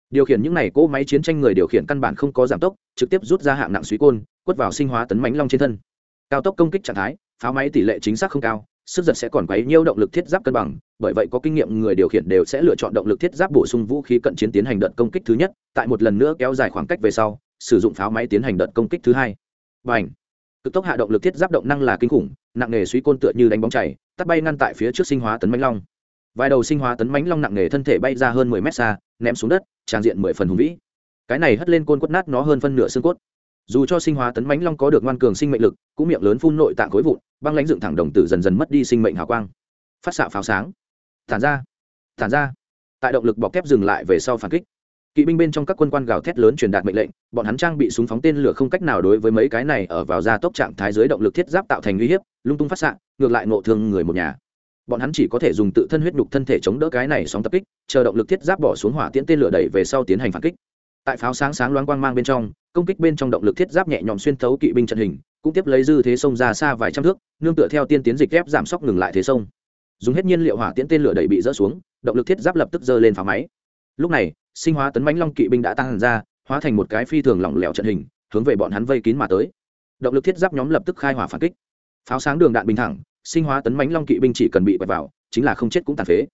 Điều khiển những này cỗ máy chiến tranh người điều khiển căn bản không có giảm tốc, trực tiếp rút ra hạng nặng suy côn, quất vào sinh hóa tấn mãnh long trên thân. Cao tốc công kích trạng thái, pháo máy tỷ lệ chính xác không cao sức giật sẽ còn quấy nhiêu động lực thiết giáp cân bằng, bởi vậy có kinh nghiệm người điều khiển đều sẽ lựa chọn động lực thiết giáp bổ sung vũ khí cận chiến tiến hành đợt công kích thứ nhất, tại một lần nữa kéo dài khoảng cách về sau, sử dụng pháo máy tiến hành đợt công kích thứ hai. Và ảnh cực tốc hạ động lực thiết giáp động năng là kinh khủng, nặng nghề suy côn tựa như đánh bóng chảy, tắt bay ngăn tại phía trước sinh hóa tấn mãnh long. Vài đầu sinh hóa tấn mãnh long nặng nghề thân thể bay ra hơn mười mét xa, ném xuống đất, trang diện mười phần hùng vĩ. Cái này hất lên côn quất nát nó hơn phân nửa xương cốt. Dù cho sinh hóa tấn mãnh long có được ngoan cường sinh mệnh lực, cũng miệng lớn phun nội tạng khối vụn băng lãnh dựng thẳng đồng tử dần dần mất đi sinh mệnh hào quang. Phát xạ pháo sáng. Tản ra. Tản ra. Tại động lực bọc thép dừng lại về sau phản kích. Kỵ binh bên trong các quân quan gào thét lớn truyền đạt mệnh lệnh, bọn hắn trang bị súng phóng tên lửa không cách nào đối với mấy cái này ở vào gia tốc trạng thái dưới động lực thiết giáp tạo thành uy hiếp, lung tung phát xạ, ngược lại ngộ thương người một nhà. Bọn hắn chỉ có thể dùng tự thân huyết nhục thân thể chống đỡ cái này sóng tập kích, chờ động lực thiết giáp bỏ xuống hỏa tiễn tên lửa đẩy về sau tiến hành phản kích tại pháo sáng sáng loáng quang mang bên trong, công kích bên trong động lực thiết giáp nhẹ nhõm xuyên thấu kỵ binh trận hình, cũng tiếp lấy dư thế sông ra xa vài trăm thước, nương tựa theo tiên tiến dịch ghép giảm sốc ngừng lại thế sông. Dùng hết nhiên liệu hỏa tiễn tên lửa đẩy bị rỡ xuống, động lực thiết giáp lập tức dơ lên pháo máy. Lúc này, sinh hóa tấn bánh long kỵ binh đã tăng ra, hóa thành một cái phi thường lỏng lẻo trận hình, hướng về bọn hắn vây kín mà tới. Động lực thiết giáp nhóm lập tức khai hỏa phản kích. Pháo sáng đường đạn bình thẳng, sinh hóa tấn bánh long kỵ binh chỉ cần bị quẹt vào, chính là không chết cũng tàn phế.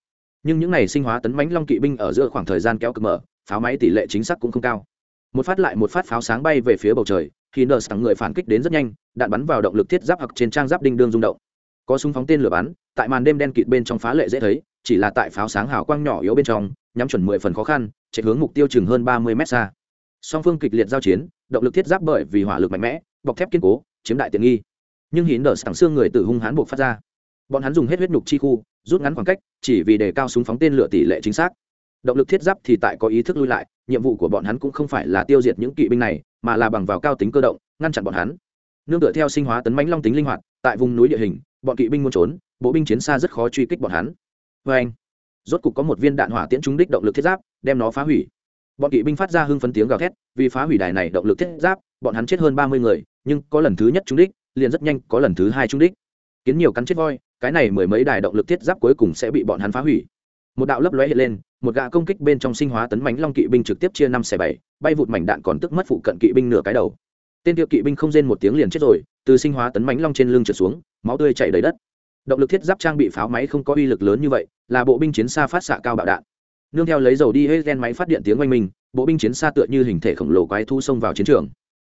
Nhưng những n à y sinh hóa tấn bánh long kỵ binh ở giữa khoảng thời gian kéo cực mở pháo máy tỷ lệ chính xác cũng không cao. Một phát lại một phát pháo sáng bay về phía bầu trời, khi nờ sẵn người phản kích đến rất nhanh, đạn bắn vào động lực thiết giáp hoặc trên trang giáp đinh đương rung động. Có súng phóng tên lửa bắn, tại màn đêm đen kịt bên trong phá lệ dễ thấy, chỉ là tại pháo sáng hào quang nhỏ yếu bên trong, nhắm chuẩn mười phần khó khăn, chạy hướng mục tiêu chừng hơn ba mươi mét xa. Song phương kịch liệt giao chiến, động lực thiết giáp bởi vì hỏa lực mạnh mẽ, bọc thép kiên cố, chiếm đại tiện nghi. Nhưng hín đờ sẵn xương người tử hung hán buộc phát ra. Bọn hắn dùng hết huyết nhục chi khu, rút ngắn khoảng cách, chỉ vì đề cao súng phóng tên lửa tỷ lệ chính xác động lực thiết giáp thì tại có ý thức lui lại, nhiệm vụ của bọn hắn cũng không phải là tiêu diệt những kỵ binh này, mà là bằng vào cao tính cơ động, ngăn chặn bọn hắn. Nương tựa theo sinh hóa tấn mãnh long tính linh hoạt, tại vùng núi địa hình, bọn kỵ binh muốn trốn, bộ binh chiến xa rất khó truy kích bọn hắn. Vê anh, rốt cục có một viên đạn hỏa tiễn trúng đích động lực thiết giáp, đem nó phá hủy. Bọn kỵ binh phát ra hưng phấn tiếng gào thét, vì phá hủy đài này động lực thiết giáp, bọn hắn chết hơn ba mươi người, nhưng có lần thứ nhất trúng đích, liền rất nhanh có lần thứ hai trúng đích. Kiến nhiều cắn chết voi, cái này mười mấy đài động lực thiết giáp cuối cùng sẽ bị bọn hắn phá hủy một đạo lấp lóe hiện lên, một gã công kích bên trong sinh hóa tấn mánh long kỵ binh trực tiếp chia năm xẻ bảy, bay vụt mảnh đạn còn tức mất phụ cận kỵ binh nửa cái đầu. Tên tiệu kỵ binh không rên một tiếng liền chết rồi, từ sinh hóa tấn mánh long trên lưng trượt xuống, máu tươi chảy đầy đất. Động lực thiết giáp trang bị pháo máy không có uy lực lớn như vậy, là bộ binh chiến xa phát xạ cao bạo đạn. Nương theo lấy dầu đi hết gen máy phát điện tiếng oanh minh, bộ binh chiến xa tựa như hình thể khổng lồ quái thu xông vào chiến trường.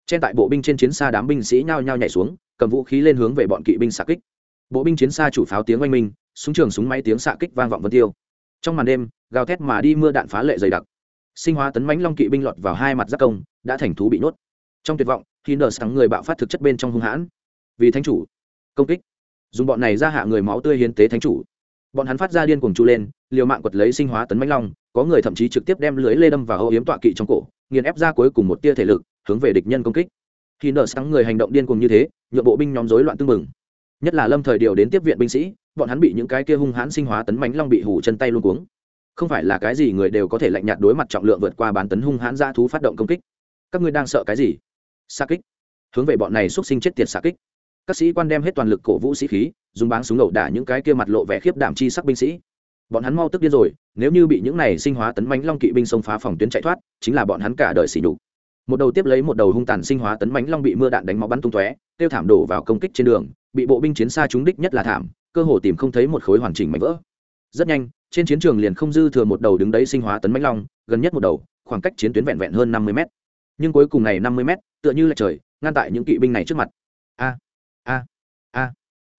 Trên tại bộ binh trên chiến xa đám binh sĩ nhao nhao nhảy xuống, cầm vũ khí lên hướng về bọn kỵ binh xạ kích. Bộ binh chiến xa chủ pháo tiếng oanh minh, súng trường súng máy tiếng xạ kích vang vọng vân tiêu trong màn đêm, gào thét mà đi mưa đạn phá lệ dày đặc. Sinh hóa tấn mãnh long kỵ binh lọt vào hai mặt giác công, đã thành thú bị nhốt. Trong tuyệt vọng khi nợ sáng người bạo phát thực chất bên trong hung hãn. Vì thánh chủ, công kích. Dùng bọn này ra hạ người máu tươi hiến tế thánh chủ. Bọn hắn phát ra điên cuồng chu lên, liều mạng quật lấy sinh hóa tấn mãnh long, có người thậm chí trực tiếp đem lưới lê đâm vào hậu yếm tọa kỵ trong cổ, nghiền ép ra cuối cùng một tia thể lực, hướng về địch nhân công kích. Khi nợ sáng người hành động điên cuồng như thế nhựa bộ binh nhóm rối loạn tương mừng nhất là lâm thời điều đến tiếp viện binh sĩ, bọn hắn bị những cái kia hung hãn sinh hóa tấn mánh long bị hủ chân tay luôn cuống. Không phải là cái gì người đều có thể lạnh nhạt đối mặt trọng lượng vượt qua bán tấn hung hãn ra thú phát động công kích. Các ngươi đang sợ cái gì? Xa kích. Hướng về bọn này x u ấ t sinh chết tiệt xa kích. Các sĩ quan đem hết toàn lực cổ vũ sĩ khí, dùng báng súng ẩu đả những cái kia mặt lộ vẻ khiếp đảm chi sắc binh sĩ. Bọn hắn mau tức điên rồi, nếu như bị những này sinh hóa tấn mánh long kỵ binh xông phá phòng tuyến chạy thoát, chính là bọn hắn cả đời xỉ đục một đầu tiếp lấy một đầu hung tàn sinh hóa tấn mánh long bị mưa đạn đánh máu bắn tung tóe, tiêu thảm đổ vào công kích trên đường bị bộ binh chiến xa trúng đích nhất là thảm, cơ hồ tìm không thấy một khối hoàn chỉnh mảnh vỡ. Rất nhanh, trên chiến trường liền không dư thừa một đầu đứng đấy sinh hóa tấn mãnh long, gần nhất một đầu, khoảng cách chiến tuyến vẹn vẹn hơn năm mươi mét. Nhưng cuối cùng này năm mươi mét, tựa như là trời, ngăn tại những kỵ binh này trước mặt. A a a.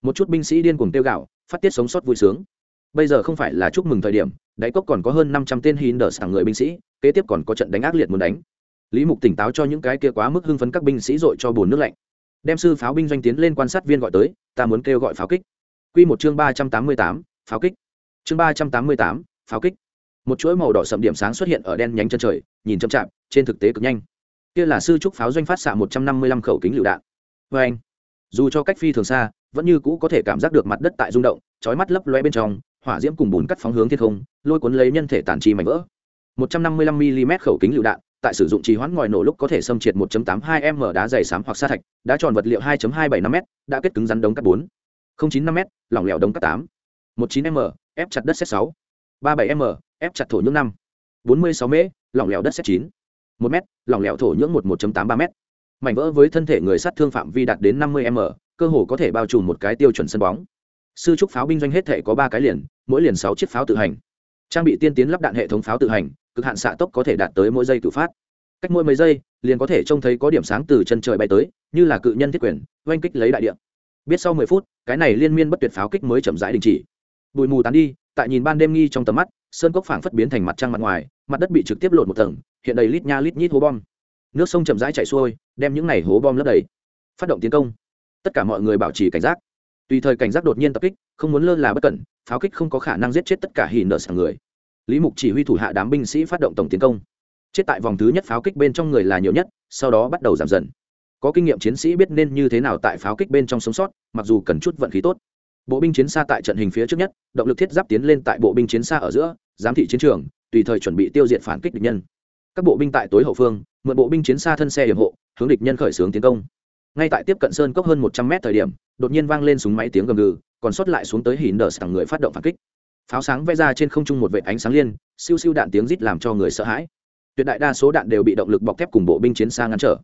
Một chút binh sĩ điên cuồng tiêu gạo phát tiết sống sót vui sướng. Bây giờ không phải là chúc mừng thời điểm, đáy cốc còn có hơn năm trăm tên hin đờ sảng người binh sĩ, kế tiếp còn có trận đánh ác liệt muốn đánh. Lý mục tỉnh táo cho những cái kia quá mức hưng phấn các binh sĩ dội cho bồn nước lạnh đem sư pháo binh doanh tiến lên quan sát viên gọi tới, ta muốn kêu gọi pháo kích. Q một chương ba trăm tám mươi tám, pháo kích. Chương ba trăm tám mươi tám, pháo kích. Một chuỗi màu đỏ sậm điểm sáng xuất hiện ở đen nhánh chân trời, nhìn chậm chạp, trên thực tế cực nhanh. Kia là sư trúc pháo doanh phát xạ một trăm năm mươi lăm khẩu kính lựu đạn. Vê anh, dù cho cách phi thường xa, vẫn như cũ có thể cảm giác được mặt đất tại rung động, chói mắt lấp loe bên trong, hỏa diễm cùng bùn cắt phóng hướng thiên không, lôi cuốn lấy nhân thể tản chi mảnh vỡ. 155 mm khẩu kính lựu đạn tại sử dụng trì hoãn ngòi nổ lúc có thể xâm triệt 1.82 m đá dày xám hoặc sa thạch, đá tròn vật liệu 2.275 m, đã kết cứng rắn đống cắt 4 095 m, lỏng lẻo đống cắt 8 19 m, ép chặt đất sét 6 37 m, ép chặt thổ nhưỡng 5 46 m, lỏng lẻo đất sét 9 1 m, lỏng lẻo thổ nhưỡng 1 1.83 m. Mảnh vỡ với thân thể người sát thương phạm vi đạt đến 50 m, cơ hồ có thể bao trùm một cái tiêu chuẩn sân bóng. Sư trúc pháo binh doanh hết thể có ba cái liền, mỗi liền sáu chiếc pháo tự hành trang bị tiên tiến lắp đạn hệ thống pháo tự hành, cực hạn xạ tốc có thể đạt tới mỗi giây tự phát. Cách mỗi mấy giây, liền có thể trông thấy có điểm sáng từ chân trời bay tới, như là cự nhân thiết quyền, oanh kích lấy đại địa. Biết sau mười phút, cái này liên miên bất tuyệt pháo kích mới chậm rãi đình chỉ. Bụi mù tán đi, tại nhìn ban đêm nghi trong tầm mắt, sơn cốc phảng phất biến thành mặt trăng mặt ngoài, mặt đất bị trực tiếp lột một tầng, hiện đầy lít nha lít nhít hố bom. Nước sông chậm rãi chảy xuôi, đem những này hố bom lấp đầy. Phát động tiến công. Tất cả mọi người bảo trì cảnh giác tùy thời cảnh giác đột nhiên tập kích, không muốn lơ là bất cẩn, pháo kích không có khả năng giết chết tất cả hỉ nợ sàng người. Lý mục chỉ huy thủ hạ đám binh sĩ phát động tổng tiến công. Chết tại vòng thứ nhất pháo kích bên trong người là nhiều nhất, sau đó bắt đầu giảm dần. Có kinh nghiệm chiến sĩ biết nên như thế nào tại pháo kích bên trong sống sót, mặc dù cần chút vận khí tốt. Bộ binh chiến xa tại trận hình phía trước nhất, động lực thiết giáp tiến lên tại bộ binh chiến xa ở giữa, giám thị chiến trường, tùy thời chuẩn bị tiêu diệt phản kích địch nhân. Các bộ binh tại tối hậu phương, mượn bộ binh chiến xa thân xe hiểm hộ, hướng địch nhân khởi xướng tiến công. Ngay tại tiếp cận sơn cốc hơn một trăm mét thời điểm đột nhiên vang lên súng máy tiếng gầm gừ, còn sót lại xuống tới hỉ nở sẵn người phát động phản kích. Pháo sáng vẽ ra trên không trung một vệt ánh sáng liên, siêu siêu đạn tiếng rít làm cho người sợ hãi. Tuyệt đại đa số đạn đều bị động lực bọc thép cùng bộ binh chiến xa ngăn trở.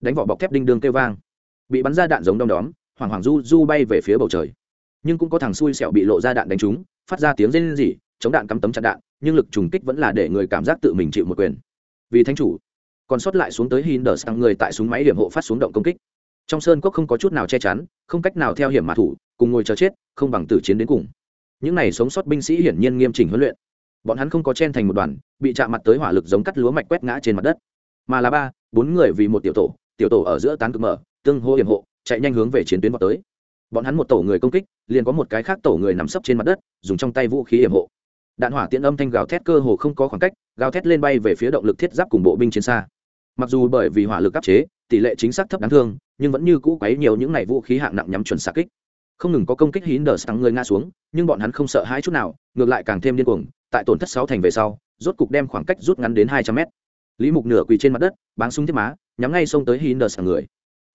Đánh vỏ bọc thép đinh đương kêu vang. Bị bắn ra đạn giống đom đóm hoàng hoàng du du bay về phía bầu trời. Nhưng cũng có thằng xui xẻo bị lộ ra đạn đánh trúng, phát ra tiếng rên rỉ, chống đạn cắm tấm chặn đạn, nhưng lực trùng kích vẫn là để người cảm giác tự mình chịu một quyền. Vì thánh chủ, còn sót lại xuống tới Hinders sang người tại súng máy điểm hộ phát xuống động công kích trong sơn cốc không có chút nào che chắn, không cách nào theo hiểm mã thủ, cùng ngồi chờ chết, không bằng tử chiến đến cùng. Những này sống sót binh sĩ hiển nhiên nghiêm chỉnh huấn luyện. Bọn hắn không có chen thành một đoàn, bị chạm mặt tới hỏa lực giống cắt lúa mạch quét ngã trên mặt đất. Mà là ba, bốn người vì một tiểu tổ tiểu tổ ở giữa tán cực mở, tương hô hiểm hộ, chạy nhanh hướng về chiến tuyến vào tới. Bọn hắn một tổ người công kích, liền có một cái khác tổ người nằm sấp trên mặt đất, dùng trong tay vũ khí hiểm hộ. Đạn hỏa tiễn âm thanh gào thét cơ hồ không có khoảng cách, gào thét lên bay về phía động lực thiết giáp cùng bộ binh chiến xa. Mặc dù bởi vì hỏa lực áp chế tỷ lệ chính xác thấp đáng thương, nhưng vẫn như cũ quấy nhiều những ngày vũ khí hạng nặng nhắm chuẩn xạ kích. Không ngừng có công kích hín đờ sáng người nga xuống, nhưng bọn hắn không sợ hãi chút nào, ngược lại càng thêm điên cuồng, tại tổn thất sáu thành về sau, rốt cục đem khoảng cách rút ngắn đến hai trăm mét. Lý mục nửa quỳ trên mặt đất, báng súng thiết má, nhắm ngay xông tới hín đờ sáng người.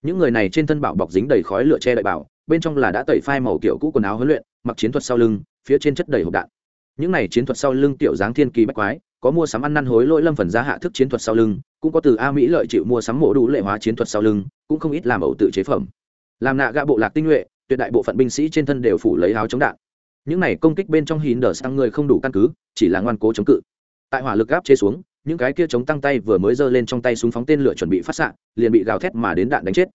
Những người này trên thân bảo bọc dính đầy khói lửa che đậy bảo, bên trong là đã tẩy phai màu kiểu cũ quần áo huấn luyện, mặc chiến thuật sau lưng, phía trên chất đầy hộp đạn. Những này chiến thuật sau lưng tiểu dáng thiên kỳ bách quái, có mua sắm ăn năn hối lỗi lâm phần giá hạ thức chiến thuật sau lưng cũng có từ a mỹ lợi chịu mua sắm mổ đủ lệ hóa chiến thuật sau lưng, cũng không ít làm ẩu tự chế phẩm. Làm nạ gạ bộ lạc tinh nhuệ, tuyệt đại bộ phận binh sĩ trên thân đều phủ lấy áo chống đạn. Những này công kích bên trong hín đờ sang người không đủ căn cứ, chỉ là ngoan cố chống cự. Tại hỏa lực gáp chế xuống, những cái kia chống tăng tay vừa mới giơ lên trong tay súng phóng tên lửa chuẩn bị phát xạ, liền bị gào thét mà đến đạn đánh chết.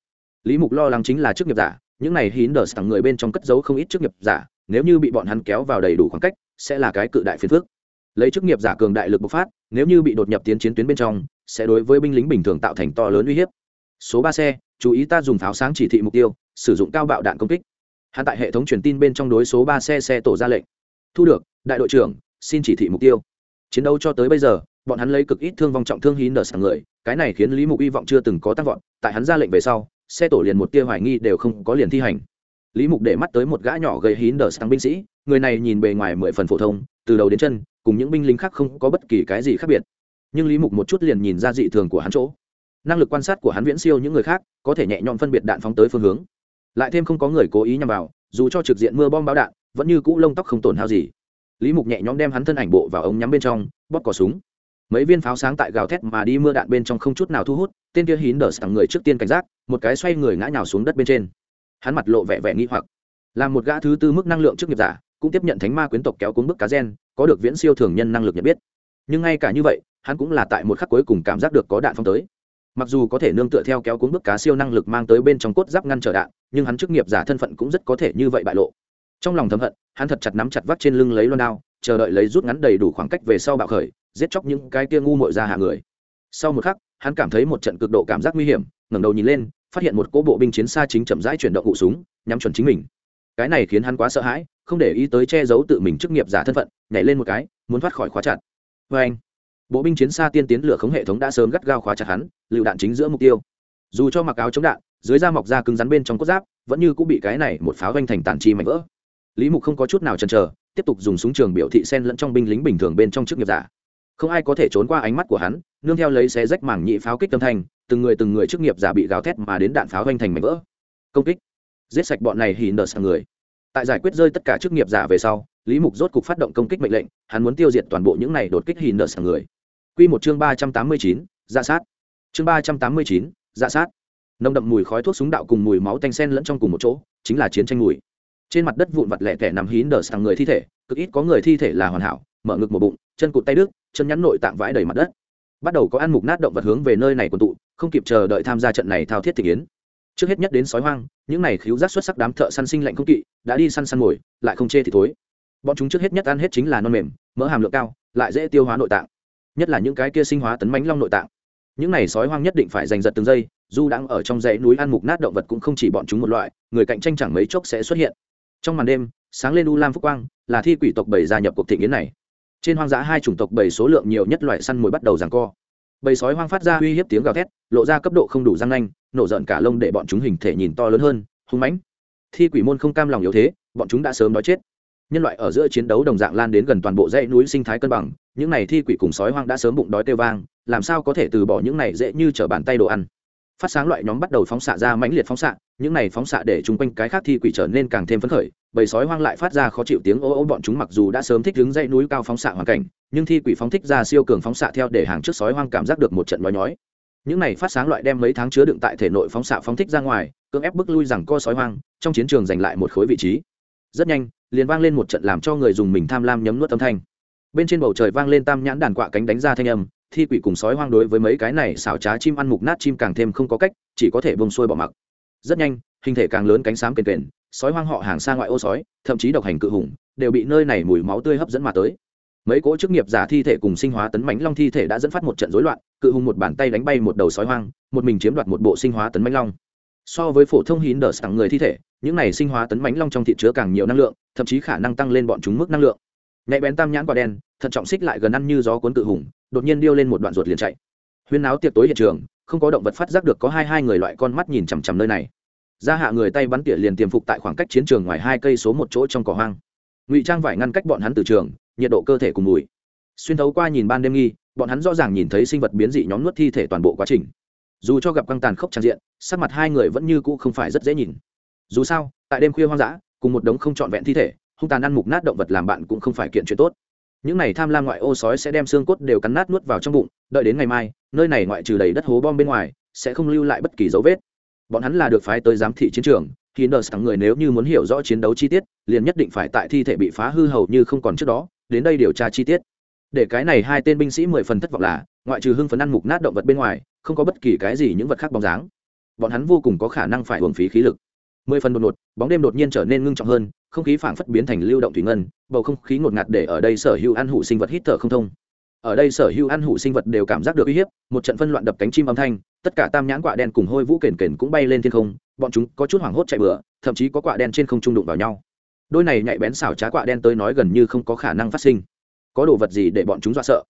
Lý mục lo lắng chính là chức nghiệp giả, những này hín đờ sang người bên trong cất giấu không ít chức nghiệp giả, nếu như bị bọn hắn kéo vào đầy đủ khoảng cách, sẽ là cái cự đại phiền phước lấy chức nghiệp giả cường đại lực bộc phát, nếu như bị đột nhập tiến chiến tuyến bên trong sẽ đối với binh lính bình thường tạo thành to lớn uy hiếp. Số ba xe, chú ý ta dùng pháo sáng chỉ thị mục tiêu, sử dụng cao bạo đạn công kích. Hắn tại hệ thống truyền tin bên trong đối số ba xe xe tổ ra lệnh. Thu được, đại đội trưởng, xin chỉ thị mục tiêu. Chiến đấu cho tới bây giờ, bọn hắn lấy cực ít thương vong trọng thương hí nở sang người, cái này khiến lý mục hy vọng chưa từng có tác vọng tại hắn ra lệnh về sau, xe tổ liền một tia hoài nghi đều không có liền thi hành. Lý mục để mắt tới một gã nhỏ gây hí nở sang binh sĩ, người này nhìn bề ngoài mười phần phổ thông, từ đầu đến chân, cùng những binh lính khác không có bất kỳ cái gì khác biệt nhưng lý mục một chút liền nhìn ra dị thường của hắn chỗ. Năng lực quan sát của hắn viễn siêu những người khác, có thể nhẹ nhõm phân biệt đạn phóng tới phương hướng. Lại thêm không có người cố ý nhằm vào, dù cho trực diện mưa bom báo đạn, vẫn như cũ lông tóc không tổn hao gì. Lý mục nhẹ nhõm đem hắn thân ảnh bộ vào ống nhắm bên trong, bóp cỏ súng. Mấy viên pháo sáng tại gào thét mà đi mưa đạn bên trong không chút nào thu hút, tên kia hín đờ sẵn người trước tiên cảnh giác, một cái xoay người ngã nhào xuống đất bên trên. Hắn mặt lộ vẻ vẻ nghi hoặc. Là một gã thứ tư mức năng lượng trước nghiệp giả, cũng tiếp nhận thánh ma quyến tộc kéo cuốn bức cá gen, có được viễn siêu thường nhân năng lực nhận biết. Nhưng ngay cả như vậy hắn cũng là tại một khắc cuối cùng cảm giác được có đạn phong tới. Mặc dù có thể nương tựa theo kéo cuốn bức cá siêu năng lực mang tới bên trong cốt giáp ngăn trở đạn, nhưng hắn chức nghiệp giả thân phận cũng rất có thể như vậy bại lộ. Trong lòng thầm hận, hắn thật chặt nắm chặt vắt trên lưng lấy loan đao, chờ đợi lấy rút ngắn đầy đủ khoảng cách về sau bạo khởi, giết chóc những cái kia ngu mội ra hạ người. Sau một khắc, hắn cảm thấy một trận cực độ cảm giác nguy hiểm, ngẩng đầu nhìn lên, phát hiện một cỗ bộ binh chiến xa chính chậm rãi chuyển động cụ súng, nhắm chuẩn chính mình. Cái này khiến hắn quá sợ hãi, không để ý tới che giấu tự mình chức nghiệp giả thân phận, nhảy lên một cái, muốn thoát khỏi khóa chặt. Vê anh bộ binh chiến xa tiên tiến lửa khống hệ thống đã sớm gắt gao khóa chặt hắn, lựu đạn chính giữa mục tiêu. Dù cho mặc áo chống đạn, dưới da mọc da cứng rắn bên trong cốt giáp, vẫn như cũng bị cái này một pháo vanh thành tàn chi mảnh vỡ. Lý mục không có chút nào chần chờ, tiếp tục dùng súng trường biểu thị sen lẫn trong binh lính bình thường bên trong chức nghiệp giả. Không ai có thể trốn qua ánh mắt của hắn, nương theo lấy xe rách mảng nhị pháo kích tâm thành từng người từng người chức nghiệp giả bị gào thét mà đến đạn pháo vanh thành mảnh vỡ. Công kích. Giết sạch bọn này hỉ nợ sang người. Tại giải quyết rơi tất cả chức nghiệp giả về sau, lý mục rốt cục phát động công kích mệnh lệnh, hắn muốn tiêu diệt toàn bộ những này đột kích hỉ nợ sang người quy một chương ba trăm tám mươi chín dạ sát. Chương ba trăm tám mươi chín dạ sát. Nồng đậm mùi khói thuốc súng đạo cùng mùi máu tanh sen lẫn trong cùng một chỗ, chính là chiến tranh mùi. Trên mặt đất vụn vặt lẻ tẻ nằm hín đờ sang người thi thể, cực ít có người thi thể là hoàn hảo, mở ngực một bụng, chân cụt tay đứt, chân nhắn nội tạng vãi đầy mặt đất. Bắt đầu có ăn mục nát động vật hướng về nơi này quần tụ, không kịp chờ đợi tham gia trận này thao thiết thị yến. trước hết nhất đến sói hoang, những này khiếu giác xuất sắc đám thợ săn sinh lạnh không kỵ, đã đi săn săn mồi, lại không chê thì thối. Bọn chúng trước hết nhất ăn hết chính là non mềm, mỡ hàm lượng cao, lại dễ tiêu hóa nội tạng nhất là những cái kia sinh hóa tấn mánh long nội tạng. Những này sói hoang nhất định phải giành giật từng giây, dù đang ở trong dãy núi ăn mục nát động vật cũng không chỉ bọn chúng một loại, người cạnh tranh chẳng mấy chốc sẽ xuất hiện. Trong màn đêm, sáng lên u lam phúc quang, là thi quỷ tộc bảy gia nhập cuộc thị nghiến này. Trên hoang dã hai chủng tộc bảy số lượng nhiều nhất loại săn mồi bắt đầu giằng co. Bầy sói hoang phát ra uy hiếp tiếng gào thét, lộ ra cấp độ không đủ răng nanh, nổ giận cả lông để bọn chúng hình thể nhìn to lớn hơn, hung mãnh. Thi quỷ môn không cam lòng yếu thế, bọn chúng đã sớm đói chết nhân loại ở giữa chiến đấu đồng dạng lan đến gần toàn bộ dãy núi sinh thái cân bằng, những này thi quỷ cùng sói hoang đã sớm bụng đói tê vang, làm sao có thể từ bỏ những này dễ như t bàn tay đồ ăn? Phát sáng loại nhóm bắt đầu phóng xạ ra mãnh liệt phóng xạ, những này phóng xạ để chung quanh cái khác thi quỷ trở nên càng thêm phấn khởi, bầy sói hoang lại phát ra khó chịu tiếng ô ô bọn chúng mặc dù đã sớm thích đứng dãy núi cao phóng xạ hoàn cảnh, nhưng thi quỷ phóng thích ra siêu cường phóng xạ theo để hàng trước sói hoang cảm giác được một trận nói nhói. Những này phát sáng loại đem mấy tháng chứa đựng tại thể nội phóng xạ phóng thích ra ngoài, cưỡng ép bức lui rằng co sói hoang, trong chiến trường giành lại một khối vị trí. Rất nhanh liền vang lên một trận làm cho người dùng mình tham lam nhấm nuốt âm thanh. Bên trên bầu trời vang lên tam nhãn đàn quạ cánh đánh ra thanh âm, thi quỷ cùng sói hoang đối với mấy cái này xảo trá chim ăn mục nát chim càng thêm không có cách, chỉ có thể bông xuôi bỏ mặc. Rất nhanh, hình thể càng lớn cánh xám kền kền, sói hoang họ hàng xa ngoại ô sói, thậm chí độc hành cự hùng, đều bị nơi này mùi máu tươi hấp dẫn mà tới. Mấy cỗ chức nghiệp giả thi thể cùng sinh hóa tấn mãnh long thi thể đã dẫn phát một trận rối loạn, cự hùng một bàn tay đánh bay một đầu sói hoang, một mình chiếm đoạt một bộ sinh hóa tấn mãnh long so với phổ thông hín đờ sẵn người thi thể, những này sinh hóa tấn bánh long trong thịt chứa càng nhiều năng lượng, thậm chí khả năng tăng lên bọn chúng mức năng lượng. Nhạy bén tam nhãn quả đen, thận trọng xích lại gần ăn như gió cuốn cự hùng, đột nhiên điêu lên một đoạn ruột liền chạy. Huyên áo tiệc tối hiện trường, không có động vật phát giác được có hai hai người loại con mắt nhìn chằm chằm nơi này. Gia hạ người tay bắn tỉa liền tiềm phục tại khoảng cách chiến trường ngoài hai cây số một chỗ trong cỏ hoang. Ngụy trang vải ngăn cách bọn hắn từ trường, nhiệt độ cơ thể cùng mùi. Xuyên thấu qua nhìn ban đêm nghi, bọn hắn rõ ràng nhìn thấy sinh vật biến dị nhóm nuốt thi thể toàn bộ quá trình dù cho gặp căng tàn khốc trang diện, sắc mặt hai người vẫn như cũ không phải rất dễ nhìn. Dù sao, tại đêm khuya hoang dã, cùng một đống không trọn vẹn thi thể, hung tàn ăn mục nát động vật làm bạn cũng không phải kiện chuyện tốt. Những này tham lam ngoại ô sói sẽ đem xương cốt đều cắn nát nuốt vào trong bụng, đợi đến ngày mai, nơi này ngoại trừ đầy đất hố bom bên ngoài, sẽ không lưu lại bất kỳ dấu vết. Bọn hắn là được phái tới giám thị chiến trường, khi nợ sẵn người nếu như muốn hiểu rõ chiến đấu chi tiết, liền nhất định phải tại thi thể bị phá hư hầu như không còn trước đó, đến đây điều tra chi tiết. Để cái này hai tên binh sĩ mười phần thất vọng là, ngoại trừ hưng phấn ăn mục nát động vật bên ngoài không có bất kỳ cái gì những vật khác bóng dáng. Bọn hắn vô cùng có khả năng phải hưởng phí khí lực. Mười phần đột ngột, bóng đêm đột nhiên trở nên ngưng trọng hơn, không khí phảng phất biến thành lưu động thủy ngân, bầu không khí ngột ngạt để ở đây sở hữu ăn hủ sinh vật hít thở không thông. Ở đây sở hữu ăn hủ sinh vật đều cảm giác được uy hiếp, một trận phân loạn đập cánh chim âm thanh, tất cả tam nhãn quạ đen cùng hôi vũ kền kền cũng bay lên thiên không, bọn chúng có chút hoảng hốt chạy bừa, thậm chí có quạ đen trên không trung đụng vào nhau. Đôi này nhạy bén xảo trá quạ đen tới nói gần như không có khả năng phát sinh. Có đồ vật gì để bọn chúng dọa sợ?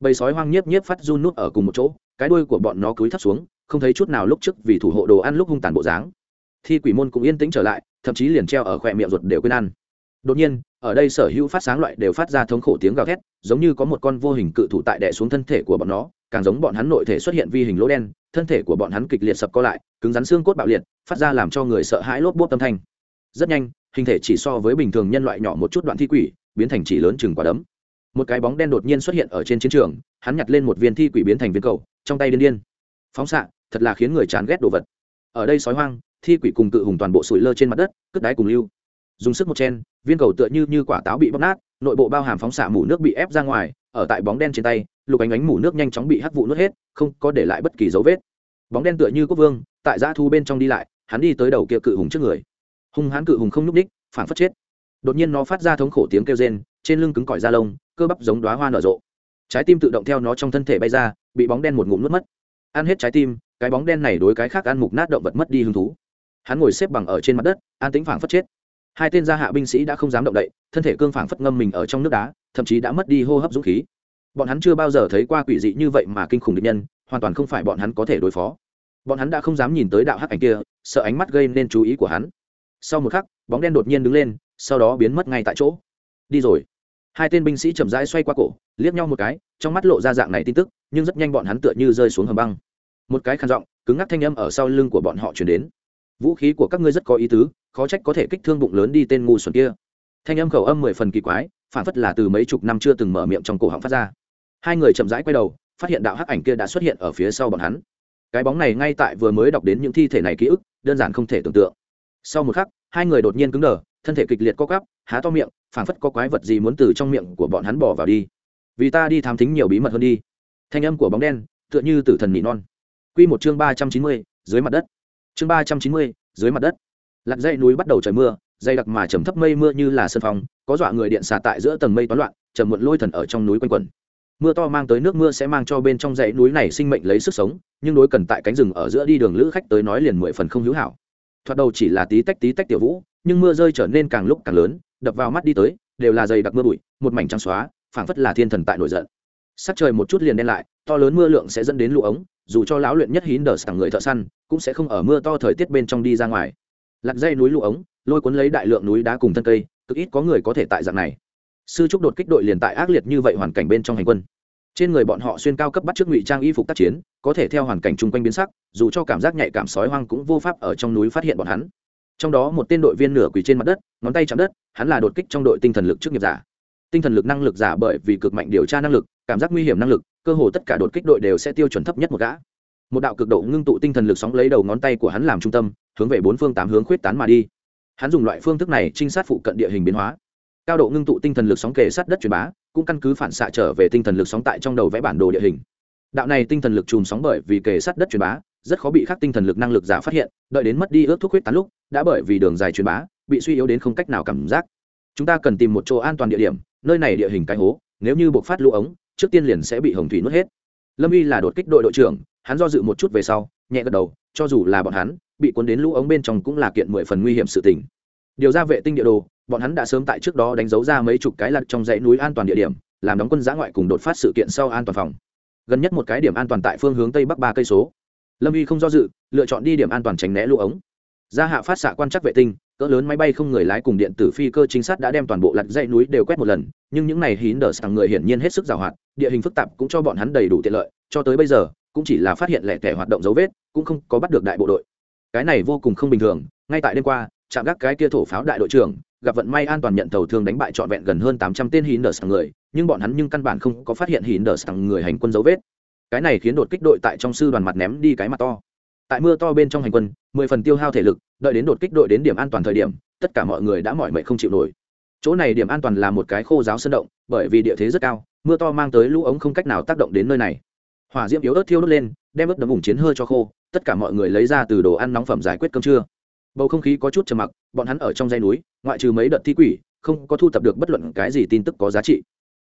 Bầy sói hoang nhiếp nhiếp phát run nút ở cùng một chỗ, cái đuôi của bọn nó cúi thấp xuống, không thấy chút nào lúc trước vì thủ hộ đồ ăn lúc hung tàn bộ dáng. Thi quỷ môn cũng yên tĩnh trở lại, thậm chí liền treo ở khỏe miệng ruột đều quên ăn. Đột nhiên, ở đây sở hữu phát sáng loại đều phát ra thống khổ tiếng gào thét, giống như có một con vô hình cự thủ tại đè xuống thân thể của bọn nó, càng giống bọn hắn nội thể xuất hiện vi hình lỗ đen, thân thể của bọn hắn kịch liệt sập co lại, cứng rắn xương cốt bạo liệt, phát ra làm cho người sợ hãi lốp bốp tâm thanh. Rất nhanh, hình thể chỉ so với bình thường nhân loại nhỏ một chút đoạn thi quỷ, biến thành chỉ lớn chừng quả đấm một cái bóng đen đột nhiên xuất hiện ở trên chiến trường, hắn nhặt lên một viên thi quỷ biến thành viên cầu, trong tay điên điên. Phóng xạ, thật là khiến người chán ghét đồ vật. Ở đây sói hoang, thi quỷ cùng cự hùng toàn bộ sủi lơ trên mặt đất, cất đáy cùng lưu. Dùng sức một chen, viên cầu tựa như như quả táo bị bóc nát, nội bộ bao hàm phóng xạ mủ nước bị ép ra ngoài, ở tại bóng đen trên tay, lục ánh ánh mủ nước nhanh chóng bị hắc vụ nuốt hết, không có để lại bất kỳ dấu vết. Bóng đen tựa như quốc vương, tại giã thu bên trong đi lại, hắn đi tới đầu kia cự hùng trước người. Hung hãn cự hùng không n ú c ních phản phất chết. Đột nhiên nó phát ra thống khổ tiếng kêu rên, trên lưng cứng cỏi da lông cơ bắp giống đóa hoa nở rộ. Trái tim tự động theo nó trong thân thể bay ra, bị bóng đen một ngụm nuốt mất. Ăn hết trái tim, cái bóng đen này đối cái khác ăn mục nát động vật mất đi hứng thú. Hắn ngồi xếp bằng ở trên mặt đất, an tĩnh phảng phất chết. Hai tên gia hạ binh sĩ đã không dám động đậy, thân thể cương phảng phất ngâm mình ở trong nước đá, thậm chí đã mất đi hô hấp dũng khí. Bọn hắn chưa bao giờ thấy qua quỷ dị như vậy mà kinh khủng địch nhân, hoàn toàn không phải bọn hắn có thể đối phó. Bọn hắn đã không dám nhìn tới đạo hắc ảnh kia, sợ ánh mắt gây nên chú ý của hắn. Sau một khắc, bóng đen đột nhiên đứng lên, sau đó biến mất ngay tại chỗ. Đi rồi hai tên binh sĩ chậm rãi xoay qua cổ, liếc nhau một cái, trong mắt lộ ra dạng này tin tức, nhưng rất nhanh bọn hắn tựa như rơi xuống hầm băng. Một cái khăn giọng, cứng ngắc thanh âm ở sau lưng của bọn họ chuyển đến. Vũ khí của các ngươi rất có ý tứ, khó trách có thể kích thương bụng lớn đi tên ngu xuẩn kia. Thanh âm khẩu âm mười phần kỳ quái, phản phất là từ mấy chục năm chưa từng mở miệng trong cổ họng phát ra. Hai người chậm rãi quay đầu, phát hiện đạo hắc ảnh kia đã xuất hiện ở phía sau bọn hắn. Cái bóng này ngay tại vừa mới đọc đến những thi thể này ký ức, đơn giản không thể tưởng tượng. Sau một khắc, hai người đột nhiên cứng đờ, thân thể kịch liệt co cắp há to miệng phảng phất có quái vật gì muốn từ trong miệng của bọn hắn bỏ vào đi. Vì ta đi thám thính nhiều bí mật hơn đi. Thanh âm của bóng đen tựa như tử thần nỉ non. Q một chương ba trăm chín mươi dưới mặt đất. Chương ba trăm chín mươi dưới mặt đất. Lặn dãy núi bắt đầu trời mưa dày đặc mà trầm thấp mây mưa như là sân phòng, có dọa người điện xả tại giữa tầng mây toán loạn trầm muộn lôi thần ở trong núi quanh quẩn. Mưa to mang tới nước mưa sẽ mang cho bên trong dãy núi này sinh mệnh lấy sức sống nhưng đối cần tại cánh rừng ở giữa đi đường lữ khách tới nói liền mười phần không hữu hảo. Thoạt đầu chỉ là tí tách tí tách tiểu vũ nhưng mưa rơi trở nên càng lúc càng lớn đập vào mắt đi tới, đều là dày đặc mưa bụi, một mảnh trắng xóa, phảng phất là thiên thần tại nổi giận. Sắc trời một chút liền đen lại, to lớn mưa lượng sẽ dẫn đến lũ ống, dù cho lão luyện nhất hín đờ sảng người thợ săn, cũng sẽ không ở mưa to thời tiết bên trong đi ra ngoài. Lặt dây núi lũ ống, lôi cuốn lấy đại lượng núi đá cùng thân cây, cực ít có người có thể tại dạng này. Sư trúc đột kích đội liền tại ác liệt như vậy hoàn cảnh bên trong hành quân. Trên người bọn họ xuyên cao cấp bắt trước ngụy trang y phục tác chiến, có thể theo hoàn cảnh chung quanh biến sắc, dù cho cảm giác nhạy cảm sói hoang cũng vô pháp ở trong núi phát hiện bọn hắn trong đó một tên đội viên nửa quỳ trên mặt đất, ngón tay chạm đất, hắn là đột kích trong đội tinh thần lực trước nghiệp giả. Tinh thần lực năng lực giả bởi vì cực mạnh điều tra năng lực, cảm giác nguy hiểm năng lực, cơ hồ tất cả đột kích đội đều sẽ tiêu chuẩn thấp nhất một gã. Một đạo cực độ ngưng tụ tinh thần lực sóng lấy đầu ngón tay của hắn làm trung tâm, hướng về bốn phương tám hướng khuyết tán mà đi. Hắn dùng loại phương thức này trinh sát phụ cận địa hình biến hóa. Cao độ ngưng tụ tinh thần lực sóng kề sát đất truyền bá, cũng căn cứ phản xạ trở về tinh thần lực sóng tại trong đầu vẽ bản đồ địa hình. Đạo này tinh thần lực chùm sóng bởi vì kề sát đất truyền bá rất khó bị khắc tinh thần lực năng lực giả phát hiện, đợi đến mất đi ước thuốc huyết tán lúc, đã bởi vì đường dài truyền bá, bị suy yếu đến không cách nào cảm giác. Chúng ta cần tìm một chỗ an toàn địa điểm, nơi này địa hình cái hố, nếu như buộc phát lũ ống, trước tiên liền sẽ bị hồng thủy nuốt hết. Lâm y là đột kích đội đội trưởng, hắn do dự một chút về sau, nhẹ gật đầu, cho dù là bọn hắn, bị cuốn đến lũ ống bên trong cũng là kiện mười phần nguy hiểm sự tình. Điều ra vệ tinh địa đồ, bọn hắn đã sớm tại trước đó đánh dấu ra mấy chục cái lặt trong dãy núi an toàn địa điểm, làm đóng quân giã ngoại cùng đột phát sự kiện sau an toàn phòng. Gần nhất một cái điểm an toàn tại phương hướng tây bắc ba cây số lâm y không do dự lựa chọn đi điểm an toàn tránh né lũ ống gia hạ phát xạ quan trắc vệ tinh cỡ lớn máy bay không người lái cùng điện tử phi cơ chính sát đã đem toàn bộ lặt dãy núi đều quét một lần nhưng những này hín đờ sàng người hiển nhiên hết sức giàu hoạt địa hình phức tạp cũng cho bọn hắn đầy đủ tiện lợi cho tới bây giờ cũng chỉ là phát hiện lẻ tẻ hoạt động dấu vết cũng không có bắt được đại bộ đội cái này vô cùng không bình thường ngay tại đêm qua chạm gác cái kia thổ pháo đại đội trưởng gặp vận may an toàn nhận tàu thương đánh bại trọn vẹn gần hơn tám trăm tên hín đờ sàng người nhưng bọn hắn nhưng căn bản không có phát hiện hín đờ sàng người hành quân dấu vết cái này khiến đột kích đội tại trong sư đoàn mặt ném đi cái mặt to. Tại mưa to bên trong hành quân, mười phần tiêu hao thể lực, đợi đến đột kích đội đến điểm an toàn thời điểm, tất cả mọi người đã mỏi mệt không chịu nổi. Chỗ này điểm an toàn là một cái khô giáo sân động, bởi vì địa thế rất cao, mưa to mang tới lũ ống không cách nào tác động đến nơi này. Hỏa diễm yếu ớt thiêu đốt lên, đem ướt đấm vùng chiến hơi cho khô, tất cả mọi người lấy ra từ đồ ăn nóng phẩm giải quyết cơm trưa. Bầu không khí có chút trầm mặc, bọn hắn ở trong dây núi, ngoại trừ mấy đợt thi quỷ, không có thu thập được bất luận cái gì tin tức có giá trị.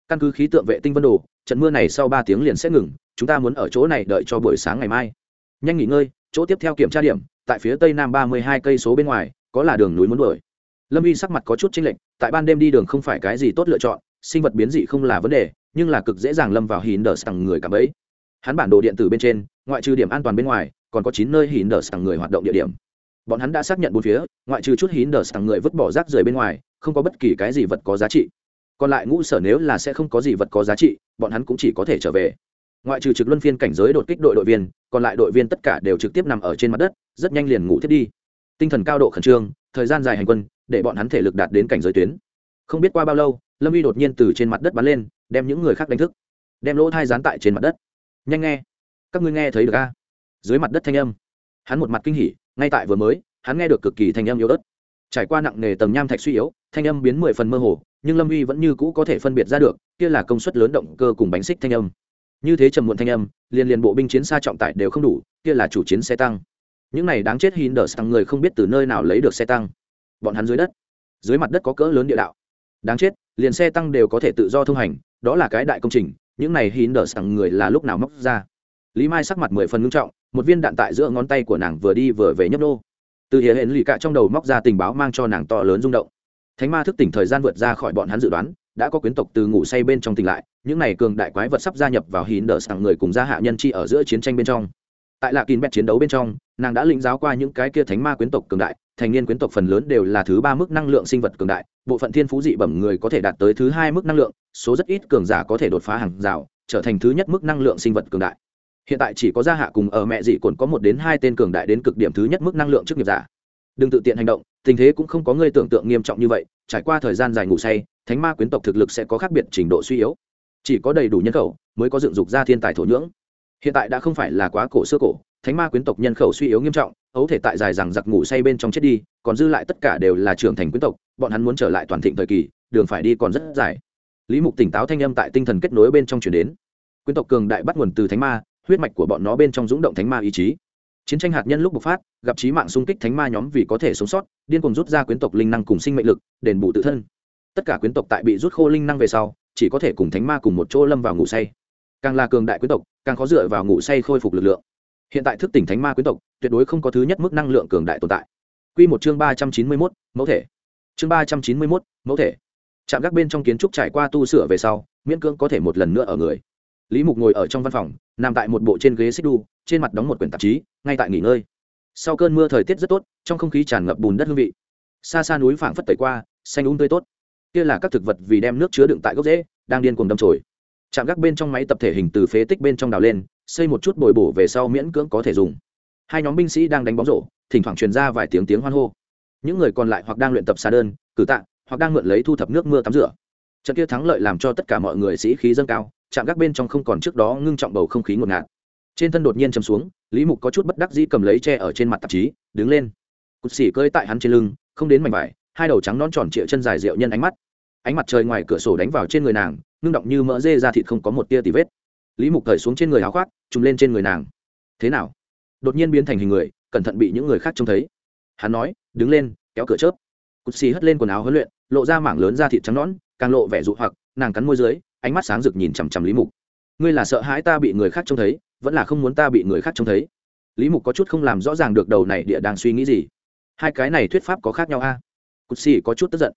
Căn cứ khí tượng vệ tinh vân đồ, trận mưa này sau ba tiếng liền sẽ ngừng chúng ta muốn ở chỗ này đợi cho buổi sáng ngày mai. Nhanh nghỉ ngơi, chỗ tiếp theo kiểm tra điểm, tại phía tây nam ba mươi hai cây số bên ngoài, có là đường núi muốn đuổi. Lâm y sắc mặt có chút chênh lệch, tại ban đêm đi đường không phải cái gì tốt lựa chọn, sinh vật biến dị không là vấn đề, nhưng là cực dễ dàng lâm vào hìn đờ sằng người cảm ấy hắn bản đồ điện tử bên trên, ngoại trừ điểm an toàn bên ngoài, còn có chín nơi hìn đờ sằng người hoạt động địa điểm. Bọn hắn đã xác nhận bốn phía, ngoại trừ chút hìn đờ sằng người vứt bỏ rác rưởi bên ngoài, không có bất kỳ cái gì vật có giá trị. Còn lại ngũ sở nếu là sẽ không có gì vật có giá trị, bọn hắn cũng chỉ có thể trở về ngoại trừ trực luân phiên cảnh giới đột kích đội đội viên, còn lại đội viên tất cả đều trực tiếp nằm ở trên mặt đất, rất nhanh liền ngủ thiết đi. Tinh thần cao độ khẩn trương, thời gian dài hành quân, để bọn hắn thể lực đạt đến cảnh giới tuyến. Không biết qua bao lâu, lâm y đột nhiên từ trên mặt đất bắn lên, đem những người khác đánh thức. Đem lỗ thai dán tại trên mặt đất. Nhanh nghe. Các ngươi nghe thấy được a? Dưới mặt đất thanh âm. Hắn một mặt kinh hỉ, ngay tại vừa mới, hắn nghe được cực kỳ thanh âm yếu ớt. Trải qua nặng nề tầng nham thạch suy yếu, thanh âm biến mười phần mơ hồ, nhưng lâm uy vẫn như cũ có thể phân biệt ra được, kia là công suất lớn động cơ cùng bánh xích thanh âm như thế trầm muộn thanh âm, liền liền bộ binh chiến xa trọng tải đều không đủ, kia là chủ chiến xe tăng. Những này đáng chết hin đờ tăng người không biết từ nơi nào lấy được xe tăng. Bọn hắn dưới đất, dưới mặt đất có cỡ lớn địa đạo. Đáng chết, liền xe tăng đều có thể tự do thông hành, đó là cái đại công trình, những này hin đờ tăng người là lúc nào móc ra? Lý mai sắc mặt mười phần ngưng trọng, một viên đạn tại giữa ngón tay của nàng vừa đi vừa về nhấp nô. Từ hiện hển lì cạ trong đầu móc ra tình báo mang cho nàng to lớn rung động. Thánh ma thức tỉnh thời gian vượt ra khỏi bọn hắn dự đoán đã có quyến tộc từ ngủ say bên trong tỉnh lại, những này cường đại quái vật sắp gia nhập vào hín đờ sảng người cùng gia hạ nhân chi ở giữa chiến tranh bên trong. Tại lạ kín bẹt chiến đấu bên trong, nàng đã lĩnh giáo qua những cái kia thánh ma quyến tộc cường đại, thành niên quyến tộc phần lớn đều là thứ ba mức năng lượng sinh vật cường đại, bộ phận thiên phú dị bẩm người có thể đạt tới thứ hai mức năng lượng, số rất ít cường giả có thể đột phá hàng rào, trở thành thứ nhất mức năng lượng sinh vật cường đại. Hiện tại chỉ có gia hạ cùng ở mẹ dị cồn có một đến hai tên cường đại đến cực điểm thứ nhất mức năng lượng trước nghiệp giả. Đừng tự tiện hành động, tình thế cũng không có người tưởng tượng nghiêm trọng như vậy, trải qua thời gian dài ngủ say thánh ma quyến tộc thực lực sẽ có khác biệt trình độ suy yếu. Chỉ có đầy đủ nhân khẩu mới có dựng dục ra thiên tài thổ nhưỡng. Hiện tại đã không phải là quá cổ xưa cổ, thánh ma quyến tộc nhân khẩu suy yếu nghiêm trọng, ấu thể tại dài rằng giặc ngủ say bên trong chết đi, còn dư lại tất cả đều là trưởng thành quyến tộc, bọn hắn muốn trở lại toàn thịnh thời kỳ, đường phải đi còn rất dài. Lý mục tỉnh táo thanh âm tại tinh thần kết nối bên trong chuyển đến. Quyến tộc cường đại bắt nguồn từ thánh ma, huyết mạch của bọn nó bên trong dũng động thánh ma ý chí. Chiến tranh hạt nhân lúc bộc phát, gặp trí mạng xung kích thánh ma nhóm vì có thể sống sót, điên cùng rút ra quyến tộc linh năng cùng sinh mệnh lực, đền bù tự thân tất cả quyến tộc tại bị rút khô linh năng về sau, chỉ có thể cùng thánh ma cùng một chỗ lâm vào ngủ say. Càng là cường đại quyến tộc, càng khó dựa vào ngủ say khôi phục lực lượng. Hiện tại thức tỉnh thánh ma quyến tộc, tuyệt đối không có thứ nhất mức năng lượng cường đại tồn tại. Q một chương ba trăm chín mươi mốt, mẫu thể. Chương ba trăm chín mươi mốt, mẫu thể. Chạm gác bên trong kiến trúc trải qua tu sửa về sau, miễn cưỡng có thể một lần nữa ở người. Lý mục ngồi ở trong văn phòng, nằm tại một bộ trên ghế xích đu, trên mặt đóng một quyển tạp chí, ngay tại nghỉ ngơi. Sau cơn mưa thời tiết rất tốt, trong không khí tràn ngập bùn đất hương vị. Xa xa núi phảng phất tẩy qua, xanh úng tươi tốt kia là các thực vật vì đem nước chứa đựng tại gốc rễ, đang điên cuồng đâm trồi chạm gác bên trong máy tập thể hình từ phế tích bên trong đào lên, xây một chút bồi bổ về sau miễn cưỡng có thể dùng. Hai nhóm binh sĩ đang đánh bóng rổ, thỉnh thoảng truyền ra vài tiếng tiếng hoan hô. Những người còn lại hoặc đang luyện tập xa đơn, cử tạ, hoặc đang mượn lấy thu thập nước mưa tắm rửa. Trận kia thắng lợi làm cho tất cả mọi người sĩ khí dâng cao chạm gác bên trong không còn trước đó ngưng trọng bầu không khí ngột ngạt. Trên thân đột nhiên chầm xuống, lý mục có chút bất đắc dĩ cầm lấy tre ở trên mặt tạp chí, đứng lên. Cụt xỉ cơi tại hắn trên lưng, không đến mảnh vải hai đầu trắng non tròn trịa chân dài rượu nhân ánh mắt. Ánh mặt trời ngoài cửa sổ đánh vào trên người nàng, ngưng động như mỡ dê ra thịt không có một tia tì vết. Lý mục cởi xuống trên người áo khoác trùng lên trên người nàng. Thế nào? Đột nhiên biến thành hình người, cẩn thận bị những người khác trông thấy. Hắn nói, đứng lên, kéo cửa chớp. Cụt xì hất lên quần áo huấn luyện, lộ ra mảng lớn da thịt trắng nón càng lộ vẻ dụ hoặc, nàng cắn môi dưới, ánh mắt sáng rực nhìn chằm chằm lý mục. Ngươi là sợ hãi ta bị người khác trông thấy, vẫn là không muốn ta bị người khác trông thấy? Lý mục có chút không làm rõ ràng được đầu này địa đang suy nghĩ gì. Hai cái này thuyết pháp có khác nhau a? à? Cụt xì có chút tức giận.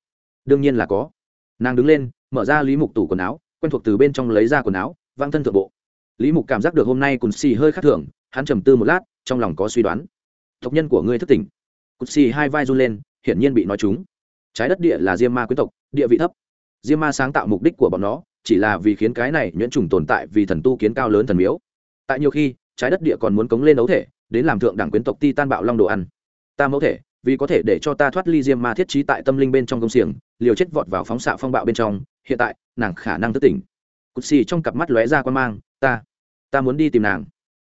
Đương nhiên là có. Nàng đứng lên, mở ra lý mục tủ quần áo, quen thuộc từ bên trong lấy ra quần áo, văng thân thượng bộ. Lý mục cảm giác được hôm nay cụt xì hơi khác thường, hắn trầm tư một lát, trong lòng có suy đoán. Tộc nhân của ngươi thất tỉnh. Cụt xì hai vai run lên, hiển nhiên bị nói chúng. trái đất địa là diêm ma quyến tộc, địa vị thấp. Diêm ma sáng tạo mục đích của bọn nó, chỉ là vì khiến cái này nhuyễn trùng tồn tại vì thần tu kiến cao lớn thần miếu. Tại nhiều khi, trái đất địa còn muốn cống lên ấu thể, đến làm thượng đẳng quyến tộc ti tan bạo long đồ ăn. Ta mẫu thể vì có thể để cho ta thoát ly diêm ma thiết trí tại tâm linh bên trong công xiềng, liều chết vọt vào phóng xạ phong bạo bên trong, hiện tại, nàng khả năng thức tỉnh. Cụt xì trong cặp mắt lóe ra quan mang, ta ta muốn đi tìm nàng.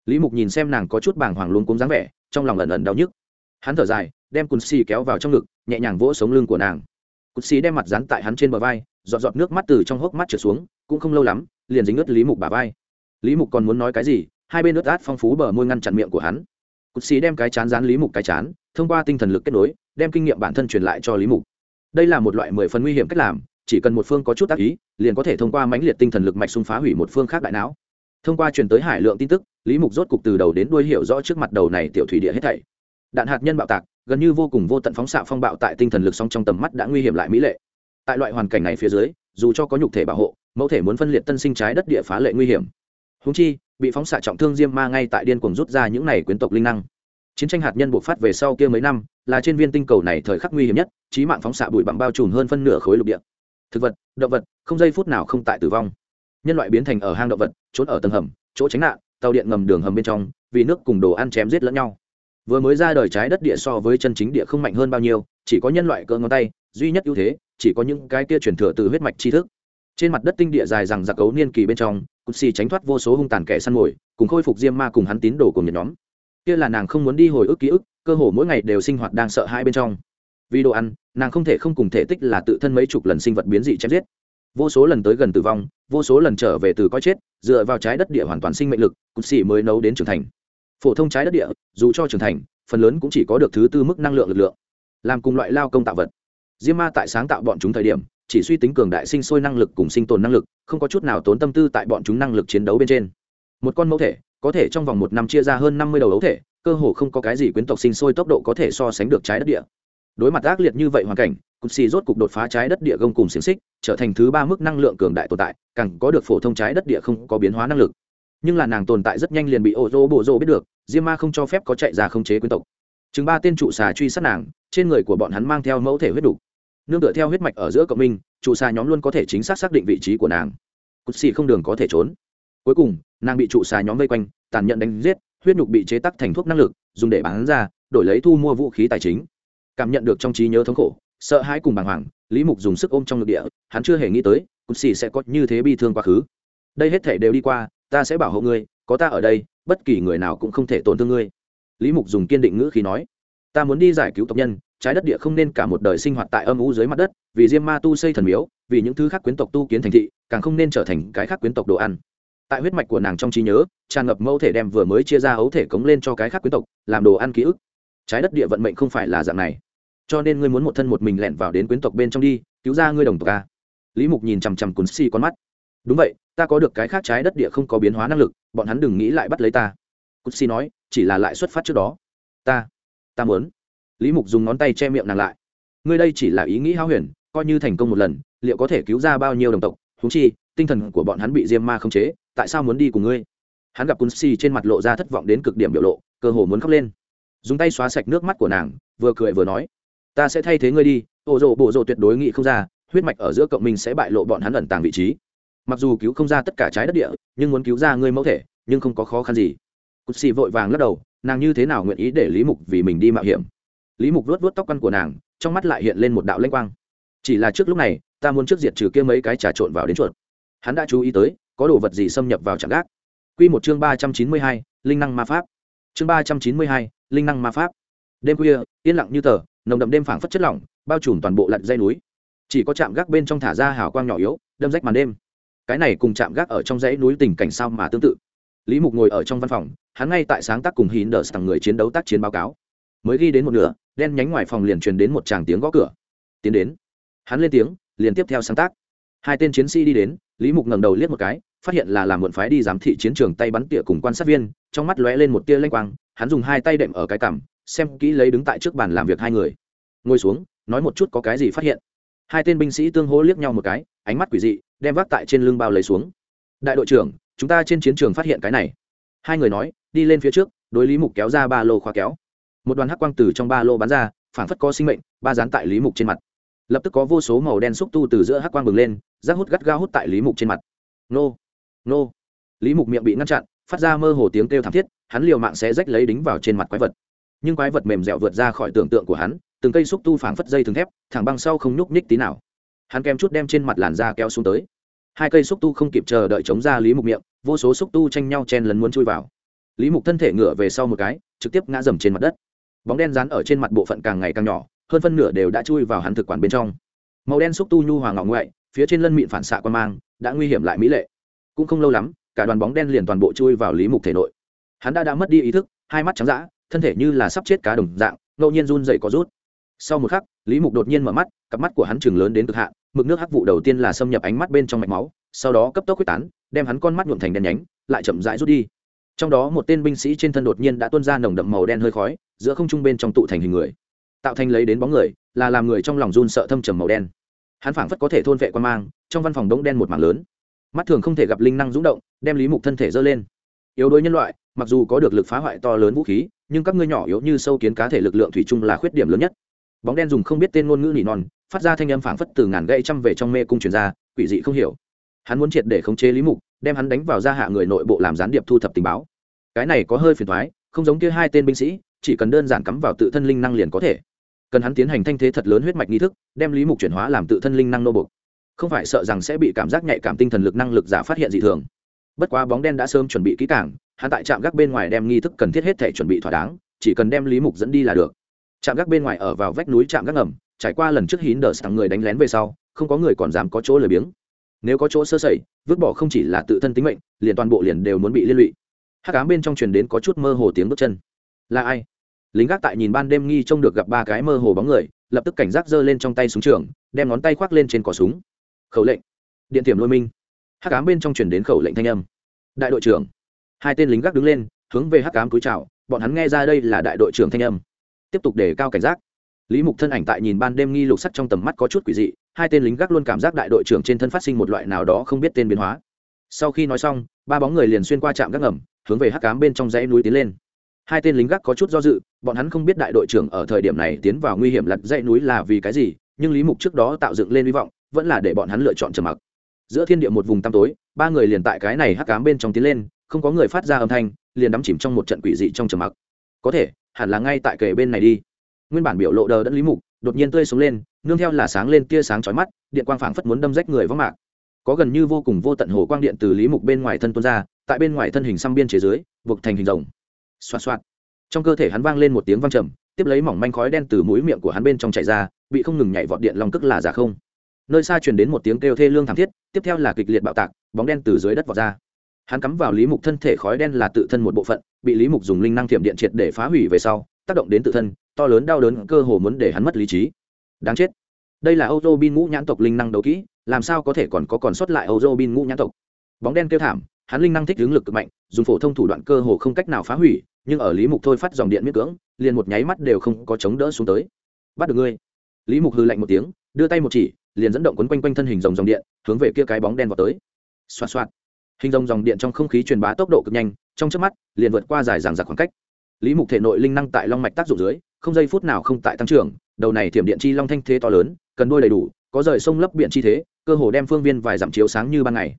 Lý mục nhìn xem nàng có chút bàng hoàng luôn cúng dáng vẻ, trong lòng ẩn ẩn đau nhức. Hắn thở dài, đem cụt xì kéo vào trong ngực, nhẹ nhàng vỗ sống lưng của nàng. Cụt xì đem mặt dán tại hắn trên bờ vai, giọt giọt nước mắt từ trong hốc mắt trở xuống, cũng không lâu lắm, liền dính ướt lý mục bà vai. Lý mục còn muốn nói cái gì, hai bên ướt át phong phú bờ môi ngăn chặn miệng của hắn. Cụt xì đem cái chán dán lý mục cái chán thông qua tinh thần lực kết nối, đem kinh nghiệm bản thân truyền lại cho lý mục. Đây là một loại mười phần nguy hiểm cách làm, chỉ cần một phương có chút tác ý, liền có thể thông qua mãnh liệt tinh thần lực mạch xung phá hủy một phương khác đại não. Thông qua truyền tới hải lượng tin tức, lý mục rốt cục từ đầu đến đuôi hiểu rõ trước mặt đầu này tiểu thủy địa hết thảy. Đạn hạt nhân bạo tạc, gần như vô cùng vô tận phóng xạ phong bạo tại tinh thần lực song trong tầm mắt đã nguy hiểm lại mỹ lệ. Tại loại hoàn cảnh này phía dưới, dù cho có nhục thể bảo hộ, mẫu thể muốn phân liệt tân sinh trái đất địa phá lệ nguy hiểm. Húng chi, bị phóng xạ trọng thương diêm ma ngay tại điên cuồng rút ra những này quyến tộc linh năng chiến tranh hạt nhân bộc phát về sau kia mấy năm, là trên viên tinh cầu này thời khắc nguy hiểm nhất trí mạng phóng xạ bụi bặm bao trùm hơn phân nửa khối lục địa. Thực vật, động vật, không giây phút nào không tại tử vong. Nhân loại biến thành ở hang động vật, trốn ở tầng hầm, chỗ tránh nạn, tàu điện ngầm đường hầm bên trong, vì nước cùng đồ ăn chém giết lẫn nhau. Vừa mới ra đời trái đất địa so với chân chính địa không mạnh hơn bao nhiêu, chỉ có nhân loại cỡ ngón tay, duy nhất ưu thế, chỉ có những cái kia truyền thừa từ huyết mạch tri thức. Trên mặt đất tinh địa dài rằng giặc cấu niên kỳ bên trong cụt xì tránh thoát vô số hung tàn kẻ săn mồi, cùng khôi phục diêm ma cùng hắn tín đồ cùng nhật nhóm kia là nàng không muốn đi hồi ức ký ức, cơ hồ mỗi ngày đều sinh hoạt đang sợ hãi bên trong. Vì đồ ăn, nàng không thể không cùng thể tích là tự thân mấy chục lần sinh vật biến dị chém giết. Vô số lần tới gần tử vong, vô số lần trở về từ coi chết, dựa vào trái đất địa hoàn toàn sinh mệnh lực cụt xỉ mới nấu đến trưởng thành. Phổ thông trái đất địa, dù cho trưởng thành, phần lớn cũng chỉ có được thứ tư mức năng lượng lực lượng. Làm cùng loại lao công tạo vật. Diêm ma tại sáng tạo bọn chúng thời điểm, chỉ suy tính cường đại sinh sôi năng lực cùng sinh tồn năng lực, không có chút nào tốn tâm tư tại bọn chúng năng lực chiến đấu bên trên. Một con mẫu thể có thể trong vòng một năm chia ra hơn năm mươi đầu ấu thể, cơ hồ không có cái gì quyến tộc sinh sôi tốc độ có thể so sánh được trái đất địa. Đối mặt ác liệt như vậy hoàn cảnh cục xì rốt cục đột phá trái đất địa gông cùng xiềng xích, trở thành thứ ba mức năng lượng cường đại tồn tại, càng có được phổ thông trái đất địa không có biến hóa năng lực. Nhưng là nàng tồn tại rất nhanh liền bị ô dô bộ rô biết được diêm ma không cho phép có chạy ra không chế quyến tộc. Chừng ba tên trụ xà truy sát nàng, trên người của bọn hắn mang theo mẫu thể huyết đục. Nương tựa theo huyết mạch ở giữa cộng minh, trụ xà nhóm luôn có thể chính xác xác định vị trí của nàng. Cục xì không đường có thể trốn. Cuối cùng nàng bị trụ xà nhóm vây quanh, tàn nhẫn đánh giết, huyết nhục bị chế tắc thành thuốc năng lực, dùng để bán ra, đổi lấy thu mua vũ khí tài chính. Cảm nhận được trong trí nhớ thống khổ, sợ hãi cùng bàng hoàng, lý mục dùng sức ôm trong ngực địa, hắn chưa hề nghĩ tới, cụt xì sẽ có như thế bi thương quá khứ. Đây hết thể đều đi qua, ta sẽ bảo hộ ngươi, có ta ở đây, bất kỳ người nào cũng không thể tổn thương ngươi. Lý mục dùng kiên định ngữ khi nói, ta muốn đi giải cứu tộc nhân, trái đất địa không nên cả một đời sinh hoạt tại âm u dưới mặt đất, vì diêm ma tu xây thần miếu, vì những thứ khác quyến tộc tu kiến thành thị, càng không nên trở thành cái khác quyến tộc đồ ăn tại huyết mạch của nàng trong trí nhớ, tràn ngập mẫu thể đem vừa mới chia ra ấu thể cống lên cho cái khác quyến tộc, làm đồ ăn ký ức. Trái đất địa vận mệnh không phải là dạng này. Cho nên ngươi muốn một thân một mình lẻn vào đến quyến tộc bên trong đi, cứu ra ngươi đồng tộc a. Lý mục nhìn chằm chằm cún xì con mắt. Đúng vậy, ta có được cái khác trái đất địa không có biến hóa năng lực, bọn hắn đừng nghĩ lại bắt lấy ta. Cún xì nói, chỉ là lại xuất phát trước đó. Ta ta muốn. Lý mục dùng ngón tay che miệng nàng lại. Ngươi đây chỉ là ý nghĩ hao huyền, coi như thành công một lần, liệu có thể cứu ra bao nhiêu đồng tộc thú chi tinh thần của bọn hắn bị diêm ma khống chế, tại sao muốn đi cùng ngươi? Hắn gặp Kunsi trên mặt lộ ra thất vọng đến cực điểm biểu lộ, cơ hồ muốn khóc lên. Dùng tay xóa sạch nước mắt của nàng, vừa cười vừa nói, ta sẽ thay thế ngươi đi, ô rộ bộ rộ tuyệt đối nghị không ra, huyết mạch ở giữa cộng minh sẽ bại lộ bọn hắn ẩn tàng vị trí. Mặc dù cứu không ra tất cả trái đất địa, nhưng muốn cứu ra ngươi mẫu thể, nhưng không có khó khăn gì. Cụt xì vội vàng lắc đầu, nàng như thế nào nguyện ý để lý mục vì mình đi mạo hiểm? Lý mục vuốt vuốt tóc căn của nàng, trong mắt lại hiện lên một đạo lanh quang. Chỉ là trước lúc này, ta muốn trước diệt trừ kia mấy cái trà trộn vào đến chuột hắn đã chú ý tới, có đồ vật gì xâm nhập vào trạm gác? Q một chương ba trăm chín mươi hai, linh năng ma pháp. Chương ba trăm chín mươi hai, linh năng ma pháp. Đêm khuya, yên lặng như tờ, nồng đậm đêm phảng phất chất lỏng, bao trùm toàn bộ lặn dây núi. Chỉ có trạm gác bên trong thả ra hào quang nhỏ yếu, đâm rách màn đêm. Cái này cùng chạm gác ở trong dãy núi tình cảnh sao mà tương tự? Lý mục ngồi ở trong văn phòng, hắn ngay tại sáng tác cùng hín đờ tặng người chiến đấu tác chiến báo cáo. Mới ghi đến một nửa, đen nhánh ngoài phòng liền truyền đến một tràng tiếng gõ cửa. Tiến đến. Hắn lên tiếng, liền tiếp theo sáng tác. Hai tên chiến sĩ đi đến lý mục ngẩng đầu liếc một cái, phát hiện là làm muộn phái đi giám thị chiến trường tay bắn tỉa cùng quan sát viên, trong mắt lóe lên một tia lanh quang, hắn dùng hai tay đệm ở cái cằm, xem kỹ lấy đứng tại trước bàn làm việc hai người. Ngồi xuống, nói một chút có cái gì phát hiện. Hai tên binh sĩ tương hỗ liếc nhau một cái, ánh mắt quỷ dị, đem vác tại trên lưng bao lấy xuống. Đại đội trưởng, chúng ta trên chiến trường phát hiện cái này. Hai người nói, đi lên phía trước, đối lý mục kéo ra ba lô khóa kéo. Một đoàn hắc quang từ trong ba lô bắn ra phản phất có sinh mệnh, ba dán tại lý mục trên mặt lập tức có vô số màu đen xúc tu từ giữa hắc quang bừng lên, rác hút gắt gao hút tại lý mục trên mặt. Nô! Nô! Lý mục miệng bị ngăn chặn, phát ra mơ hồ tiếng kêu thảm thiết, hắn liều mạng sẽ rách lấy đính vào trên mặt quái vật. Nhưng quái vật mềm dẻo vượt ra khỏi tưởng tượng của hắn, từng cây xúc tu phảng phất dây thừng thép, thẳng băng sau không nhúc nhích tí nào. Hắn kem chút đem trên mặt làn da kéo xuống tới. Hai cây xúc tu không kịp chờ đợi chống ra lý mục miệng, vô số xúc tu tranh nhau chen lấn muốn chui vào. Lý mục thân thể ngửa về sau một cái, trực tiếp ngã dầm trên mặt đất. Bóng đen rán ở trên mặt bộ phận càng ngày càng nhỏ hơn phân nửa đều đã chui vào hắn thực quản bên trong. Màu đen xúc tu nhu hòa ngọng ngoại, phía trên lân mịn phản xạ quan mang, đã nguy hiểm lại mỹ lệ. Cũng không lâu lắm, cả đoàn bóng đen liền toàn bộ chui vào lý mục thể nội. Hắn đã đã mất đi ý thức, hai mắt trắng d thân thể như là sắp chết cá đồng dạng, ngẫu nhiên run dậy có rút. Sau một khắc, lý mục đột nhiên mở mắt, cặp mắt của hắn chừng lớn đến cực hạn, mực nước hắc vụ đầu tiên là xâm nhập ánh mắt bên trong mạch máu, sau đó cấp tốc quyết tán, đem hắn con mắt nhuộm thành đen nhánh, lại chậm rãi rút đi. Trong đó một tên binh sĩ trên thân đột nhiên đã tuôn ra nồng đậm màu đen hơi khói, giữa không trung bên trong tụ thành hình người tạo thành lấy đến bóng người, là làm người trong lòng run sợ thâm trầm màu đen. Hắn phảng phất có thể thôn vệ quan mang, trong văn phòng đống đen một mảng lớn. Mắt thường không thể gặp linh năng rúng động, đem lý mục thân thể dơ lên. Yếu đuối nhân loại, mặc dù có được lực phá hoại to lớn vũ khí, nhưng các ngươi nhỏ yếu như sâu kiến cá thể lực lượng thủy chung là khuyết điểm lớn nhất. Bóng đen dùng không biết tên ngôn ngữ nỉ non, phát ra thanh âm phảng phất từ ngàn gậy trăm về trong mê cung truyền ra, quỷ dị không hiểu. Hắn muốn triệt để khống chế lý mục, đem hắn đánh vào gia hạ người nội bộ làm gián điệp thu thập tình báo. Cái này có hơi phiền thoái không giống kia hai tên binh sĩ, chỉ cần đơn giản cắm vào tự thân linh năng liền có thể cần hắn tiến hành thanh thế thật lớn huyết mạch nghi thức, đem lý mục chuyển hóa làm tự thân linh năng nô bục không phải sợ rằng sẽ bị cảm giác nhạy cảm tinh thần lực năng lực giả phát hiện dị thường. Bất quá bóng đen đã sớm chuẩn bị kỹ cảng hắn tại trạm gác bên ngoài đem nghi thức cần thiết hết thể chuẩn bị thỏa đáng, chỉ cần đem lý mục dẫn đi là được. Trạm gác bên ngoài ở vào vách núi trạm gác ngầm, trải qua lần trước hín đờ sẵn người đánh lén về sau, không có người còn dám có chỗ lười biếng. Nếu có chỗ sơ sẩy, vứt bỏ không chỉ là tự thân tính mệnh, liền toàn bộ liền đều muốn bị liên lụy. Hát cám bên trong truyền đến có chút mơ hồ tiếng bước chân. Là ai? Lính gác tại nhìn ban đêm nghi trông được gặp ba cái mơ hồ bóng người, lập tức cảnh giác giơ lên trong tay súng trường, đem ngón tay khoác lên trên cỏ súng. Khẩu lệnh. Điện tiềm lôi minh. Hát cám bên trong truyền đến khẩu lệnh thanh âm. Đại đội trưởng. Hai tên lính gác đứng lên, hướng về hắc cám cúi chào, bọn hắn nghe ra đây là đại đội trưởng thanh âm. Tiếp tục để cao cảnh giác. Lý mục thân ảnh tại nhìn ban đêm nghi lục sắc trong tầm mắt có chút quỷ dị, hai tên lính gác luôn cảm giác đại đội trưởng trên thân phát sinh một loại nào đó không biết tên biến hóa. Sau khi nói xong, ba bóng người liền xuyên qua trạm gác ngầm, hướng về hắc cám bên trong dãy núi tiến lên hai tên lính gác có chút do dự, bọn hắn không biết đại đội trưởng ở thời điểm này tiến vào nguy hiểm lặt dãy núi là vì cái gì, nhưng lý mục trước đó tạo dựng lên hy vọng, vẫn là để bọn hắn lựa chọn trầm mặc. Giữa thiên địa một vùng tăm tối, ba người liền tại cái này hắc cám bên trong tiến lên, không có người phát ra âm thanh, liền đắm chìm trong một trận quỷ dị trong trầm mặc. Có thể, hẳn là ngay tại kề bên này đi. Nguyên bản biểu lộ đờ đẫn lý mục, đột nhiên tươi sống lên, nương theo là sáng lên tia sáng chói mắt, điện quang phảng phất muốn đâm rách người vắng mạc. Có gần như vô cùng vô tận hồ quang điện từ lý mục bên ngoài thân tuôn ra, tại bên ngoài thân hình xăm biên chế dưới, buộc thành hình rồng xoa xoa trong cơ thể hắn vang lên một tiếng vang trầm, tiếp lấy mỏng manh khói đen từ mũi miệng của hắn bên trong chạy ra, bị không ngừng nhảy vọt điện long cức là giả không. Nơi xa truyền đến một tiếng kêu thê lương thảm thiết, tiếp theo là kịch liệt bạo tạc, bóng đen từ dưới đất vọt ra. Hắn cắm vào lý mục thân thể khói đen là tự thân một bộ phận, bị lý mục dùng linh năng thiểm điện triệt để phá hủy về sau, tác động đến tự thân, to lớn đau đớn cơ hồ muốn để hắn mất lý trí. Đáng chết. Đây là ô bin ngũ nhãn tộc linh năng đấu kỹ, làm sao có thể còn có còn sót lại ô bin ngũ nhãn tộc? Bóng đen kêu thảm hắn linh năng thích hướng lực cực mạnh, dùng phổ thông thủ đoạn cơ hồ không cách nào phá hủy, nhưng ở lý mục thôi phát dòng điện miết cưỡng, liền một nháy mắt đều không có chống đỡ xuống tới. Bắt được ngươi. Lý mục hư lạnh một tiếng, đưa tay một chỉ, liền dẫn động quấn quanh quanh thân hình dòng dòng điện, hướng về kia cái bóng đen vào tới. Xoa xoa hình dòng dòng điện trong không khí truyền bá tốc độ cực nhanh, trong trước mắt, liền vượt qua dài dàng dặc khoảng cách. Lý mục thể nội linh năng tại long mạch tác dụng dưới, không giây phút nào không tại tăng trưởng, đầu này thiểm điện chi long thanh thế to lớn, cần đôi đầy đủ, có rời sông lấp biển chi thế, cơ hồ đem phương viên vài dặm chiếu sáng như ban ngày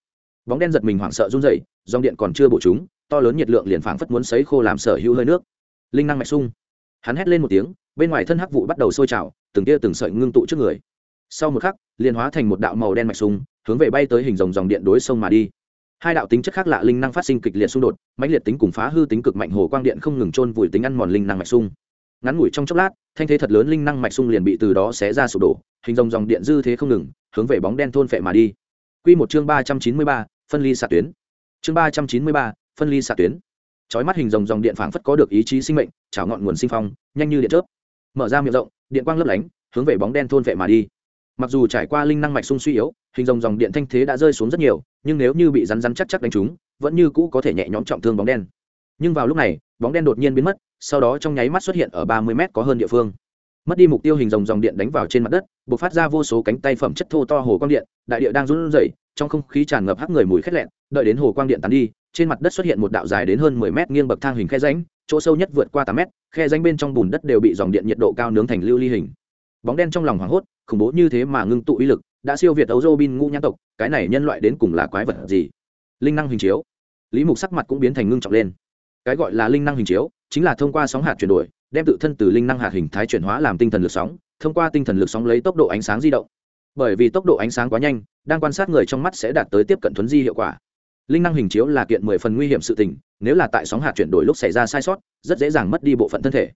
bóng đen giật mình hoảng sợ run rẩy, dòng điện còn chưa bổ chúng, to lớn nhiệt lượng liền phảng phất muốn sấy khô làm sở hữu hơi nước. Linh năng mạch sung hắn hét lên một tiếng, bên ngoài thân hắc vụ bắt đầu sôi trào, từng tia từng sợi ngưng tụ trước người. Sau một khắc, liền hóa thành một đạo màu đen mạch sung hướng về bay tới hình dòng dòng điện đối sông mà đi. Hai đạo tính chất khác lạ linh năng phát sinh kịch liệt xung đột, mãnh liệt tính cùng phá hư tính cực mạnh hồ quang điện không ngừng trôn vùi tính ăn mòn linh năng mạch sung ngắn ngủi trong chốc lát, thanh thế thật lớn linh năng mạch sung liền bị từ đó xé ra sụp đổ, hình dòng dòng điện dư thế không ngừng, hướng về bóng đen thôn phệ mà đi. Quy một chương ba trăm chín mươi ba phân ly xạ tuyến. Chương ba trăm chín mươi ba, phân ly xạ tuyến. Chói mắt hình dòng dòng điện phảng phất có được ý chí sinh mệnh, chảo ngọn nguồn sinh phong, nhanh như điện chớp. Mở ra miệng rộng, điện quang lấp lánh, hướng về bóng đen thôn vệ mà đi. Mặc dù trải qua linh năng mạch sung suy yếu, hình dòng dòng điện thanh thế đã rơi xuống rất nhiều, nhưng nếu như bị rắn rắn chắc chắc đánh trúng, vẫn như cũ có thể nhẹ nhõm trọng thương bóng đen. Nhưng vào lúc này, bóng đen đột nhiên biến mất, sau đó trong nháy mắt xuất hiện ở ba mươi mét có hơn địa phương mất đi mục tiêu hình dòng dòng điện đánh vào trên mặt đất b ộ c phát ra vô số cánh tay phẩm chất thô to hồ quang điện, đại địa đang run rẩy, trong không khí tràn ngập hắc người mùi khét lẹn, đợi đến hồ quang điện tắn đi, trên mặt đất xuất hiện một đạo dài đến hơn mười mét nghiêng bậc thang hình khe ránh chỗ sâu nhất vượt qua tám mét, khe ránh bên trong bùn đất đều bị dòng điện nhiệt độ cao nướng thành lưu ly hình. Bóng đen trong lòng hoảng hốt, khủng bố như thế mà ngưng tụ uy lực, đã siêu việt ấu dô bin ngũ nhãn tộc, cái này nhân loại đến cùng là quái vật gì? Linh năng hình chiếu. Lý mục sắc mặt cũng biến thành ngưng trọng lên. Cái gọi là linh năng hình chiếu, chính là thông qua sóng hạt chuyển đổi đem tự thân từ linh năng hạt hình thái chuyển hóa làm tinh thần lực sóng, thông qua tinh thần lực sóng lấy tốc độ ánh sáng di động. Bởi vì tốc độ ánh sáng quá nhanh, đang quan sát người trong mắt sẽ đạt tới tiếp cận thuấn di hiệu quả. Linh năng hình chiếu là kiện mười phần nguy hiểm sự tình, nếu là tại sóng hạt chuyển đổi lúc xảy ra sai sót, rất dễ dàng mất đi bộ phận thân thể.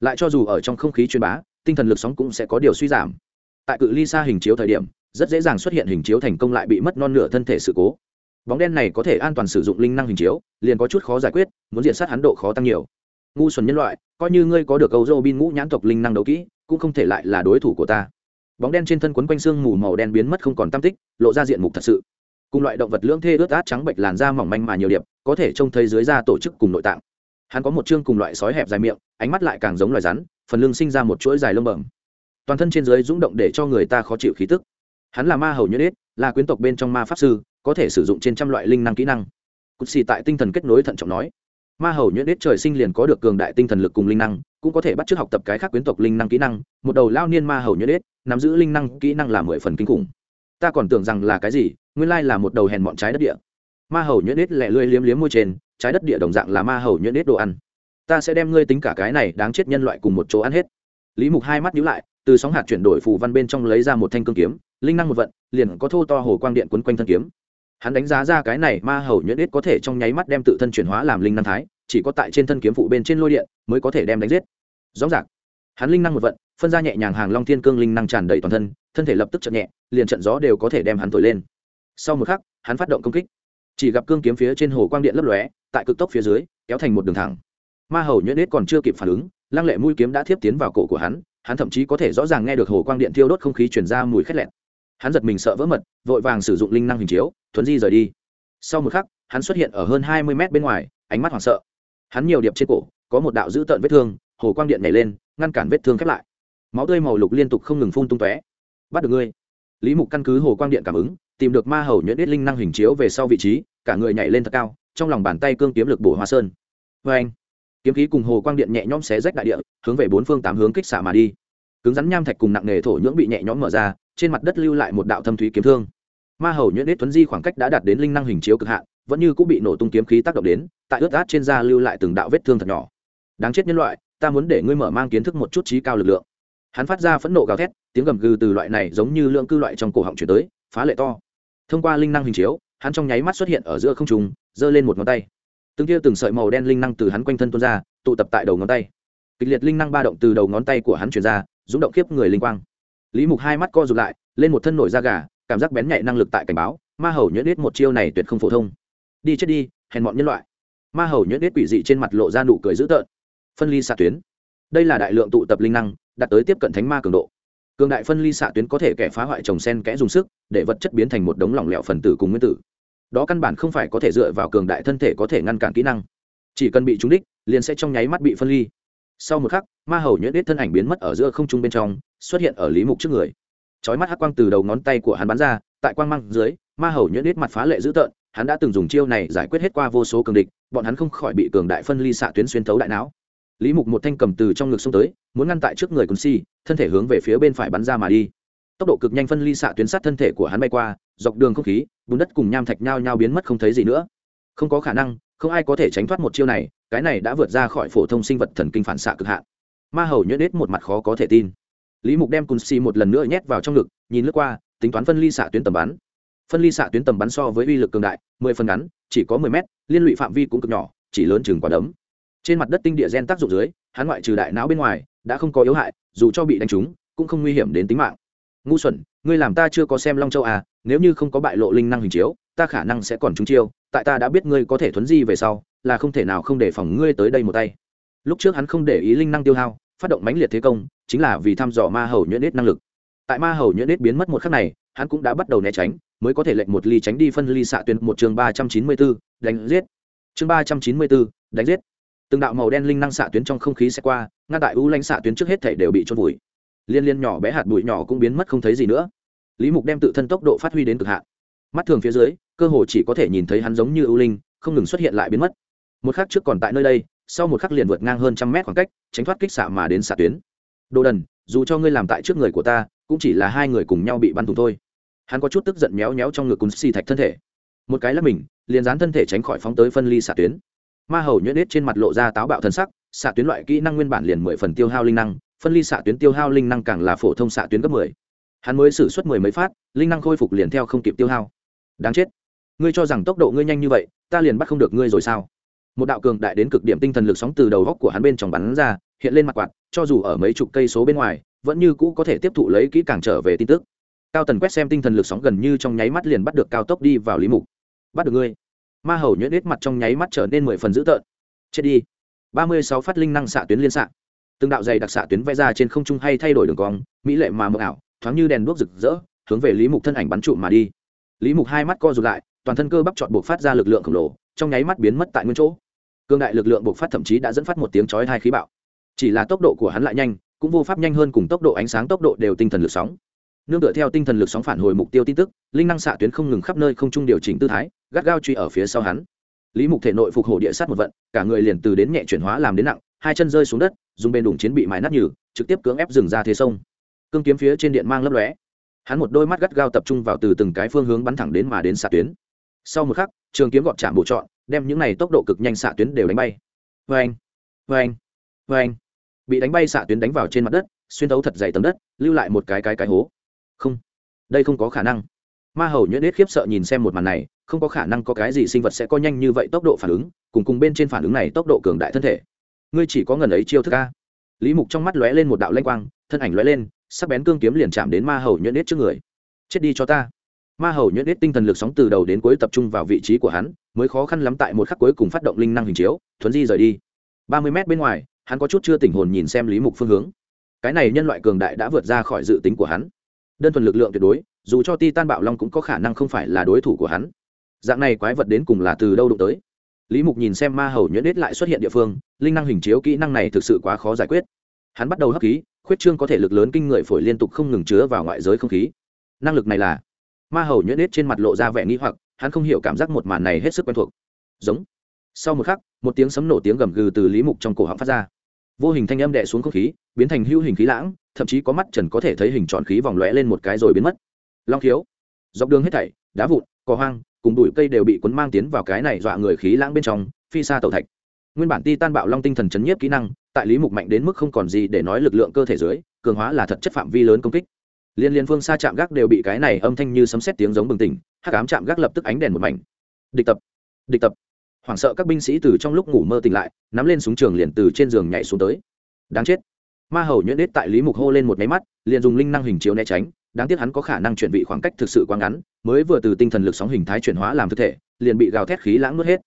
Lại cho dù ở trong không khí truyền bá, tinh thần lực sóng cũng sẽ có điều suy giảm. Tại cự ly xa hình chiếu thời điểm, rất dễ dàng xuất hiện hình chiếu thành công lại bị mất non nửa thân thể sự cố. Bóng đen này có thể an toàn sử dụng linh năng hình chiếu, liền có chút khó giải quyết, muốn diện sát hắn độ khó tăng nhiều ngu xuẩn nhân loại, coi như ngươi có được âu dô bin ngũ nhãn tộc linh năng đấu kỹ, cũng không thể lại là đối thủ của ta. Bóng đen trên thân quấn quanh xương mù màu đen biến mất không còn tam tích, lộ ra diện mục thật sự. Cùng loại động vật lưỡng thê ướt át trắng bệnh làn da mỏng manh mà nhiều điệp, có thể trông thấy dưới da tổ chức cùng nội tạng. Hắn có một chương cùng loại sói hẹp dài miệng, ánh mắt lại càng giống loài rắn, phần lưng sinh ra một chuỗi dài lông bẩm. Toàn thân trên dưới rúng động để cho người ta khó chịu khí tức. Hắn là ma hầu nhuyễn ít là quyến tộc bên trong ma pháp sư, có thể sử dụng trên trăm loại linh năng kỹ năng. Cụt xì tại tinh thần kết nối thận trọng nói ma hầu nhuyễn ít trời sinh liền có được cường đại tinh thần lực cùng linh năng, cũng có thể bắt chước học tập cái khác quyến tộc linh năng kỹ năng, một đầu lao niên ma hầu nhuyễn ít nắm giữ linh năng kỹ năng là mười phần kinh khủng. Ta còn tưởng rằng là cái gì, nguyên lai là một đầu hèn mọn trái đất địa. Ma hầu nhuyễn ít lẹ lươi liếm liếm môi trên, trái đất địa đồng dạng là ma hầu nhuyễn ít đồ ăn. Ta sẽ đem ngươi tính cả cái này đáng chết nhân loại cùng một chỗ ăn hết. Lý mục hai mắt nhíu lại, từ sóng hạt chuyển đổi phù văn bên trong lấy ra một thanh cương kiếm, linh năng một vận, liền có thô to hồ quang điện quấn quanh thân kiếm hắn đánh giá ra cái này ma hầu nhuyễn ít có thể trong nháy mắt đem tự thân chuyển hóa làm linh năng thái, chỉ có tại trên thân kiếm phụ bên trên lôi điện mới có thể đem đánh giết. Rõ ràng, hắn linh năng một vận, phân ra nhẹ nhàng hàng long thiên cương linh năng tràn đầy toàn thân thân thể lập tức chậm nhẹ, liền trận gió đều có thể đem hắn thổi lên. Sau một khắc, hắn phát động công kích. Chỉ gặp cương kiếm phía trên hồ quang điện lấp lóe, tại cực tốc phía dưới, kéo thành một đường thẳng. Ma hầu nhuyễn ít còn chưa kịp phản ứng, lăng lệ mũi kiếm đã thiếp tiến vào cổ của hắn hắn thậm chí có thể rõ ràng nghe được hồ quang điện thiêu đốt không khí chuyển ra mùi khét lẹn hắn giật mình sợ vỡ mật, vội vàng sử dụng linh năng hình chiếu, thuấn di rời đi. Sau một khắc, hắn xuất hiện ở hơn hai mươi mét bên ngoài, ánh mắt hoảng sợ. Hắn nhiều điệp trên cổ, có một đạo dữ tợn vết thương, hồ quang điện nhảy lên, ngăn cản vết thương khép lại. Máu tươi màu lục liên tục không ngừng phun tung tóe. Bắt được ngươi. Lý mục căn cứ hồ quang điện cảm ứng, tìm được ma hầu nhuyễn ít linh năng hình chiếu về sau vị trí, cả người nhảy lên thật cao, trong lòng bàn tay cương kiếm lực bổ hoa sơn. Vê anh, kiếm khí cùng hồ quang điện nhẹ nhõm xé rách đại địa, hướng về bốn phương tám hướng kích xạ mà đi. Cứng rắn nham thạch cùng nặng nghề thổ nhưỡng bị nhẹ nhõm mở ra trên mặt đất lưu lại một đạo thâm thúy kiếm thương. Ma hầu nhuyễn đế tuấn di khoảng cách đã đạt đến linh năng hình chiếu cực hạn, vẫn như cũng bị nổ tung kiếm khí tác động đến, tại ướt át trên da lưu lại từng đạo vết thương thật nhỏ. Đáng chết nhân loại, ta muốn để ngươi mở mang kiến thức một chút trí cao lực lượng. Hắn phát ra phẫn nộ gào thét, tiếng gầm gừ từ loại này giống như lượng cư loại trong cổ họng chuyển tới, phá lệ to. Thông qua linh năng hình chiếu, hắn trong nháy mắt xuất hiện ở giữa không trùng giơ lên một ngón tay. Từng kia từng sợi màu đen linh năng từ hắn quanh thân tuôn ra, tụ tập tại đầu ngón tay. Kịch liệt linh năng ba động từ đầu ngón tay của hắn chuyển ra rúng động khiếp người linh quang lý mục hai mắt co rụt lại, lên một thân nổi da gà, cảm giác bén nhạy năng lực tại cảnh báo, ma hầu nhuyễn ít một chiêu này tuyệt không phổ thông. Đi chết đi, hèn mọn nhân loại. Ma hầu nhuyễn ít quỷ dị trên mặt lộ ra nụ cười dữ tợn. Phân ly xạ tuyến. Đây là đại lượng tụ tập linh năng, đạt tới tiếp cận thánh ma cường độ. Cường đại phân ly xạ tuyến có thể kẻ phá hoại trồng sen kẽ dùng sức, để vật chất biến thành một đống lỏng lẻo phần tử cùng nguyên tử. Đó căn bản không phải có thể dựa vào cường đại thân thể có thể ngăn cản kỹ năng. Chỉ cần bị trúng đích, liền sẽ trong nháy mắt bị phân ly. Sau một khắc, ma hầu nhuyễn ít thân ảnh biến mất ở giữa không trung bên trong xuất hiện ở lý mục trước người. Chói mắt hắc quang từ đầu ngón tay của hắn bắn ra, tại quang măng dưới, ma hầu nhuyễn ít mặt phá lệ dữ tợn, hắn đã từng dùng chiêu này giải quyết hết qua vô số cường địch, bọn hắn không khỏi bị cường đại phân ly xạ tuyến xuyên thấu đại não. Lý mục một thanh cầm từ trong ngực xông tới, muốn ngăn tại trước người cồn si, thân thể hướng về phía bên phải bắn ra mà đi. Tốc độ cực nhanh phân ly xạ tuyến sát thân thể của hắn bay qua, dọc đường không khí, bùn đất cùng nham thạch nhao nhao biến mất không thấy gì nữa. Không có khả năng, không ai có thể tránh thoát một chiêu này, cái này đã vượt ra khỏi phổ thông sinh vật thần kinh phản xạ cực hạn. Ma hầu nhuyễn ít một mặt khó có thể tin lý mục đem cùn si một lần nữa nhét vào trong ngực, nhìn lướt qua, tính toán phân ly xạ tuyến tầm bắn. Phân ly xạ tuyến tầm bắn so với uy lực cường đại, mười phần ngắn, chỉ có mười mét, liên lụy phạm vi cũng cực nhỏ, chỉ lớn chừng quả đấm. Trên mặt đất tinh địa gen tác dụng dưới, hắn ngoại trừ đại não bên ngoài, đã không có yếu hại, dù cho bị đánh trúng, cũng không nguy hiểm đến tính mạng. Ngu xuẩn, ngươi làm ta chưa có xem long châu à nếu như không có bại lộ linh năng hình chiếu, ta khả năng sẽ còn trúng chiêu, tại ta đã biết ngươi có thể thuấn di về sau, là không thể nào không để phòng ngươi tới đây một tay. Lúc trước hắn không để ý linh năng tiêu hao phát động mãnh liệt thế công, chính là vì thăm dò ma hầu nhuyễn ít năng lực. Tại ma hầu nhuyễn ít biến mất một khắc này, hắn cũng đã bắt đầu né tránh, mới có thể lệnh một ly tránh đi phân ly xạ tuyến một chương ba trăm chín mươi bốn đánh giết. Chương ba trăm chín mươi bốn đánh giết. Từng đạo màu đen linh năng xạ tuyến trong không khí sẽ qua, ngăn tại u lãnh xạ tuyến trước hết thể đều bị trôn vùi. Liên liên nhỏ bé hạt bụi nhỏ cũng biến mất không thấy gì nữa. Lý mục đem tự thân tốc độ phát huy đến cực hạn. Mắt thường phía dưới, cơ hồ chỉ có thể nhìn thấy hắn giống như ưu linh, không ngừng xuất hiện lại biến mất. Một khắc trước còn tại nơi đây sau một khắc liền vượt ngang hơn trăm mét khoảng cách, tránh thoát kích xạ mà đến xạ tuyến. Đồ đần, dù cho ngươi làm tại trước người của ta, cũng chỉ là hai người cùng nhau bị bắn thùng thôi. Hắn có chút tức giận méo méo trong ngực cún xì thạch thân thể. Một cái là mình, liền dán thân thể tránh khỏi phóng tới phân ly xạ tuyến. Ma hầu nhuyễn ít trên mặt lộ ra táo bạo thân sắc, xạ tuyến loại kỹ năng nguyên bản liền mười phần tiêu hao linh năng, phân ly xạ tuyến tiêu hao linh năng càng là phổ thông xạ tuyến gấp mười. Hắn mới xử suất mười mấy phát, linh năng khôi phục liền theo không kịp tiêu hao. Đáng chết. Ngươi cho rằng tốc độ ngươi nhanh như vậy, ta liền bắt không được ngươi rồi sao? Một đạo cường đại đến cực điểm tinh thần lực sóng từ đầu góc của hắn bên trong bắn ra, hiện lên mặt quạt, cho dù ở mấy chục cây số bên ngoài, vẫn như cũ có thể tiếp thụ lấy kỹ càng trở về tin tức. Cao tần quét xem tinh thần lực sóng gần như trong nháy mắt liền bắt được cao tốc đi vào lý mục. Bắt được ngươi. Ma hầu nhuyễn nết mặt trong nháy mắt trở nên mười phần dữ tợn. Chết đi. Ba mươi sáu phát linh năng xạ tuyến liên xạ. Từng đạo dày đặc xạ tuyến vẽ ra trên không trung hay thay đổi đường cong, mỹ lệ mà mờ ảo, thoáng như đèn đuốc rực rỡ, hướng về lý mục thân ảnh bắn trụ mà đi. Lý mục hai mắt co rụt lại, toàn thân cơ bắp chọn buộc phát ra lực lượng khổng lồ trong nháy mắt biến mất tại nguyên chỗ. Cương đại lực lượng bộc phát thậm chí đã dẫn phát một tiếng chói hai khí bạo. Chỉ là tốc độ của hắn lại nhanh, cũng vô pháp nhanh hơn cùng tốc độ ánh sáng tốc độ đều tinh thần lực sóng. Nương tựa theo tinh thần lực sóng phản hồi mục tiêu tin tức, linh năng xạ tuyến không ngừng khắp nơi không trung điều chỉnh tư thái, gắt gao truy ở phía sau hắn. Lý mục thể nội phục hồi địa sát một vận, cả người liền từ đến nhẹ chuyển hóa làm đến nặng, hai chân rơi xuống đất, dùng bên đủng chiến bị mái nát nhừ, trực tiếp cưỡng ép dừng ra thế sông. Cương kiếm phía trên điện mang lấp lóe. Hắn một đôi mắt gắt gao tập trung vào từ từng cái phương hướng bắn thẳng đến mà đến xạ tuyến sau một khắc, trường kiếm gọt chạm bổ trọn, đem những này tốc độ cực nhanh xạ tuyến đều đánh bay. Vê anh vê anh vê anh bị đánh bay xạ tuyến đánh vào trên mặt đất, xuyên thấu thật dày tầng đất, lưu lại một cái cái cái hố. Không, đây không có khả năng. Ma hầu nhuyễn nết khiếp sợ nhìn xem một màn này, không có khả năng có cái gì sinh vật sẽ có nhanh như vậy tốc độ phản ứng, cùng cùng bên trên phản ứng này tốc độ cường đại thân thể. Ngươi chỉ có ngần ấy chiêu thức ca lý mục trong mắt lóe lên một đạo lanh quang, thân ảnh lóe lên, sắc bén cương kiếm liền chạm đến ma hầu nhuyễn nết trước người. Chết đi cho ta ma hầu nhuyễn nết tinh thần lực sóng từ đầu đến cuối tập trung vào vị trí của hắn, mới khó khăn lắm tại một khắc cuối cùng phát động linh năng hình chiếu, thuấn di rời đi. Ba mươi mét bên ngoài, hắn có chút chưa tỉnh hồn nhìn xem lý mục phương hướng. Cái này nhân loại cường đại đã vượt ra khỏi dự tính của hắn. Đơn thuần lực lượng tuyệt đối, dù cho ti tan bạo long cũng có khả năng không phải là đối thủ của hắn. Dạng này quái vật đến cùng là từ đâu đụng tới? Lý mục nhìn xem ma hầu nhuyễn đết lại xuất hiện địa phương, linh năng hình chiếu kỹ năng này thực sự quá khó giải quyết. Hắn bắt đầu hấp khí, khuyết trương có thể lực lớn kinh người phổi liên tục không ngừng chứa vào ngoại giới không khí. Năng lực này là ma hầu nhuyễn nết trên mặt lộ ra vẻ nghĩ hoặc, hắn không hiểu cảm giác một màn này hết sức quen thuộc. Giống. Sau một khắc, một tiếng sấm nổ tiếng gầm gừ từ lý mục trong cổ họng phát ra. Vô hình thanh âm đè xuống không khí, biến thành hữu hình khí lãng, thậm chí có mắt trần có thể thấy hình tròn khí vòng lóe lên một cái rồi biến mất. Long khiếu. Dọc đường hết thảy, đá vụn, cỏ hoang, cùng bụi cây đều bị cuốn mang tiến vào cái này dọa người khí lãng bên trong, phi xa tàu thạch. Nguyên bản ti tan bạo long tinh thần chấn nhiếp kỹ năng, tại lý mục mạnh đến mức không còn gì để nói lực lượng cơ thể dưới, cường hóa là thật chất phạm vi lớn công kích liên liên phương xa chạm gác đều bị cái này âm thanh như sấm xét tiếng giống bừng tỉnh, hắc ám chạm gác lập tức ánh đèn một mảnh. Địch tập địch tập. Hoảng sợ các binh sĩ từ trong lúc ngủ mơ tỉnh lại, nắm lên súng trường liền từ trên giường nhảy xuống tới. Đáng chết. Ma hầu nhuyễn đết tại lý mục hô lên một máy mắt, liền dùng linh năng hình chiếu né tránh, đáng tiếc hắn có khả năng chuyển vị khoảng cách thực sự quá ngắn, mới vừa từ tinh thần lực sóng hình thái chuyển hóa làm thực thể, liền bị gào thét khí lãng nuốt hết.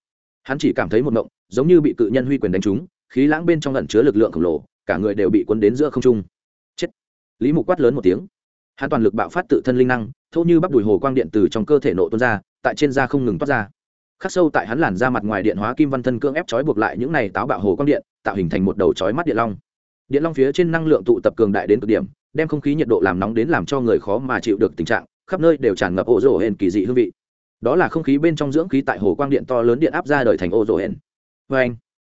Hắn chỉ cảm thấy một mộng, giống như bị cự nhân huy quyền đánh trúng, khí lãng bên trong lẩn chứa lực lượng khổng lồ, cả người đều bị cuốn đến giữa không trung. Chết. Lý mục quát lớn một tiếng hắn toàn lực bạo phát tự thân linh năng, thô như bắp đùi hồ quang điện từ trong cơ thể nộ tuôn ra, tại trên da không ngừng toát ra. Khắc sâu tại hắn làn da mặt ngoài điện hóa kim văn thân cưỡng ép trói buộc lại những này táo bạo hồ quang điện, tạo hình thành một đầu chói mắt điện long. Điện long phía trên năng lượng tụ tập cường đại đến cực điểm, đem không khí nhiệt độ làm nóng đến làm cho người khó mà chịu được tình trạng, khắp nơi đều tràn ngập ổ rổ hển kỳ dị hương vị. Đó là không khí bên trong dưỡng khí tại hồ quang điện to lớn điện áp ra đời thành ổ rổ hển. Vê anh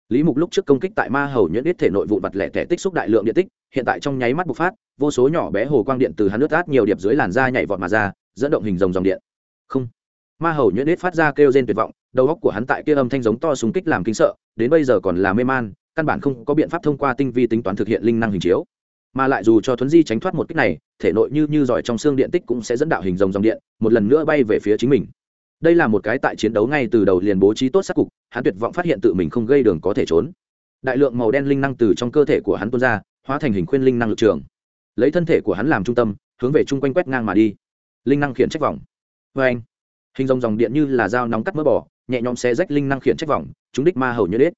lý mục lúc trước công kích tại ma hầu nhuyễn ít thể nội vụ vật lẻ tẻ tích xúc đại lượng điện tích, hiện tại trong nháy mắt bộc phát, vô số nhỏ bé hồ quang điện từ hắn nước át nhiều điệp dưới làn da nhảy vọt mà ra, dẫn động hình dòng dòng điện. Không. Ma hầu nhuyễn ít phát ra kêu rên tuyệt vọng, đầu óc của hắn tại kia âm thanh giống to súng kích làm kinh sợ, đến bây giờ còn là mê man, căn bản không có biện pháp thông qua tinh vi tính toán thực hiện linh năng hình chiếu. Mà lại dù cho thuấn di tránh thoát một kích này, thể nội như như giỏi trong xương điện tích cũng sẽ dẫn đạo hình dòng dòng điện, một lần nữa bay về phía chính mình đây là một cái tại chiến đấu ngay từ đầu liền bố trí tốt sát cục, hắn tuyệt vọng phát hiện tự mình không gây đường có thể trốn. Đại lượng màu đen linh năng từ trong cơ thể của hắn tuôn ra, hóa thành hình khuyên linh năng lực trường. Lấy thân thể của hắn làm trung tâm, hướng về chung quanh quét ngang mà đi. Linh năng khiển trách vòng. Vê anh hình dòng dòng điện như là dao nóng cắt mỡ bỏ nhẹ nhõm xé rách linh năng khiển trách vòng, chúng đích ma hầu như đết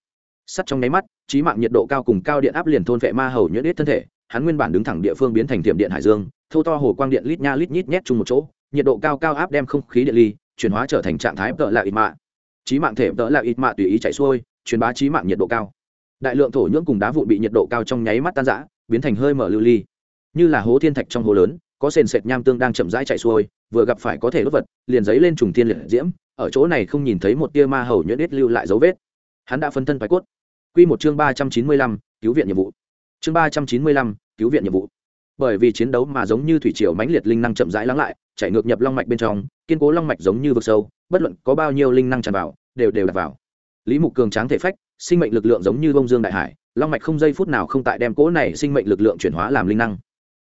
sắt trong nháy mắt trí mạng nhiệt độ cao cùng cao điện áp liền thôn vệ ma hầu nhuyễn đết thân thể, hắn nguyên bản đứng thẳng địa phương biến thành tiệm điện hải dương thâu to hồ quang điện lít nha lít nhít nhét chung một chỗ, nhiệt độ cao cao áp đem không khí điện ly chuyển hóa trở thành trạng thái tợ là ít mạ. Trí mạng thể tợ là ít mạ tùy ý chạy xuôi truyền bá trí mạng nhiệt độ cao. Đại lượng thổ nhưỡng cùng đá vụn bị nhiệt độ cao trong nháy mắt tan rã biến thành hơi mở lưu ly. Như là hố thiên thạch trong hố lớn có sền sệt nham tương đang chậm rãi chạy xuôi vừa gặp phải có thể đốt vật liền giấy lên trùng thiên liệt diễm ở chỗ này không nhìn thấy một tia ma hầu nhuyễn ít lưu lại dấu vết. Hắn đã phân thân phải cốt. Quy một chương 395, cứu viện nhiệm vụ. Chương 395, cứu viện nhiệm vụ. Bởi vì chiến đấu mà giống như thủy triều mãnh liệt linh năng chậm rãi lắng lại, chảy ngược nhập long mạch bên trong, kiên cố long mạch giống như vực sâu, bất luận có bao nhiêu linh năng tràn vào, đều đều đặt vào. Lý Mục cường tráng thể phách, sinh mệnh lực lượng giống như bông dương đại hải, long mạch không giây phút nào không tại đem cố này sinh mệnh lực lượng chuyển hóa làm linh năng.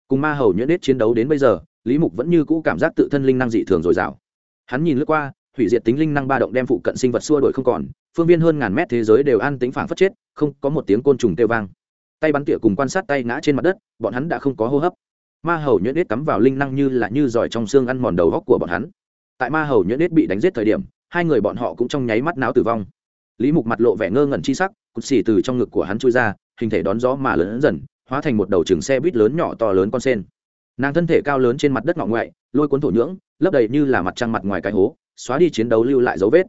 Cùng ma hầu nhuyễn đết chiến đấu đến bây giờ, Lý Mục vẫn như cũ cảm giác tự thân linh năng dị thường dồi dào. Hắn nhìn lướt qua, hủy diệt tính linh năng ba động đem phụ cận sinh vật xua đuổi không còn phương viên hơn ngàn mét thế giới đều an tính phản phất chết không có một tiếng côn trùng kêu vang tay bắn tỉa cùng quan sát tay ngã trên mặt đất, bọn hắn đã không có hô hấp. Ma hầu nhuyễn đết cắm vào linh năng như là như giỏi trong xương ăn mòn đầu góc của bọn hắn. Tại ma hầu nhuyễn đết bị đánh giết thời điểm, hai người bọn họ cũng trong nháy mắt náo tử vong. Lý mục mặt lộ vẻ ngơ ngẩn chi sắc, cụt xì từ trong ngực của hắn trôi ra, hình thể đón gió mà lớn dần, hóa thành một đầu trường xe buýt lớn nhỏ to lớn con sen. Nàng thân thể cao lớn trên mặt đất ngọ ngoại, lôi cuốn thổ nhưỡng, lấp đầy như là mặt trăng mặt ngoài cái hố, xóa đi chiến đấu lưu lại dấu vết.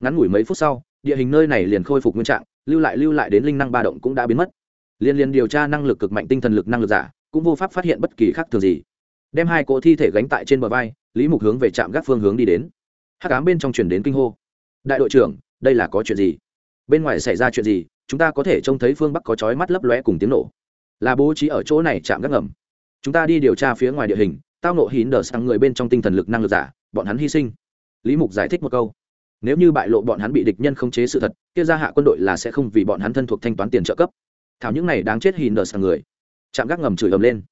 Ngắn ngủi mấy phút sau, địa hình nơi này liền khôi phục nguyên trạng, lưu lại lưu lại đến linh năng ba động cũng đã biến mất liên liên điều tra năng lực cực mạnh, tinh thần lực năng lực giả, cũng vô pháp phát hiện bất kỳ khác thường gì. Đem hai cỗ thi thể gánh tại trên bờ vai, lý mục hướng về trạm gác phương hướng đi đến. Hắc ám bên trong chuyển đến kinh hô. Đại đội trưởng, đây là có chuyện gì? Bên ngoài xảy ra chuyện gì? Chúng ta có thể trông thấy phương bắc có chói mắt lấp lóe cùng tiếng nổ. Là bố trí ở chỗ này chạm gác ngầm. Chúng ta đi điều tra phía ngoài địa hình, tao nộ hín đờ sang người bên trong tinh thần lực năng lực giả, bọn hắn hy sinh. Lý mục giải thích một câu. Nếu như bại lộ bọn hắn bị địch nhân khống chế sự thật, kia gia hạ quân đội là sẽ không vì bọn hắn thân thuộc thanh toán tiền trợ cấp thảo những này đáng chết hìn đờ sang người. Chạm gác ngầm chửi ầm lên.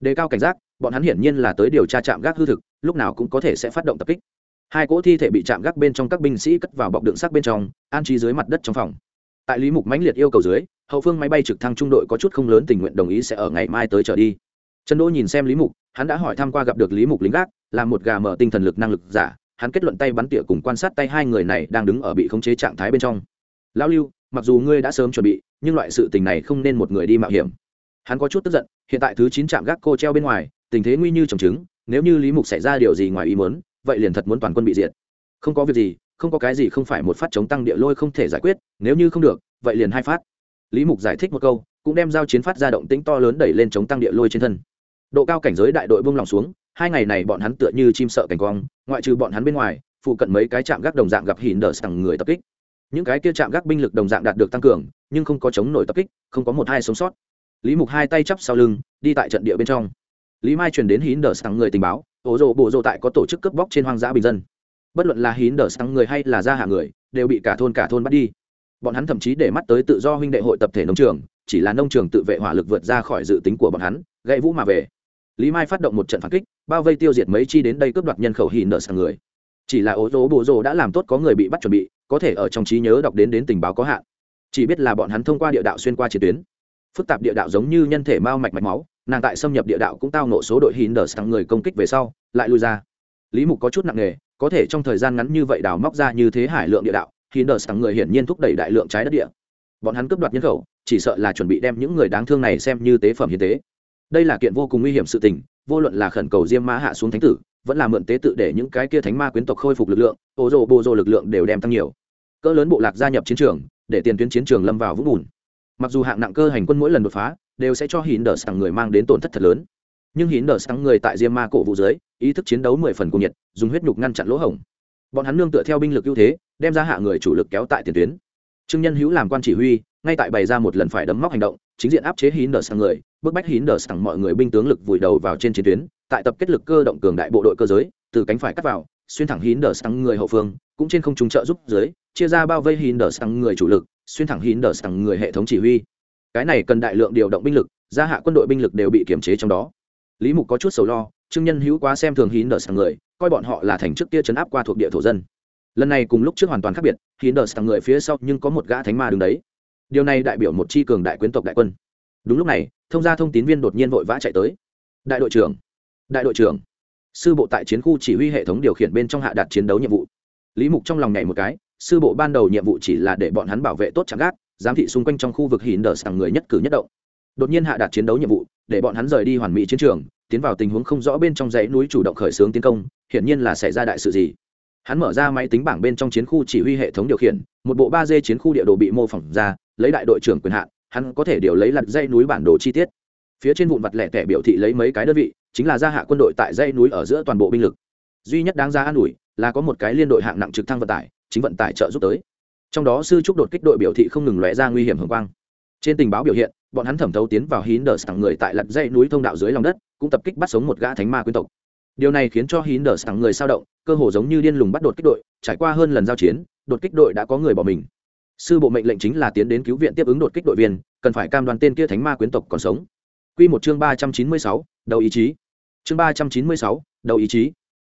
Đề cao cảnh giác, bọn hắn hiển nhiên là tới điều tra chạm gác hư thực, lúc nào cũng có thể sẽ phát động tập kích. Hai cỗ thi thể bị chạm gác bên trong các binh sĩ cất vào bọc đựng xác bên trong, an trí dưới mặt đất trong phòng. Tại lý mục mãnh liệt yêu cầu dưới, hậu phương máy bay trực thăng trung đội có chút không lớn tình nguyện đồng ý sẽ ở ngày mai tới trở đi. Trần đỗ nhìn xem lý mục, hắn đã hỏi tham q u a gặp được lý mục lính gác, là một gà mở tinh thần lực năng lực giả, hắn kết luận tay bắn tỉa cùng quan sát tay hai người này đang đứng ở bị khống chế trạng thái bên trong. Lão lưu mặc dù ngươi đã sớm chuẩn bị, nhưng loại sự tình này không nên một người đi mạo hiểm. Hắn có chút tức giận, hiện tại thứ chín trạm gác cô treo bên ngoài, tình thế nguy như trồng trứng, nếu như lý mục xảy ra điều gì ngoài ý muốn, vậy liền thật muốn toàn quân bị diệt. Không có việc gì, không có cái gì không phải một phát chống tăng địa lôi không thể giải quyết, nếu như không được, vậy liền hai phát. Lý mục giải thích một câu, cũng đem giao chiến phát ra động tĩnh to lớn đẩy lên chống tăng địa lôi trên thân. Độ cao cảnh giới đại đội bông lòng xuống, hai ngày này bọn hắn tựa như chim sợ cảnh quang, ngoại trừ bọn hắn bên ngoài, phụ cận mấy cái trạm gác đồng dạng gặp hỉ nở sằng người tập kích những cái kia chạm gác binh lực đồng dạng đạt được tăng cường, nhưng không có chống nổi tập kích, không có một hai sống sót. Lý mục hai tay chắp sau lưng, đi tại trận địa bên trong. Lý mai truyền đến hín đờ sáng người tình báo, ổ rộ bộ rộ tại có tổ chức cướp bóc trên hoang dã bình dân. Bất luận là hín đờ sáng người hay là gia hạ người, đều bị cả thôn cả thôn bắt đi. Bọn hắn thậm chí để mắt tới tự do huynh đệ hội tập thể nông trường, chỉ là nông trường tự vệ hỏa lực vượt ra khỏi dự tính của bọn hắn gậy vũ mà về. Lý mai phát động một trận phản kích, bao vây tiêu diệt mấy chi đến đây cướp đoạt nhân khẩu hín đờ sẵn người. Chỉ là ổ rộ bộ rộ đã làm tốt có người bị bắt chuẩn bị có thể ở trong trí nhớ đọc đến đến tình báo có hạn. Chỉ biết là bọn hắn thông qua địa đạo xuyên qua chiến tuyến. Phức tạp địa đạo giống như nhân thể mao mạch mạch máu, nàng tại xâm nhập địa đạo cũng tao nộ số đội hin đờ sang người công kích về sau, lại lui ra. Lý mục có chút nặng nề, có thể trong thời gian ngắn như vậy đào móc ra như thế hải lượng địa đạo hin đờ sang người hiển nhiên thúc đẩy đại lượng trái đất địa. Bọn hắn cướp đoạt nhân khẩu, chỉ sợ là chuẩn bị đem những người đáng thương này xem như tế phẩm hiến tế. Đây là kiện vô cùng nguy hiểm sự tình, vô luận là khẩn cầu diêm mã hạ xuống thánh tử vẫn là mượn tế tự để những cái kia thánh ma quyến tộc khôi phục lực lượng, ô rô bô rô lực lượng đều đem tăng nhiều. Cỡ lớn bộ lạc gia nhập chiến trường, để tiền tuyến chiến trường lâm vào vũng bùn. Mặc dù hạng nặng cơ hành quân mỗi lần đột phá, đều sẽ cho hín đờ sang người mang đến tổn thất thật lớn. Nhưng hín đờ sang người tại diêm ma cổ vũ dưới, ý thức chiến đấu mười phần cùng nhiệt, dùng huyết nhục ngăn chặn lỗ hổng. Bọn hắn nương tựa theo binh lực ưu thế, đem ra hạ người chủ lực kéo tại tiền tuyến. Trương nhân hữu làm quan chỉ huy, ngay tại bày ra một lần phải đấm móc hành động, chính diện áp chế hín đờ sang người, bức bách hín đờ sang mọi người binh tướng lực vùi đầu vào trên chiến tuyến tại tập kết lực cơ động cường đại bộ đội cơ giới, từ cánh phải cắt vào, xuyên thẳng hín đờ sang người hậu phương, cũng trên không trung trợ giúp dưới chia ra bao vây hín đờ sang người chủ lực, xuyên thẳng hín đờ sang người hệ thống chỉ huy. Cái này cần đại lượng điều động binh lực, gia hạ quân đội binh lực đều bị kiểm chế trong đó. Lý mục có chút sầu lo, trương nhân hữu quá xem thường hín đờ sang người, coi bọn họ là thành trước kia chấn áp qua thuộc địa thổ dân. Lần này cùng lúc trước hoàn toàn khác biệt hín đờ sang người phía sau nhưng có một gã thánh ma đứng đấy. Điều này đại biểu một chi cường đại quyến tộc đại quân. Đúng lúc này, thông gia thông tín viên đột nhiên vội vã chạy tới. Đại đội trưởng đại đội trưởng, sư bộ tại chiến khu chỉ huy hệ thống điều khiển bên trong hạ đạt chiến đấu nhiệm vụ. Lý mục trong lòng nhảy một cái, sư bộ ban đầu nhiệm vụ chỉ là để bọn hắn bảo vệ tốt chẳng gác, giám thị xung quanh trong khu vực hìn đờ sàng người nhất cử nhất động. Đột nhiên hạ đạt chiến đấu nhiệm vụ, để bọn hắn rời đi hoàn mỹ chiến trường, tiến vào tình huống không rõ bên trong dãy núi chủ động khởi xướng tiến công, hiển nhiên là xảy ra đại sự gì. Hắn mở ra máy tính bảng bên trong chiến khu chỉ huy hệ thống điều khiển, một bộ ba d chiến khu địa đồ bị mô phỏng ra, lấy đại đội trưởng quyền hạn, hắn có thể điều lấy lặt dây núi bản đồ chi tiết. Phía trên vụn vặt lẻ tẻ biểu thị lấy mấy cái đơn vị chính là gia hạ quân đội tại dãy núi ở giữa toàn bộ binh lực. Duy nhất đáng ra an ủi là có một cái liên đội hạng nặng trực thăng vận tải, chính vận tải trợ giúp tới. Trong đó sư trúc đột kích đội biểu thị không ngừng lóe ra nguy hiểm hưởng quang. Trên tình báo biểu hiện, bọn hắn thẩm thấu tiến vào hín đờ sẵn người tại lặt dây núi thông đạo dưới lòng đất, cũng tập kích bắt sống một gã thánh ma quyến tộc. Điều này khiến cho hín đờ sẵn người sao động, cơ hồ giống như điên lùng bắt đột kích đội, trải qua hơn lần giao chiến, đột kích đội đã có người bỏ mình. Sư bộ mệnh lệnh chính là tiến đến cứu viện tiếp ứng đột kích đội viên, cần phải cam đoan tên kia thánh ma quyến tộc còn sống. Quy một chương ba trăm chín mươi sáu, đầu ý chí chương ba trăm chín mươi sáu, đầu ý chí.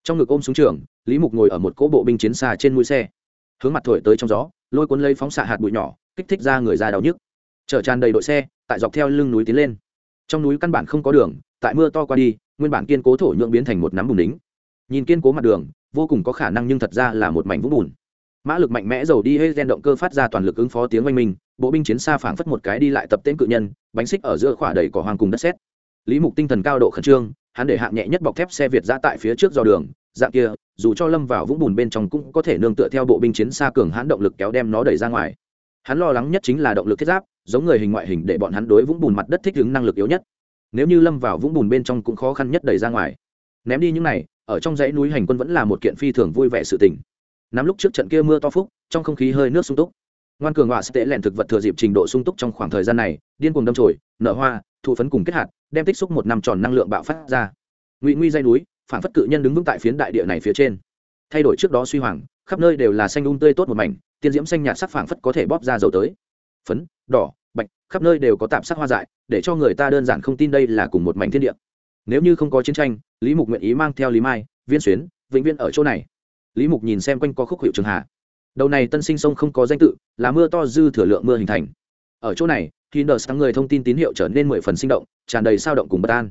Trong ngực ôm xuống trường, lý mục ngồi ở một cỗ bộ binh chiến xa trên mũi xe. Hướng mặt thổi tới trong gió, lôi cuốn lấy phóng xạ hạt bụi nhỏ, kích thích ra người ra đau nhức. Chở tràn đầy đội xe, tại dọc theo lưng núi tiến lên. Trong núi căn bản không có đường, tại mưa to qua đi, nguyên bản kiên cố thổ nhượng biến thành một nắm bùn đính. Nhìn kiên cố mặt đường, vô cùng có khả năng nhưng thật ra là một mảnh vũng bùn. Mã lực mạnh mẽ dầu đi hết gen động cơ phát ra toàn lực ứng phó tiếng oanh minh, bộ binh chiến xa phảng phất một cái đi lại tập tên cự nhân, bánh xích ở giữa khỏa đầy cỏ hoang cùng đất xét lý mục tinh thần cao độ khẩn trương hắn để hạng nhẹ nhất bọc thép xe việt ra tại phía trước do đường, dạng kia, dù cho lâm vào vũng bùn bên trong cũng có thể nương tựa theo bộ binh chiến xa cường hãn động lực kéo đem nó đẩy ra ngoài. Hắn lo lắng nhất chính là động lực thiết giáp, giống người hình ngoại hình để bọn hắn đối vũng bùn mặt đất thích ứng năng lực yếu nhất. Nếu như lâm vào vũng bùn bên trong cũng khó khăn nhất đẩy ra ngoài. Ném đi những này, ở trong dãy núi hành quân vẫn là một kiện phi thường vui vẻ sự tình. Nắm lúc trước trận kia mưa to phúc, trong không khí hơi nước sung túc. Ngoan cường họa sẽ tệ lẹn thực vật thừa dịp trình độ sung túc trong khoảng thời gian này, điên cuồng đâm trồi nở hoa thụ phấn cùng kết hạt, đem tích xúc một năm tròn năng lượng bạo phát ra. Ngụy nguy dây núi, phản phất cự nhân đứng vững tại phiến đại địa này phía trên. Thay đổi trước đó suy hoàng, khắp nơi đều là xanh ung tươi tốt một mảnh, tiên diễm xanh nhạt sắc phảng phất có thể bóp ra dầu tới. Phấn, đỏ, bạch, khắp nơi đều có tạp sắc hoa dại, để cho người ta đơn giản không tin đây là cùng một mảnh thiên địa. Nếu như không có chiến tranh, lý mục nguyện ý mang theo lý mai, viên xuyến, vĩnh viên ở chỗ này. Lý mục nhìn xem quanh có khúc hiệu trường hạ. Đầu này tân sinh sông không có danh tự, là mưa to dư thừa lượng mưa hình thành. Ở chỗ này khi nờ sáng người thông tin tín hiệu trở nên mười phần sinh động, tràn đầy sao động cùng bất an.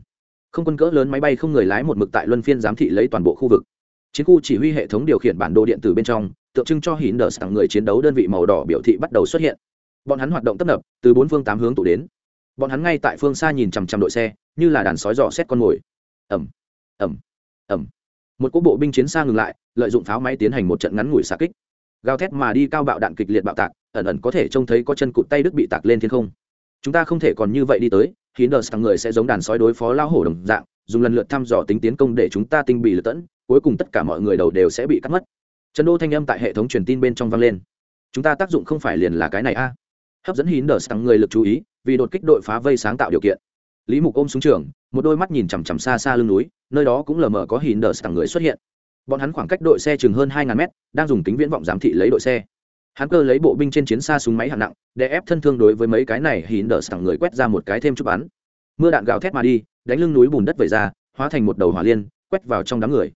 Không quân cỡ lớn máy bay không người lái một mực tại luân phiên giám thị lấy toàn bộ khu vực. Chiến khu chỉ huy hệ thống điều khiển bản đồ điện tử bên trong, tượng trưng cho hỉ nở người chiến đấu đơn vị màu đỏ biểu thị bắt đầu xuất hiện. Bọn hắn hoạt động tấp nập, từ bốn phương tám hướng tụ đến. Bọn hắn ngay tại phương xa nhìn chằm chằm đội xe, như là đàn sói dò xét con mồi. Ẩm ẩm ẩm một cỗ bộ binh chiến xa ngừng lại, lợi dụng pháo máy tiến hành một trận ngắn ngủi xạ kích. Gào thét mà đi cao bạo đạn kịch liệt bạo tạc, ẩn ẩn có thể trông thấy có chân cụt tay đức bị tạc lên thiên không chúng ta không thể còn như vậy đi tới khiến đờ sang người sẽ giống đàn sói đối phó lao hổ đồng dạng, dùng lần lượt thăm dò tính tiến công để chúng ta tinh bị lật tẫn, cuối cùng tất cả mọi người đầu đều sẽ bị cắt mất. Trần đô thanh âm tại hệ thống truyền tin bên trong vang lên. Chúng ta tác dụng không phải liền là cái này a? Hấp dẫn hín đờ sang người lực chú ý, vì đột kích đội phá vây sáng tạo điều kiện. Lý mục ôm xuống trường, một đôi mắt nhìn chằm chằm xa xa lưng núi, nơi đó cũng lờ mờ có hín đờ sang người xuất hiện. Bọn hắn khoảng cách đội xe chừng hơn hai ngàn mét, đang dùng kính viễn vọng giám thị lấy đội xe hắn cơ lấy bộ binh trên chiến xa súng máy hạng nặng, để ép thân thương đối với mấy cái này hín đờ sang người quét ra một cái thêm chút bắn. Mưa đạn gào thét mà đi, đánh lưng núi bùn đất về ra, hóa thành một đầu hỏa liên, quét vào trong đám người.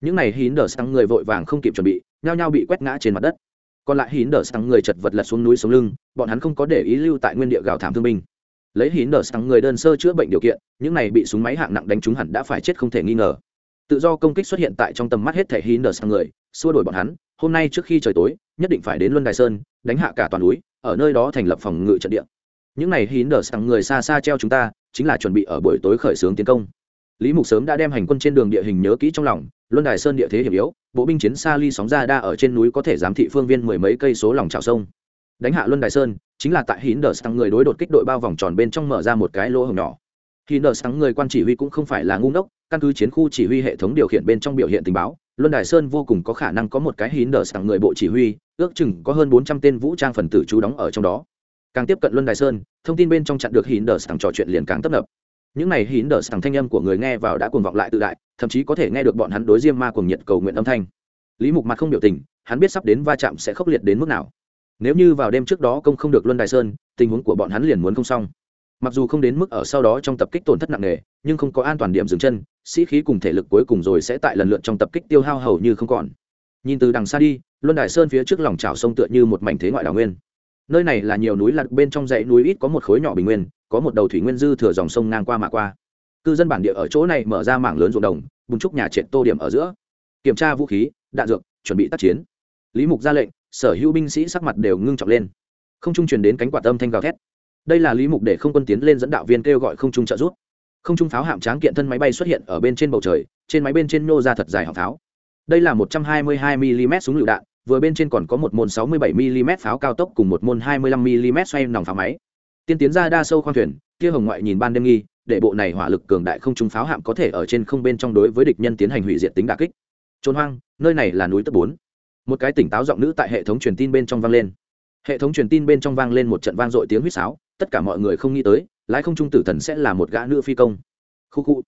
Những này hín đờ sang người vội vàng không kịp chuẩn bị, nhao nhao bị quét ngã trên mặt đất. Còn lại hín đờ sang người chật vật lật xuống núi sống lưng, bọn hắn không có để ý lưu tại nguyên địa gào thảm thương binh. Lấy hín đờ sang người đơn sơ chữa bệnh điều kiện, những này bị súng máy hạng nặng đánh trúng hẳn đã phải chết không thể nghi ngờ. Tự do công kích xuất hiện tại trong tầm mắt hết thể hín đờ sang người, xua đuổi bọn hắn hôm nay trước khi trời tối, nhất định phải đến luân đài sơn, đánh hạ cả toàn núi, ở nơi đó thành lập phòng ngự trận địa. Những này hín đờ sang người xa xa treo chúng ta, chính là chuẩn bị ở buổi tối khởi xướng tiến công. Lý mục sớm đã đem hành quân trên đường địa hình nhớ kỹ trong lòng, luân đài sơn địa thế hiểm yếu, bộ binh chiến xa ly sóng ra đa ở trên núi có thể giám thị phương viên mười mấy cây số lòng trào sông. Đánh hạ luân đài sơn, chính là tại hín đờ sang người đối đột kích đội bao vòng tròn bên trong mở ra một cái lỗ hồng nhỏ khi nợ sáng người quan chỉ huy cũng không phải là ngu ngốc, căn cứ chiến khu chỉ huy hệ thống điều khiển bên trong biểu hiện tình báo, luân đài sơn vô cùng có khả năng có một cái hín đờ sáng người bộ chỉ huy, ước chừng có hơn bốn trăm tên vũ trang phần tử trú đóng ở trong đó. Càng tiếp cận luân đài sơn, thông tin bên trong chặn được hín đờ sáng trò chuyện liền càng tấp nập. Những này hín đờ sáng thanh âm của người nghe vào đã cuồng vọng lại tự đại, thậm chí có thể nghe được bọn hắn đối diêm ma cuồng nhiệt cầu nguyện âm thanh. Lý mục mặt không biểu tình, hắn biết sắp đến va chạm sẽ khốc liệt đến mức nào. Nếu như vào đêm trước đó công không được luân đài sơn, tình huống của bọn hắn liền muốn không xong mặc dù không đến mức ở sau đó trong tập kích tổn thất nặng nề, nhưng không có an toàn điểm dừng chân, sĩ khí cùng thể lực cuối cùng rồi sẽ tại lần lượt trong tập kích tiêu hao hầu như không còn. Nhìn từ đằng xa đi, luân đài sơn phía trước lòng trào sông tựa như một mảnh thế ngoại đảo nguyên. Nơi này là nhiều núi lặt bên trong dãy núi ít có một khối nhỏ bình nguyên, có một đầu thủy nguyên dư thừa dòng sông ngang qua mà qua. Cư dân bản địa ở chỗ này mở ra mảng lớn ruộng đồng, bùng trúc nhà trệt tô điểm ở giữa. Kiểm tra vũ khí, đạn dược, chuẩn bị tác chiến. Lý mục ra lệnh, sở hữu binh sĩ sắc mặt đều ngưng trọng lên. Không trung truyền đến cánh quạt âm thanh gào thét đây là lý mục để không quân tiến lên dẫn đạo viên kêu gọi không trung trợ giúp. Không trung pháo hạm tráng kiện thân máy bay xuất hiện ở bên trên bầu trời, trên máy bên trên nô ra thật dài họng pháo. Đây là một trăm hai mươi hai mm súng lựu đạn, vừa bên trên còn có một môn sáu mươi bảy mm pháo cao tốc cùng một môn hai mươi lăm mm xoay nòng pháo máy. Tiên tiến ra đa sâu khoang thuyền, kia hồng ngoại nhìn ban đêm nghi, để bộ này hỏa lực cường đại không trung pháo hạm có thể ở trên không bên trong đối với địch nhân tiến hành hủy diệt tính đà kích. Trốn hoang, nơi này là núi tấp bốn. Một cái tỉnh táo giọng nữ tại hệ thống truyền tin bên trong vang lên. Hệ thống truyền tin bên trong vang lên một trận vang dội tiếng huýt sáo tất cả mọi người không nghĩ tới, lái không trung tử thần sẽ là một gã nữ phi công. Khu khu.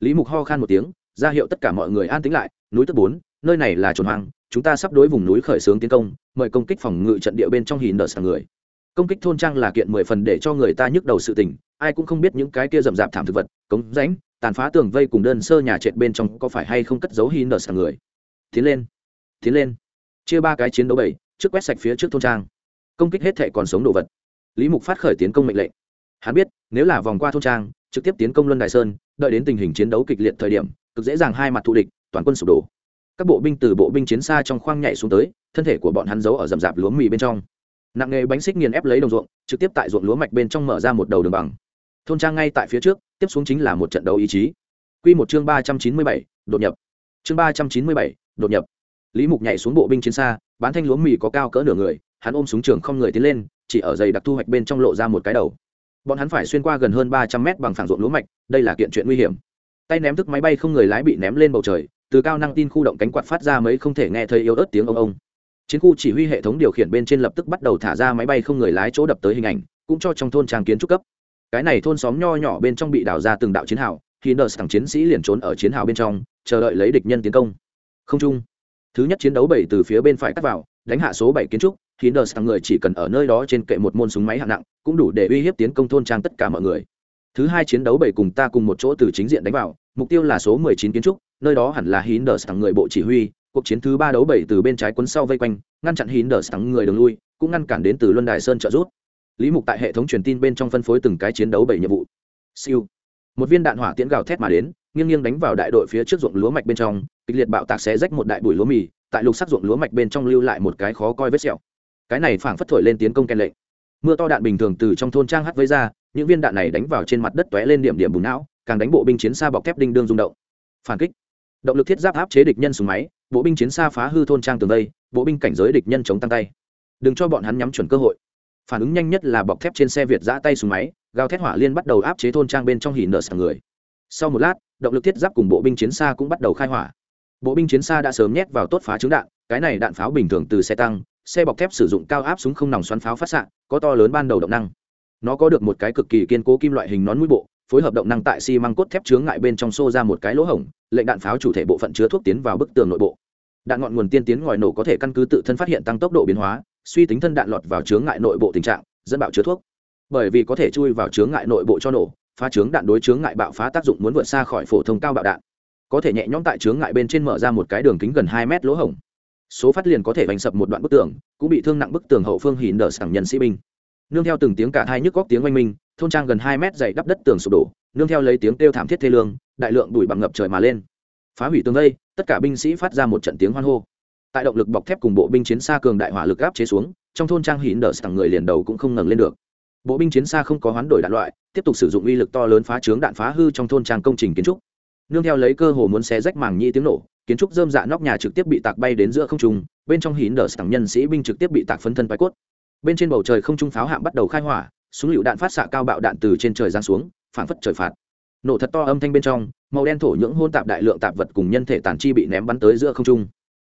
Lý mục ho khan một tiếng, ra hiệu tất cả mọi người an tính lại, núi tức bốn, nơi này là trồn hoang, chúng ta sắp đối vùng núi khởi xướng tiến công, mời công kích phòng ngự trận địa bên trong hìn đờ sàng người. Công kích thôn trang là kiện mười phần để cho người ta nhức đầu sự tình, ai cũng không biết những cái kia rậm rạp thảm thực vật, cống rãnh, tàn phá tường vây cùng đơn sơ nhà trệt bên trong có phải hay không cất giấu hìn đờ sàng người. Tiến lên tiến lên. Chia ba cái chiến đấu bảy, trước quét sạch phía trước thôn trang. Công kích hết thệ còn sống đồ vật lý mục phát khởi tiến công mệnh lệnh. Hắn biết, nếu là vòng qua thôn trang, trực tiếp tiến công luân đài sơn, đợi đến tình hình chiến đấu kịch liệt thời điểm, cực dễ dàng hai mặt thù địch, toàn quân sụp đổ. Các bộ binh từ bộ binh chiến xa trong khoang nhảy xuống tới, thân thể của bọn hắn giấu ở rậm rạp lúa mì bên trong. Nặng nghề bánh xích nghiền ép lấy đồng ruộng, trực tiếp tại ruộng lúa mạch bên trong mở ra một đầu đường bằng. Thôn trang ngay tại phía trước, tiếp xuống chính là một trận đấu ý chí. Q một chương ba trăm chín mươi bảy, đột nhập. Chương ba trăm chín mươi bảy, đột nhập. Lý mục nhảy xuống bộ binh chiến xa, bán thanh lúa mì có cao cỡ nửa người, hắn ôm súng trường không người tiến lên chỉ ở dày đặc thu hoạch bên trong lộ ra một cái đầu. Bọn hắn phải xuyên qua gần hơn ba trăm mét bằng phẳng ruộng lúa mạch, đây là kiện chuyện nguy hiểm. Tay ném thức máy bay không người lái bị ném lên bầu trời, từ cao năng tin khu động cánh quạt phát ra mấy không thể nghe thấy yếu ớt tiếng ông ông. Chiến khu chỉ huy hệ thống điều khiển bên trên lập tức bắt đầu thả ra máy bay không người lái chỗ đập tới hình ảnh, cũng cho trong thôn trang kiến trúc cấp. Cái này thôn xóm nho nhỏ bên trong bị đào ra từng đạo chiến hào, khi nợ thẳng chiến sĩ liền trốn ở chiến hào bên trong, chờ đợi lấy địch nhân tiến công. Không chung thứ nhất chiến đấu bảy từ phía bên phải cắt vào, đánh hạ số bảy kiến trúc khi nợ thằng người chỉ cần ở nơi đó trên kệ một môn súng máy hạng nặng, cũng đủ để uy hiếp tiến công thôn trang tất cả mọi người. Thứ hai chiến đấu bảy cùng ta cùng một chỗ từ chính diện đánh vào, mục tiêu là số mười chín kiến trúc, nơi đó hẳn là hín đờ thằng người bộ chỉ huy, cuộc chiến thứ ba đấu bảy từ bên trái quấn sau vây quanh, ngăn chặn hín đờ thằng người đường lui, cũng ngăn cản đến từ luân đài sơn trợ rút lý mục tại hệ thống truyền tin bên trong phân phối từng cái chiến đấu bảy nhiệm vụ. Siêu. Một viên đạn hỏa tiễn gào thét mà đến, nghiêng nghiêng đánh vào đại đội phía trước ruộng lúa mạch bên trong, kịch liệt bạo tạc xé rách một đại bụi lúa mì, tại lục sắc ruộng lúa mạch bên trong lưu lại một cái khó coi vết sẹo cái này phảng phất thổi lên tiến công ken lệnh. Mưa to đạn bình thường từ trong thôn trang hắt với ra, những viên đạn này đánh vào trên mặt đất tóe lên điểm điểm bùn não, càng đánh bộ binh chiến xa bọc thép đinh đương rung động. Phản kích. Động lực thiết giáp áp chế địch nhân súng máy, bộ binh chiến xa phá hư thôn trang tường đây bộ binh cảnh giới địch nhân chống tăng tay. Đừng cho bọn hắn nhắm chuẩn cơ hội. Phản ứng nhanh nhất là bọc thép trên xe việt giã tay xuống máy, gào thét hỏa liên bắt đầu áp chế thôn trang bên trong hỉ nở sàng người. Sau một lát, động lực thiết giáp cùng bộ binh chiến xa cũng bắt đầu khai hỏa. Bộ binh chiến xa đã sớm nhét vào tốt phá trứng đạn, cái này đạn pháo bình thường từ xe tăng xe bọc thép sử dụng cao áp súng không nòng xoắn pháo phát xạ, có to lớn ban đầu động năng. Nó có được một cái cực kỳ kiên cố kim loại hình nón mũi bộ, phối hợp động năng tại xi măng cốt thép chướng ngại bên trong xô ra một cái lỗ hổng, lệnh đạn pháo chủ thể bộ phận chứa thuốc tiến vào bức tường nội bộ. Đạn ngọn nguồn tiên tiến ngòi nổ có thể căn cứ tự thân phát hiện tăng tốc độ biến hóa, suy tính thân đạn lọt vào chướng ngại nội bộ tình trạng, dẫn bạo chứa thuốc. Bởi vì có thể chui vào chướng ngại nội bộ cho nổ, phá chướng đạn đối chướng ngại bạo phá tác dụng muốn vượt xa khỏi phổ thông cao bạo đạn. Có thể nhẹ nhõm tại chướng ngại bên trên mở ra một cái đường kính gần hai mét lỗ hổng số phát liền có thể vành sập một đoạn bức tường, cũng bị thương nặng bức tường hậu phương hỉn đờ sảng nhân sĩ binh. Nương theo từng tiếng cả hai nhức góc tiếng oanh minh, thôn trang gần hai mét dày đắp đất tường sụp đổ, nương theo lấy tiếng kêu thảm thiết thê lương, đại lượng đùi bằng ngập trời mà lên. Phá hủy tường vây tất cả binh sĩ phát ra một trận tiếng hoan hô. Tại động lực bọc thép cùng bộ binh chiến xa cường đại hỏa lực áp chế xuống, trong thôn trang hỉn đờ sảng người liền đầu cũng không ngẩng lên được. Bộ binh chiến xa không có hoán đổi đạn loại, tiếp tục sử dụng uy lực to lớn phá trướng đạn phá hư trong thôn trang công trình kiến trúc. Nương theo lấy cơ hồ muốn xé rách màng nhĩ tiếng nổ kiến trúc dơm dạ nóc nhà trực tiếp bị tạc bay đến giữa không trung, bên trong hín đờ sẵn nhân sĩ binh trực tiếp bị tạc phấn thân bay cốt. Bên trên bầu trời không trung pháo hạm bắt đầu khai hỏa, súng lựu đạn phát xạ cao bạo đạn từ trên trời giáng xuống phản phất trời phạt. Nổ thật to âm thanh bên trong, màu đen thổ nhưỡng hôn tạp đại lượng tạp vật cùng nhân thể tàn chi bị ném bắn tới giữa không trung.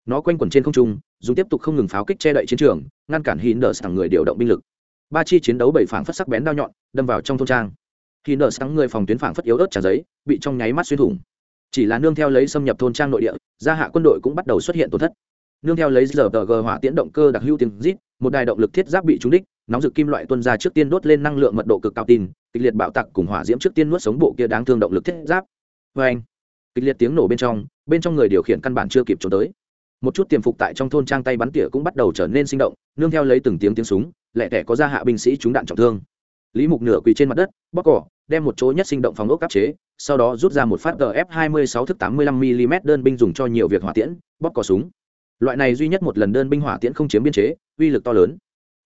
Nó quanh quẩn trên không trung, dùng tiếp tục không ngừng pháo kích che đậy chiến trường, ngăn cản hín đờ sẵn người điều động binh lực. Ba chi chiến đấu bảy phảng phất sắc bén đao nhọn, đâm vào trong thôn trang. Hín đờ sẵn người phòng tuyến phảng phất yếu ớt trả giấy, bị trong nháy mắt xuyên thủng chỉ là nương theo lấy xâm nhập thôn trang nội địa, gia hạ quân đội cũng bắt đầu xuất hiện tổn thất. Nương theo lấy giờ tờ g hỏa tiễn động cơ đặc hữu tiếng rít, một đài động lực thiết giáp bị trúng đích, nóng rực kim loại tuân ra trước tiên đốt lên năng lượng mật độ cực cao tin, kịch liệt bạo tặc cùng hỏa diễm trước tiên nuốt sống bộ kia đáng thương động lực thiết giáp. Vê anh, kịch liệt tiếng nổ bên trong bên trong người điều khiển căn bản chưa kịp trốn tới. Một chút tiềm phục tại trong thôn trang tay bắn tỉa cũng bắt đầu trở nên sinh động, nương theo lấy từng tiếng tiếng súng lẹ tẻ có gia hạ binh sĩ trúng đạn trọng thương. Lý mục nửa quỳ trên mặt đất, bóc cỏ đem một chỗ nhất sinh động phòng ốc áp chế, sau đó rút ra một phát gf 26 thức 85 mm đơn binh dùng cho nhiều việc hỏa tiễn, bóp cò súng. Loại này duy nhất một lần đơn binh hỏa tiễn không chiếm biên chế, uy lực to lớn.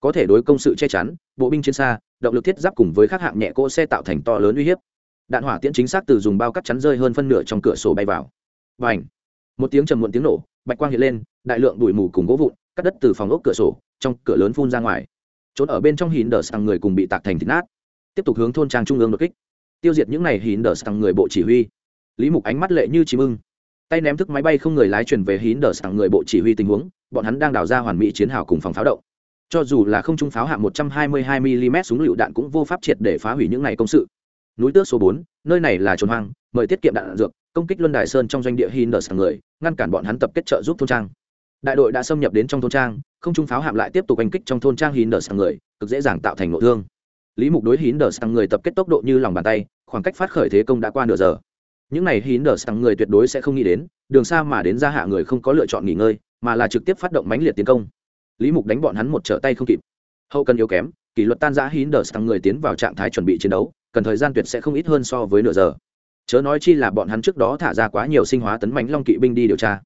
Có thể đối công sự che chắn, bộ binh trên xa, động lực thiết giáp cùng với các hạng nhẹ cỗ xe tạo thành to lớn uy hiếp. Đạn hỏa tiễn chính xác từ dùng bao cắt chắn rơi hơn phân nửa trong cửa sổ bay vào. Và ảnh một tiếng trầm muộn tiếng nổ, bạch quang hiện lên, đại lượng bụi mù cùng gỗ vụn, cắt đất từ phòng ốc cửa sổ, trong cửa lớn phun ra ngoài. Trốn ở bên trong hìn đờ sang người cùng bị tạc thành thịt nát tiếp tục hướng thôn trang trung ương đột kích. Tiêu diệt những này hìn đờ sang người bộ chỉ huy. Lý mục ánh mắt lệ như chim ưng. Tay ném thức máy bay không người lái chuyển về hín đờ sang người bộ chỉ huy tình huống bọn hắn đang đào ra hoàn mỹ chiến hào cùng phòng pháo động. Cho dù là không trung pháo hạng 122 mm súng lựu đạn cũng vô pháp triệt để phá hủy những này công sự. Núi tước số 4, nơi này là trốn hoang mời tiết kiệm đạn dược công kích luân đài sơn trong doanh địa hín đờ sang người ngăn cản bọn hắn tập kết trợ giúp thôn trang. Đại đội đã xâm nhập đến trong thôn trang không trung pháo hạm lại tiếp tục oanh kích trong thôn trang hín đờ sang người cực dễ dàng tạo thành nội thương lý mục đối hín đờ sang người tập kết tốc độ như lòng bàn tay, khoảng cách phát khởi thế công đã qua nửa giờ. Những này hín đờ sang người tuyệt đối sẽ không nghĩ đến, đường xa mà đến gia hạ người không có lựa chọn nghỉ ngơi, mà là trực tiếp phát động mãnh liệt tiến công. Lý mục đánh bọn hắn một trở tay không kịp. Hậu cần yếu kém, kỷ luật tan giã hín đờ sang người tiến vào trạng thái chuẩn bị chiến đấu, cần thời gian tuyệt sẽ không ít hơn so với nửa giờ. Chớ nói chi là bọn hắn trước đó thả ra quá nhiều sinh hóa tấn mánh long kỵ binh đi điều tra.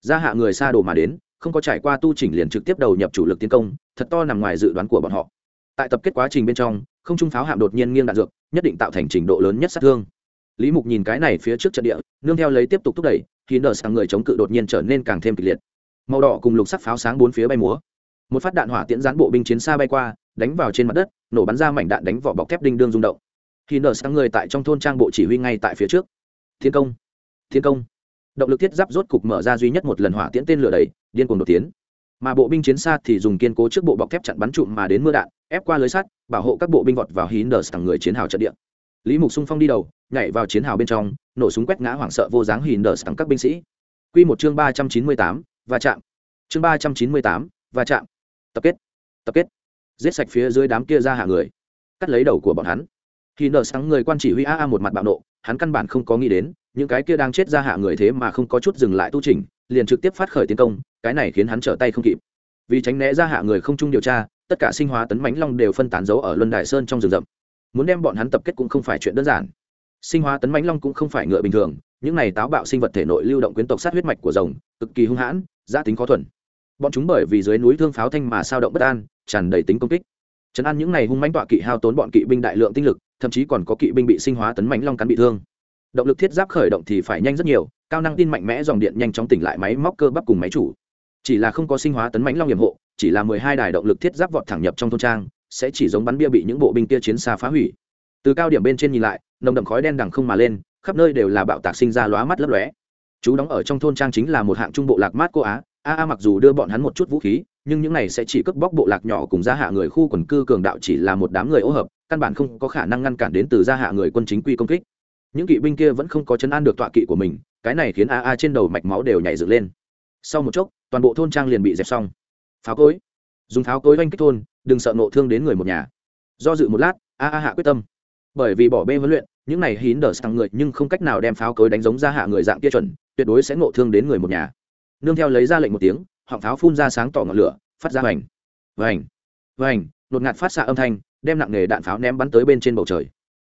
Gia hạ người xa đồ mà đến, không có trải qua tu chỉnh liền trực tiếp đầu nhập chủ lực tiến công, thật to nằm ngoài dự đoán của bọn họ. Tại tập kết quá trình bên trong không trung pháo hạm đột nhiên nghiêng đạn dược, nhất định tạo thành trình độ lớn nhất sát thương. Lý mục nhìn cái này phía trước trận địa, nương theo lấy tiếp tục thúc đẩy, khiến nở sang người chống cự đột nhiên trở nên càng thêm kịch liệt. Màu đỏ cùng lục sắc pháo sáng bốn phía bay múa. Một phát đạn hỏa tiễn gián bộ binh chiến xa bay qua, đánh vào trên mặt đất, nổ bắn ra mảnh đạn đánh vỏ bọc thép đinh đương rung động. Khi nở sang người tại trong thôn trang bộ chỉ huy ngay tại phía trước. Thiên công thiên công. Động lực thiết giáp rốt cục mở ra duy nhất một lần hỏa tiễn tên lửa đầy điên cuồng đột tiến. Mà bộ binh chiến xa thì dùng kiên cố trước bộ bọc thép chặn bắn trụm mà đến mưa đạn ép qua lưới sắt, bảo hộ các bộ binh vọt vào hí nở người chiến hào trận địa. Lý mục sung phong đi đầu, nhảy vào chiến hào bên trong, nổ súng quét ngã hoảng sợ vô dáng hí nở các binh sĩ. Quy một chương ba trăm chín mươi tám và chạm. Chương ba trăm chín mươi tám và chạm. Tập kết. Tập kết. Giết sạch phía dưới đám kia ra hạ người. Cắt lấy đầu của bọn hắn. Khi nở người quan chỉ huy a a một mặt bạo nộ, hắn căn bản không có nghĩ đến, những cái kia đang chết ra hạ người thế mà không có chút dừng lại tu trình liền trực tiếp phát khởi tiến công, cái này khiến hắn trở tay không kịp. Vì tránh né ra hạ người không chung điều tra tất cả sinh hóa tấn mãnh long đều phân tán giấu ở luân đại sơn trong rừng rậm. Muốn đem bọn hắn tập kết cũng không phải chuyện đơn giản. Sinh hóa tấn mãnh long cũng không phải ngựa bình thường, những này táo bạo sinh vật thể nội lưu động quyến tộc sát huyết mạch của rồng, cực kỳ hung hãn gia tính khó thuần. Bọn chúng bởi vì dưới núi thương pháo thanh mà sao động bất an, tràn đầy tính công kích. Chấn an những này hung mãnh tọa kỵ hao tốn bọn kỵ binh đại lượng tinh lực, thậm chí còn có kỵ binh bị sinh hóa tấn mãnh long cắn bị thương. Động lực thiết giáp khởi động thì phải nhanh rất nhiều, cao năng tin mạnh mẽ dòng điện nhanh chóng tỉnh lại máy móc cơ bắp cùng máy chủ. Chỉ là không có sinh hóa tấn mãnh long nhiệm hộ chỉ là mười hai đài động lực thiết giáp vọt thẳng nhập trong thôn trang, sẽ chỉ giống bắn bia bị những bộ binh kia chiến xa phá hủy. Từ cao điểm bên trên nhìn lại, nồng đậm khói đen đằng không mà lên, khắp nơi đều là bạo tạc sinh ra lóa mắt lấp lóe. Chú đóng ở trong thôn trang chính là một hạng trung bộ lạc mát cô á, a a mặc dù đưa bọn hắn một chút vũ khí, nhưng những này sẽ chỉ cướp bóc bộ lạc nhỏ cùng gia hạ người khu quần cư cường đạo chỉ là một đám người ô hợp, căn bản không có khả năng ngăn cản đến từ gia hạ người quân chính quy công kích. Những kỵ binh kia vẫn không có chấn an được tọa kỵ của mình, cái này khiến a a trên đầu mạch máu đều nhảy dựng lên. Sau một chốc, toàn bộ thôn trang liền bị dẹp xong pháo cối. Dùng pháo cối oanh kích thôn, đừng sợ nộ thương đến người một nhà. Do dự một lát, a a hạ quyết tâm. Bởi vì bỏ bê huấn luyện, những này hín đờ sang người nhưng không cách nào đem pháo cối đánh giống ra hạ người dạng kia chuẩn, tuyệt đối sẽ ngộ thương đến người một nhà. Nương theo lấy ra lệnh một tiếng, họng pháo phun ra sáng tỏ ngọn lửa, phát ra vành vành vành nột ngạt phát xạ âm thanh, đem nặng nghề đạn pháo ném bắn tới bên trên bầu trời.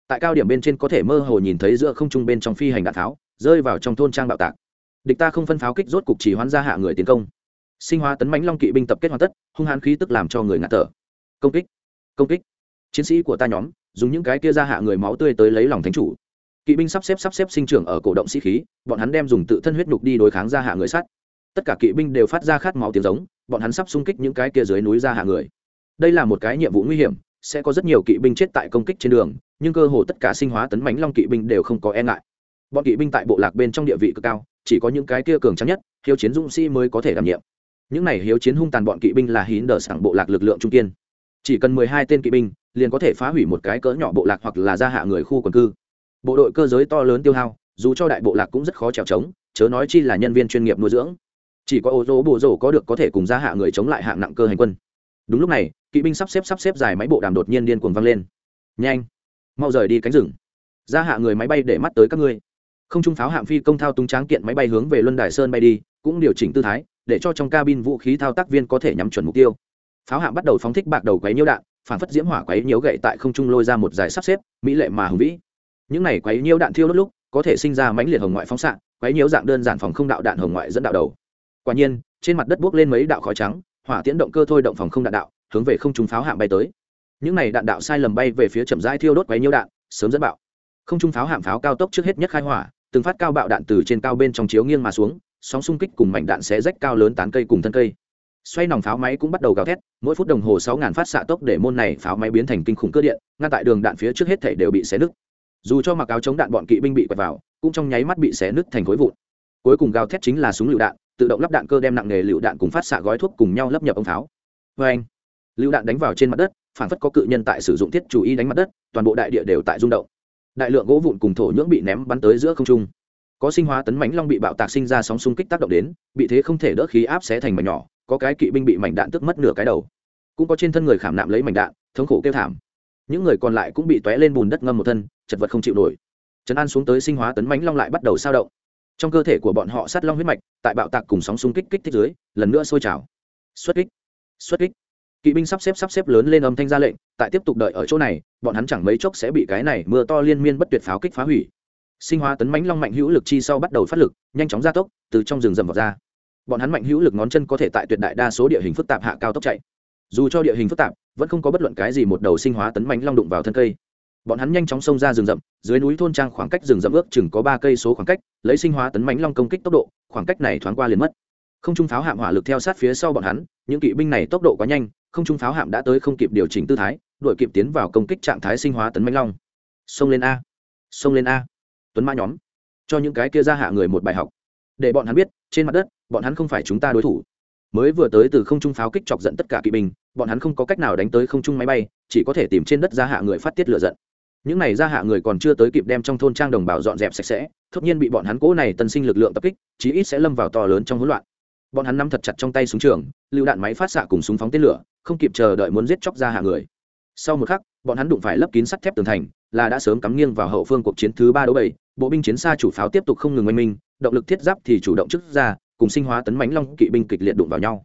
Tại cao điểm bên trên có thể mơ hồ nhìn thấy giữa không trung bên trong phi hành đạn pháo, rơi vào trong thôn trang bạo tạc. Địch ta không phân pháo kích rốt cục chỉ hoán ra hạ người tiến công sinh hóa tấn mãnh long kỵ binh tập kết hoàn tất, hung hãn khí tức làm cho người ngạt thở. Công kích công kích. Chiến sĩ của ta nhóm, dùng những cái kia ra hạ người máu tươi tới lấy lòng thánh chủ. Kỵ binh sắp xếp sắp xếp sinh trưởng ở cổ động sĩ khí, bọn hắn đem dùng tự thân huyết nhục đi đối kháng ra hạ người sát. Tất cả kỵ binh đều phát ra khát máu tiếng giống, bọn hắn sắp xung kích những cái kia dưới núi ra hạ người. Đây là một cái nhiệm vụ nguy hiểm, sẽ có rất nhiều kỵ binh chết tại công kích trên đường, nhưng cơ hồ tất cả sinh hóa tấn mãnh long kỵ binh đều không có e ngại. Bọn kỵ binh tại bộ lạc bên trong địa vị cực cao, chỉ có những cái kia cường trắng nhất, hiếu chiến dũng sĩ mới có thể đảm nhiệm những này hiếu chiến hung tàn bọn kỵ binh là hín đờ sảng bộ lạc lực lượng trung kiên. Chỉ cần mười hai tên kỵ binh, liền có thể phá hủy một cái cỡ nhỏ bộ lạc hoặc là gia hạ người khu quần cư. Bộ đội cơ giới to lớn tiêu hao, dù cho đại bộ lạc cũng rất khó trèo trống, chớ nói chi là nhân viên chuyên nghiệp nuôi dưỡng. Chỉ có ô tô bộ rổ có được có thể cùng gia hạ người chống lại hạng nặng cơ hành quân. Đúng lúc này, kỵ binh sắp xếp sắp xếp dài máy bộ đàm đột nhiên điên cuồng vang lên. Nhanh, mau rời đi cánh rừng. Gia hạ người máy bay để mắt tới các ngươi. Không trung pháo hạm phi công thao túng tráng kiện máy bay hướng về luân đài sơn bay đi, cũng điều chỉnh tư thái để cho trong cabin vũ khí thao tác viên có thể nhắm chuẩn mục tiêu. Pháo hạm bắt đầu phóng thích bạc đầu quấy nhiễu đạn, phản phất diễm hỏa quấy nhiễu gậy tại không trung lôi ra một dài sắp xếp, mỹ lệ mà hùng vĩ. Những này quấy nhiễu đạn thiêu đốt lúc, có thể sinh ra mãnh liệt hồng ngoại phóng xạ, quấy nhiễu dạng đơn giản phòng không đạo đạn hồng ngoại dẫn đạo đầu. Quả nhiên, trên mặt đất buốc lên mấy đạo khói trắng, hỏa tiễn động cơ thôi động phòng không đạn đạo, hướng về không trung pháo hạm bay tới. Những này đạn đạo sai lầm bay về phía chậm rãi thiêu đốt quấy nhiễu đạn, sớm dẫn bạo. Không trung pháo hạm pháo cao tốc trước hết nhất khai hỏa, từng phát cao bạo đạn từ trên cao bên trong chiếu nghiêng mà xuống sóng xung kích cùng mảnh đạn sẽ rách cao lớn tán cây cùng thân cây. Xoay nòng pháo máy cũng bắt đầu gào thét, mỗi phút đồng hồ sáu ngàn phát xạ tốc để môn này pháo máy biến thành kinh khủng cơ điện, ngăn tại đường đạn phía trước hết thể đều bị xé nứt. Dù cho mặc áo chống đạn bọn kỵ binh bị quẹt vào, cũng trong nháy mắt bị xé nứt thành khối vụn. Cuối cùng gào thét chính là súng lựu đạn, tự động lắp đạn cơ đem nặng nghề lựu đạn cùng phát xạ gói thuốc cùng nhau lấp nhập ống pháo. Vê anh, lựu đạn đánh vào trên mặt đất, phản phất có cự nhân tại sử dụng thiết chủ y đánh mặt đất, toàn bộ đại địa đều tại rung động. Đại lượng gỗ vụn cùng thổ nhưỡng bị ném bắn tới giữa không trung có sinh hóa tấn mãnh long bị bạo tạc sinh ra sóng xung kích tác động đến, bị thế không thể đỡ khí áp xé thành mảnh nhỏ, có cái kỵ binh bị mảnh đạn tức mất nửa cái đầu. Cũng có trên thân người khảm nạm lấy mảnh đạn, thống khổ kêu thảm. Những người còn lại cũng bị tóe lên bùn đất ngâm một thân, chật vật không chịu nổi. Trấn an xuống tới sinh hóa tấn mãnh long lại bắt đầu sao động. Trong cơ thể của bọn họ sát long huyết mạch, tại bạo tạc cùng sóng xung kích kích thích dưới, lần nữa sôi trào. Xuất kích xuất kích. Kỵ binh sắp xếp sắp xếp lớn lên âm thanh ra lệnh, tại tiếp tục đợi ở chỗ này, bọn hắn chẳng mấy chốc sẽ bị cái này mưa to liên miên bất tuyệt pháo kích phá hủy sinh hóa tấn mãnh long mạnh hữu lực chi sau bắt đầu phát lực, nhanh chóng gia tốc, từ trong rừng rầm vào ra. Bọn hắn mạnh hữu lực ngón chân có thể tại tuyệt đại đa số địa hình phức tạp hạ cao tốc chạy. Dù cho địa hình phức tạp, vẫn không có bất luận cái gì một đầu sinh hóa tấn mãnh long đụng vào thân cây. Bọn hắn nhanh chóng xông ra rừng rậm, dưới núi thôn trang khoảng cách rừng rậm ước chừng có ba cây số khoảng cách, lấy sinh hóa tấn mãnh long công kích tốc độ, khoảng cách này thoáng qua liền mất. Không trung pháo hạm hỏa lực theo sát phía sau bọn hắn, những kỵ binh này tốc độ quá nhanh, không trung pháo hạm đã tới không kịp điều chỉnh tư thái, đuổi kịp tiến vào công kích trạng thái sinh hóa tấn mãnh long. Xông lên a. Xông lên a tuấn mã nhóm, cho những cái kia ra hạ người một bài học. Để bọn hắn biết, trên mặt đất, bọn hắn không phải chúng ta đối thủ. Mới vừa tới từ không trung pháo kích chọc giận tất cả kỵ binh, bọn hắn không có cách nào đánh tới không trung máy bay, chỉ có thể tìm trên đất ra hạ người phát tiết lửa giận. Những này ra hạ người còn chưa tới kịp đem trong thôn trang đồng bào dọn dẹp sạch sẽ tất nhiên bị bọn hắn cố này tân sinh lực lượng tập kích, chí ít sẽ lâm vào to lớn trong hỗn loạn. Bọn hắn nắm thật chặt trong tay súng trường, lựu đạn máy phát xạ cùng súng phóng tên lửa, không kịp chờ đợi muốn giết chóc ra hạ người. Sau một khắc, bọn hắn đụng phải lấp kín sắt thép tường thành, là đã sớm cắm nghiêng vào hậu phương cuộc chiến thứ ba đấu bảy bộ binh chiến xa chủ pháo tiếp tục không ngừng oanh minh, động lực thiết giáp thì chủ động trước ra, cùng sinh hóa tấn mãnh long kỵ binh kịch liệt đụng vào nhau.